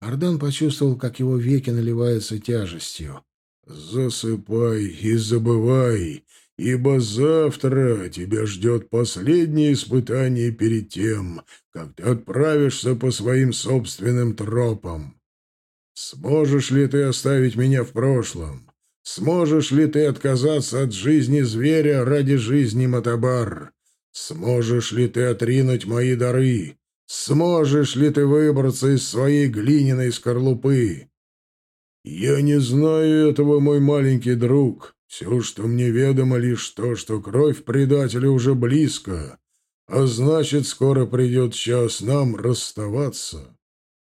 Ардан почувствовал, как его веки наливаются тяжестью. Засыпай и забывай, ибо завтра тебя ждет последнее испытание перед тем, как ты отправишься по своим собственным тропам. Сможешь ли ты оставить меня в прошлом? Сможешь ли ты отказаться от жизни зверя ради жизни Матабар? Сможешь ли ты отринуть мои дары? Сможешь ли ты выбраться из своей глиняной скорлупы? Я не знаю этого, мой маленький друг. Все, что мне ведомо, лишь то, что кровь предателя уже близко, а значит, скоро придет час нам расставаться.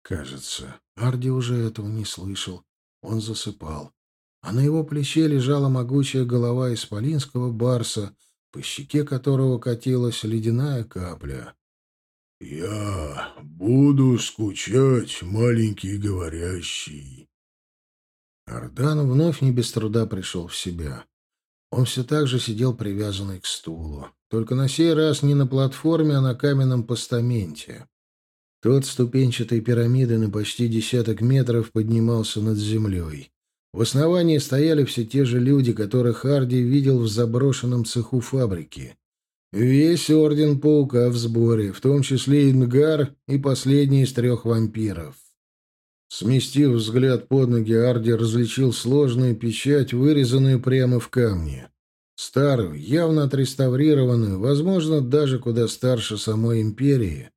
Кажется, Арди уже этого не слышал. Он засыпал. А на его плече лежала могучая голова исполинского барса — по щеке которого катилась ледяная капля. «Я буду скучать, маленький говорящий». Ардан вновь не без труда пришел в себя. Он все так же сидел привязанный к стулу. Только на сей раз не на платформе, а на каменном постаменте. Тот ступенчатой пирамиды на почти десяток метров поднимался над землей. В основании стояли все те же люди, которых Харди видел в заброшенном цеху фабрики. Весь Орден Паука в сборе, в том числе Ингар и последний из трех вампиров. Сместив взгляд под ноги, Арди различил сложную печать, вырезанную прямо в камне. Старую, явно отреставрированную, возможно, даже куда старше самой Империи,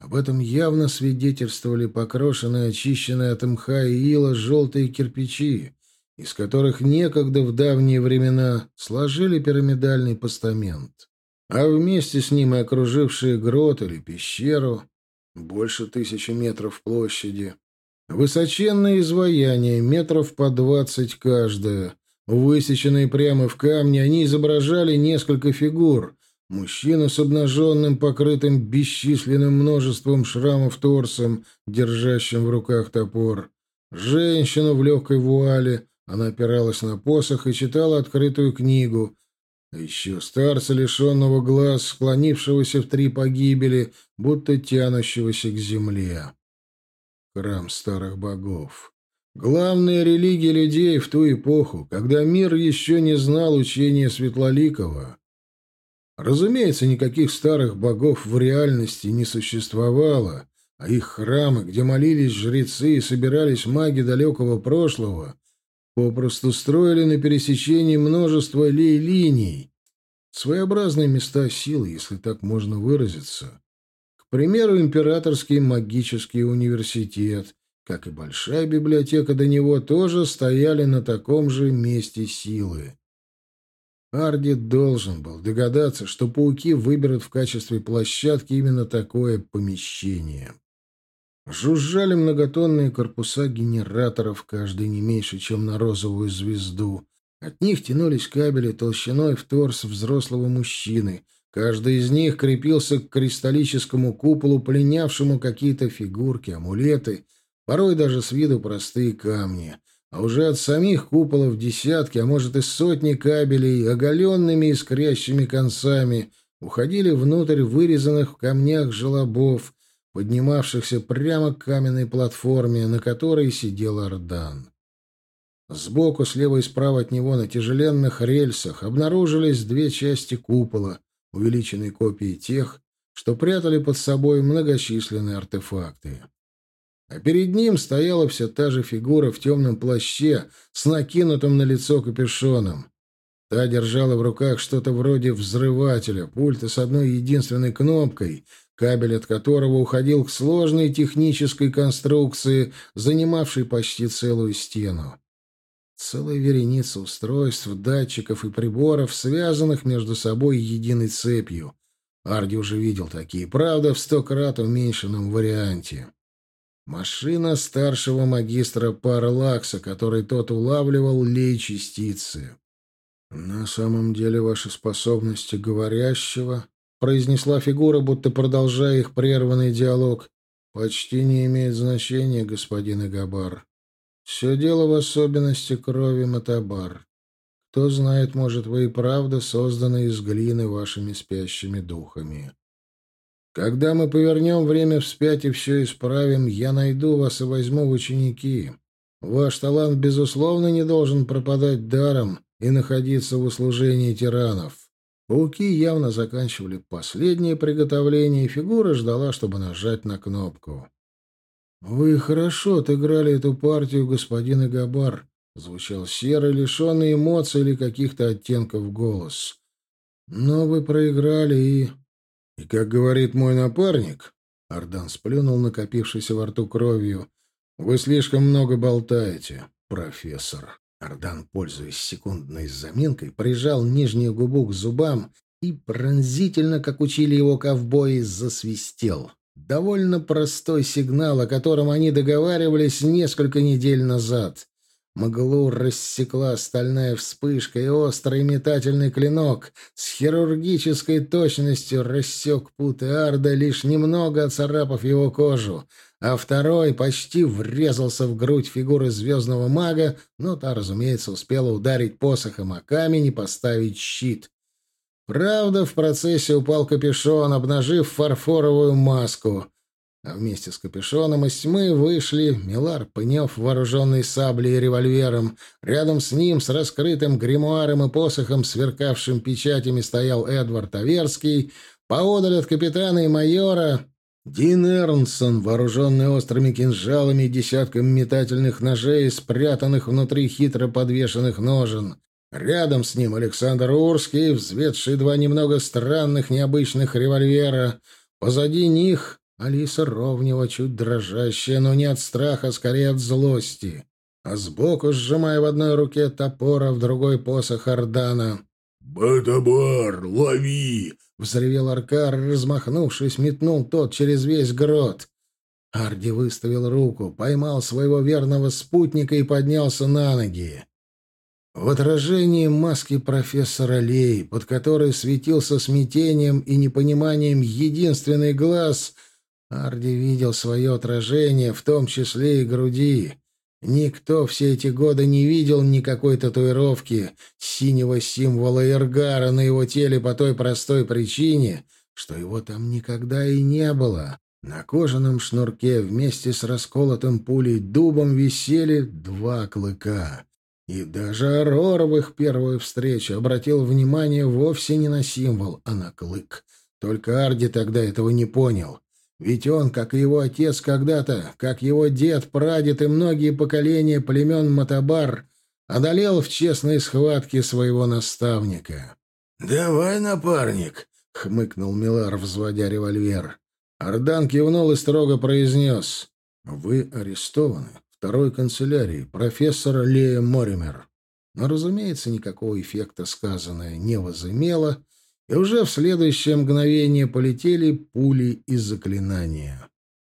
об этом явно свидетельствовали покрошенные, очищенные от мха и ила желтые кирпичи, из которых некогда в давние времена сложили пирамидальный постамент. А вместе с ним и окружившие грот или пещеру, больше тысячи метров площади, высоченные изваяния, метров по двадцать каждое, высеченные прямо в камне, они изображали несколько фигур, Мужчина с обнаженным, покрытым бесчисленным множеством шрамов торсом, держащим в руках топор. Женщина в легкой вуале, она опиралась на посох и читала открытую книгу. А еще старца, лишенного глаз, склонившегося в три погибели, будто тянущегося к земле. Храм старых богов. Главная религия людей в ту эпоху, когда мир еще не знал учения Светлоликова. Разумеется, никаких старых богов в реальности не существовало, а их храмы, где молились жрецы и собирались маги далекого прошлого, попросту строили на пересечении множества лей-линий, своеобразные места силы, если так можно выразиться. К примеру, императорский магический университет, как и большая библиотека до него, тоже стояли на таком же месте силы. Арди должен был догадаться, что пауки выберут в качестве площадки именно такое помещение. Жужжали многотонные корпуса генераторов, каждый не меньше, чем на розовую звезду. От них тянулись кабели толщиной в торс взрослого мужчины. Каждый из них крепился к кристаллическому куполу, пленявшему какие-то фигурки, амулеты, порой даже с виду простые камни. А уже от самих куполов десятки, а может и сотни кабелей, оголенными искрящими концами, уходили внутрь вырезанных в камнях желобов, поднимавшихся прямо к каменной платформе, на которой сидел Ордан. Сбоку, слева и справа от него на тяжеленных рельсах обнаружились две части купола, увеличенные копии тех, что прятали под собой многочисленные артефакты. А перед ним стояла все та же фигура в темном плаще с накинутым на лицо капюшоном. Та держала в руках что-то вроде взрывателя, пульта с одной единственной кнопкой, кабель от которого уходил к сложной технической конструкции, занимавшей почти целую стену. Целая вереница устройств, датчиков и приборов, связанных между собой единой цепью. Арди уже видел такие, правда, в сто крат уменьшенном варианте. Машина старшего магистра Парлакса, который тот улавливал лей-частицы. «На самом деле ваши способности говорящего произнесла фигура, будто продолжая их прерванный диалог. «Почти не имеет значения, господин Игабар. Все дело в особенности крови Матабар. Кто знает, может, вы и правда созданы из глины вашими спящими духами. Когда мы повернем время вспять и все исправим, я найду вас и возьму в ученики. Ваш талант, безусловно, не должен пропадать даром и находиться в услужении тиранов. Пауки явно заканчивали последнее приготовление, и фигура ждала, чтобы нажать на кнопку. «Вы хорошо отыграли эту партию, господин Игабар», — звучал серый, лишенный эмоций или каких-то оттенков голос. «Но вы проиграли и...» «И, как говорит мой напарник...» — Ардан сплюнул накопившейся во рту кровью. «Вы слишком много болтаете, профессор». Ардан, пользуясь секундной заминкой, прижал нижнюю губу к зубам и пронзительно, как учили его ковбои, засвистел. Довольно простой сигнал, о котором они договаривались несколько недель назад. Мглу рассекла стальная вспышка, и острый метательный клинок с хирургической точностью рассек путы Арда, лишь немного оцарапав его кожу — а второй почти врезался в грудь фигуры звездного мага, но та, разумеется, успела ударить посохом о камень и поставить щит. Правда, в процессе упал капюшон, обнажив фарфоровую маску. А вместе с капюшоном из тьмы вышли Милар Пнев, вооруженный саблей и револьвером. Рядом с ним, с раскрытым гримуаром и посохом, сверкавшим печатями, стоял Эдвард Аверский. Поодаль от капитана и майора Дин Эрнсон, вооруженный острыми кинжалами и десятком метательных ножей, спрятанных внутри хитро подвешенных ножен. Рядом с ним Александр Урский, взведший два немного странных, необычных револьвера. Позади них Алиса Ровнева, чуть дрожащая, но не от страха, скорее от злости. А сбоку, сжимая в одной руке топор, а в другой посох Ордана. «Батабар, лови!» — взревел Аркар, размахнувшись, метнул тот через весь грот. Арди выставил руку, поймал своего верного спутника и поднялся на ноги. В отражении маски профессора Лей, под которой светился смятением и непониманием единственный глаз, Арди видел свое отражение, в том числе и груди. Никто все эти годы не видел никакой татуировки синего символа Иргара на его теле по той простой причине, что его там никогда и не было. На кожаном шнурке вместе с расколотым пулей дубом висели два клыка. И даже Арор в их первую встречу обратил внимание вовсе не на символ, а на клык. Только Арди тогда этого не понял. Ведь он, как и его отец когда-то, как его дед, прадед и многие поколения племен Матабар, одолел в честной схватке своего наставника. «Давай, напарник!» — хмыкнул Милар, взводя револьвер. Ардан кивнул и строго произнес. «Вы арестованы второй канцелярии профессора Лея Моример». Но, разумеется, никакого эффекта сказанное не возымело, и уже в следующее мгновение полетели пули и заклинания.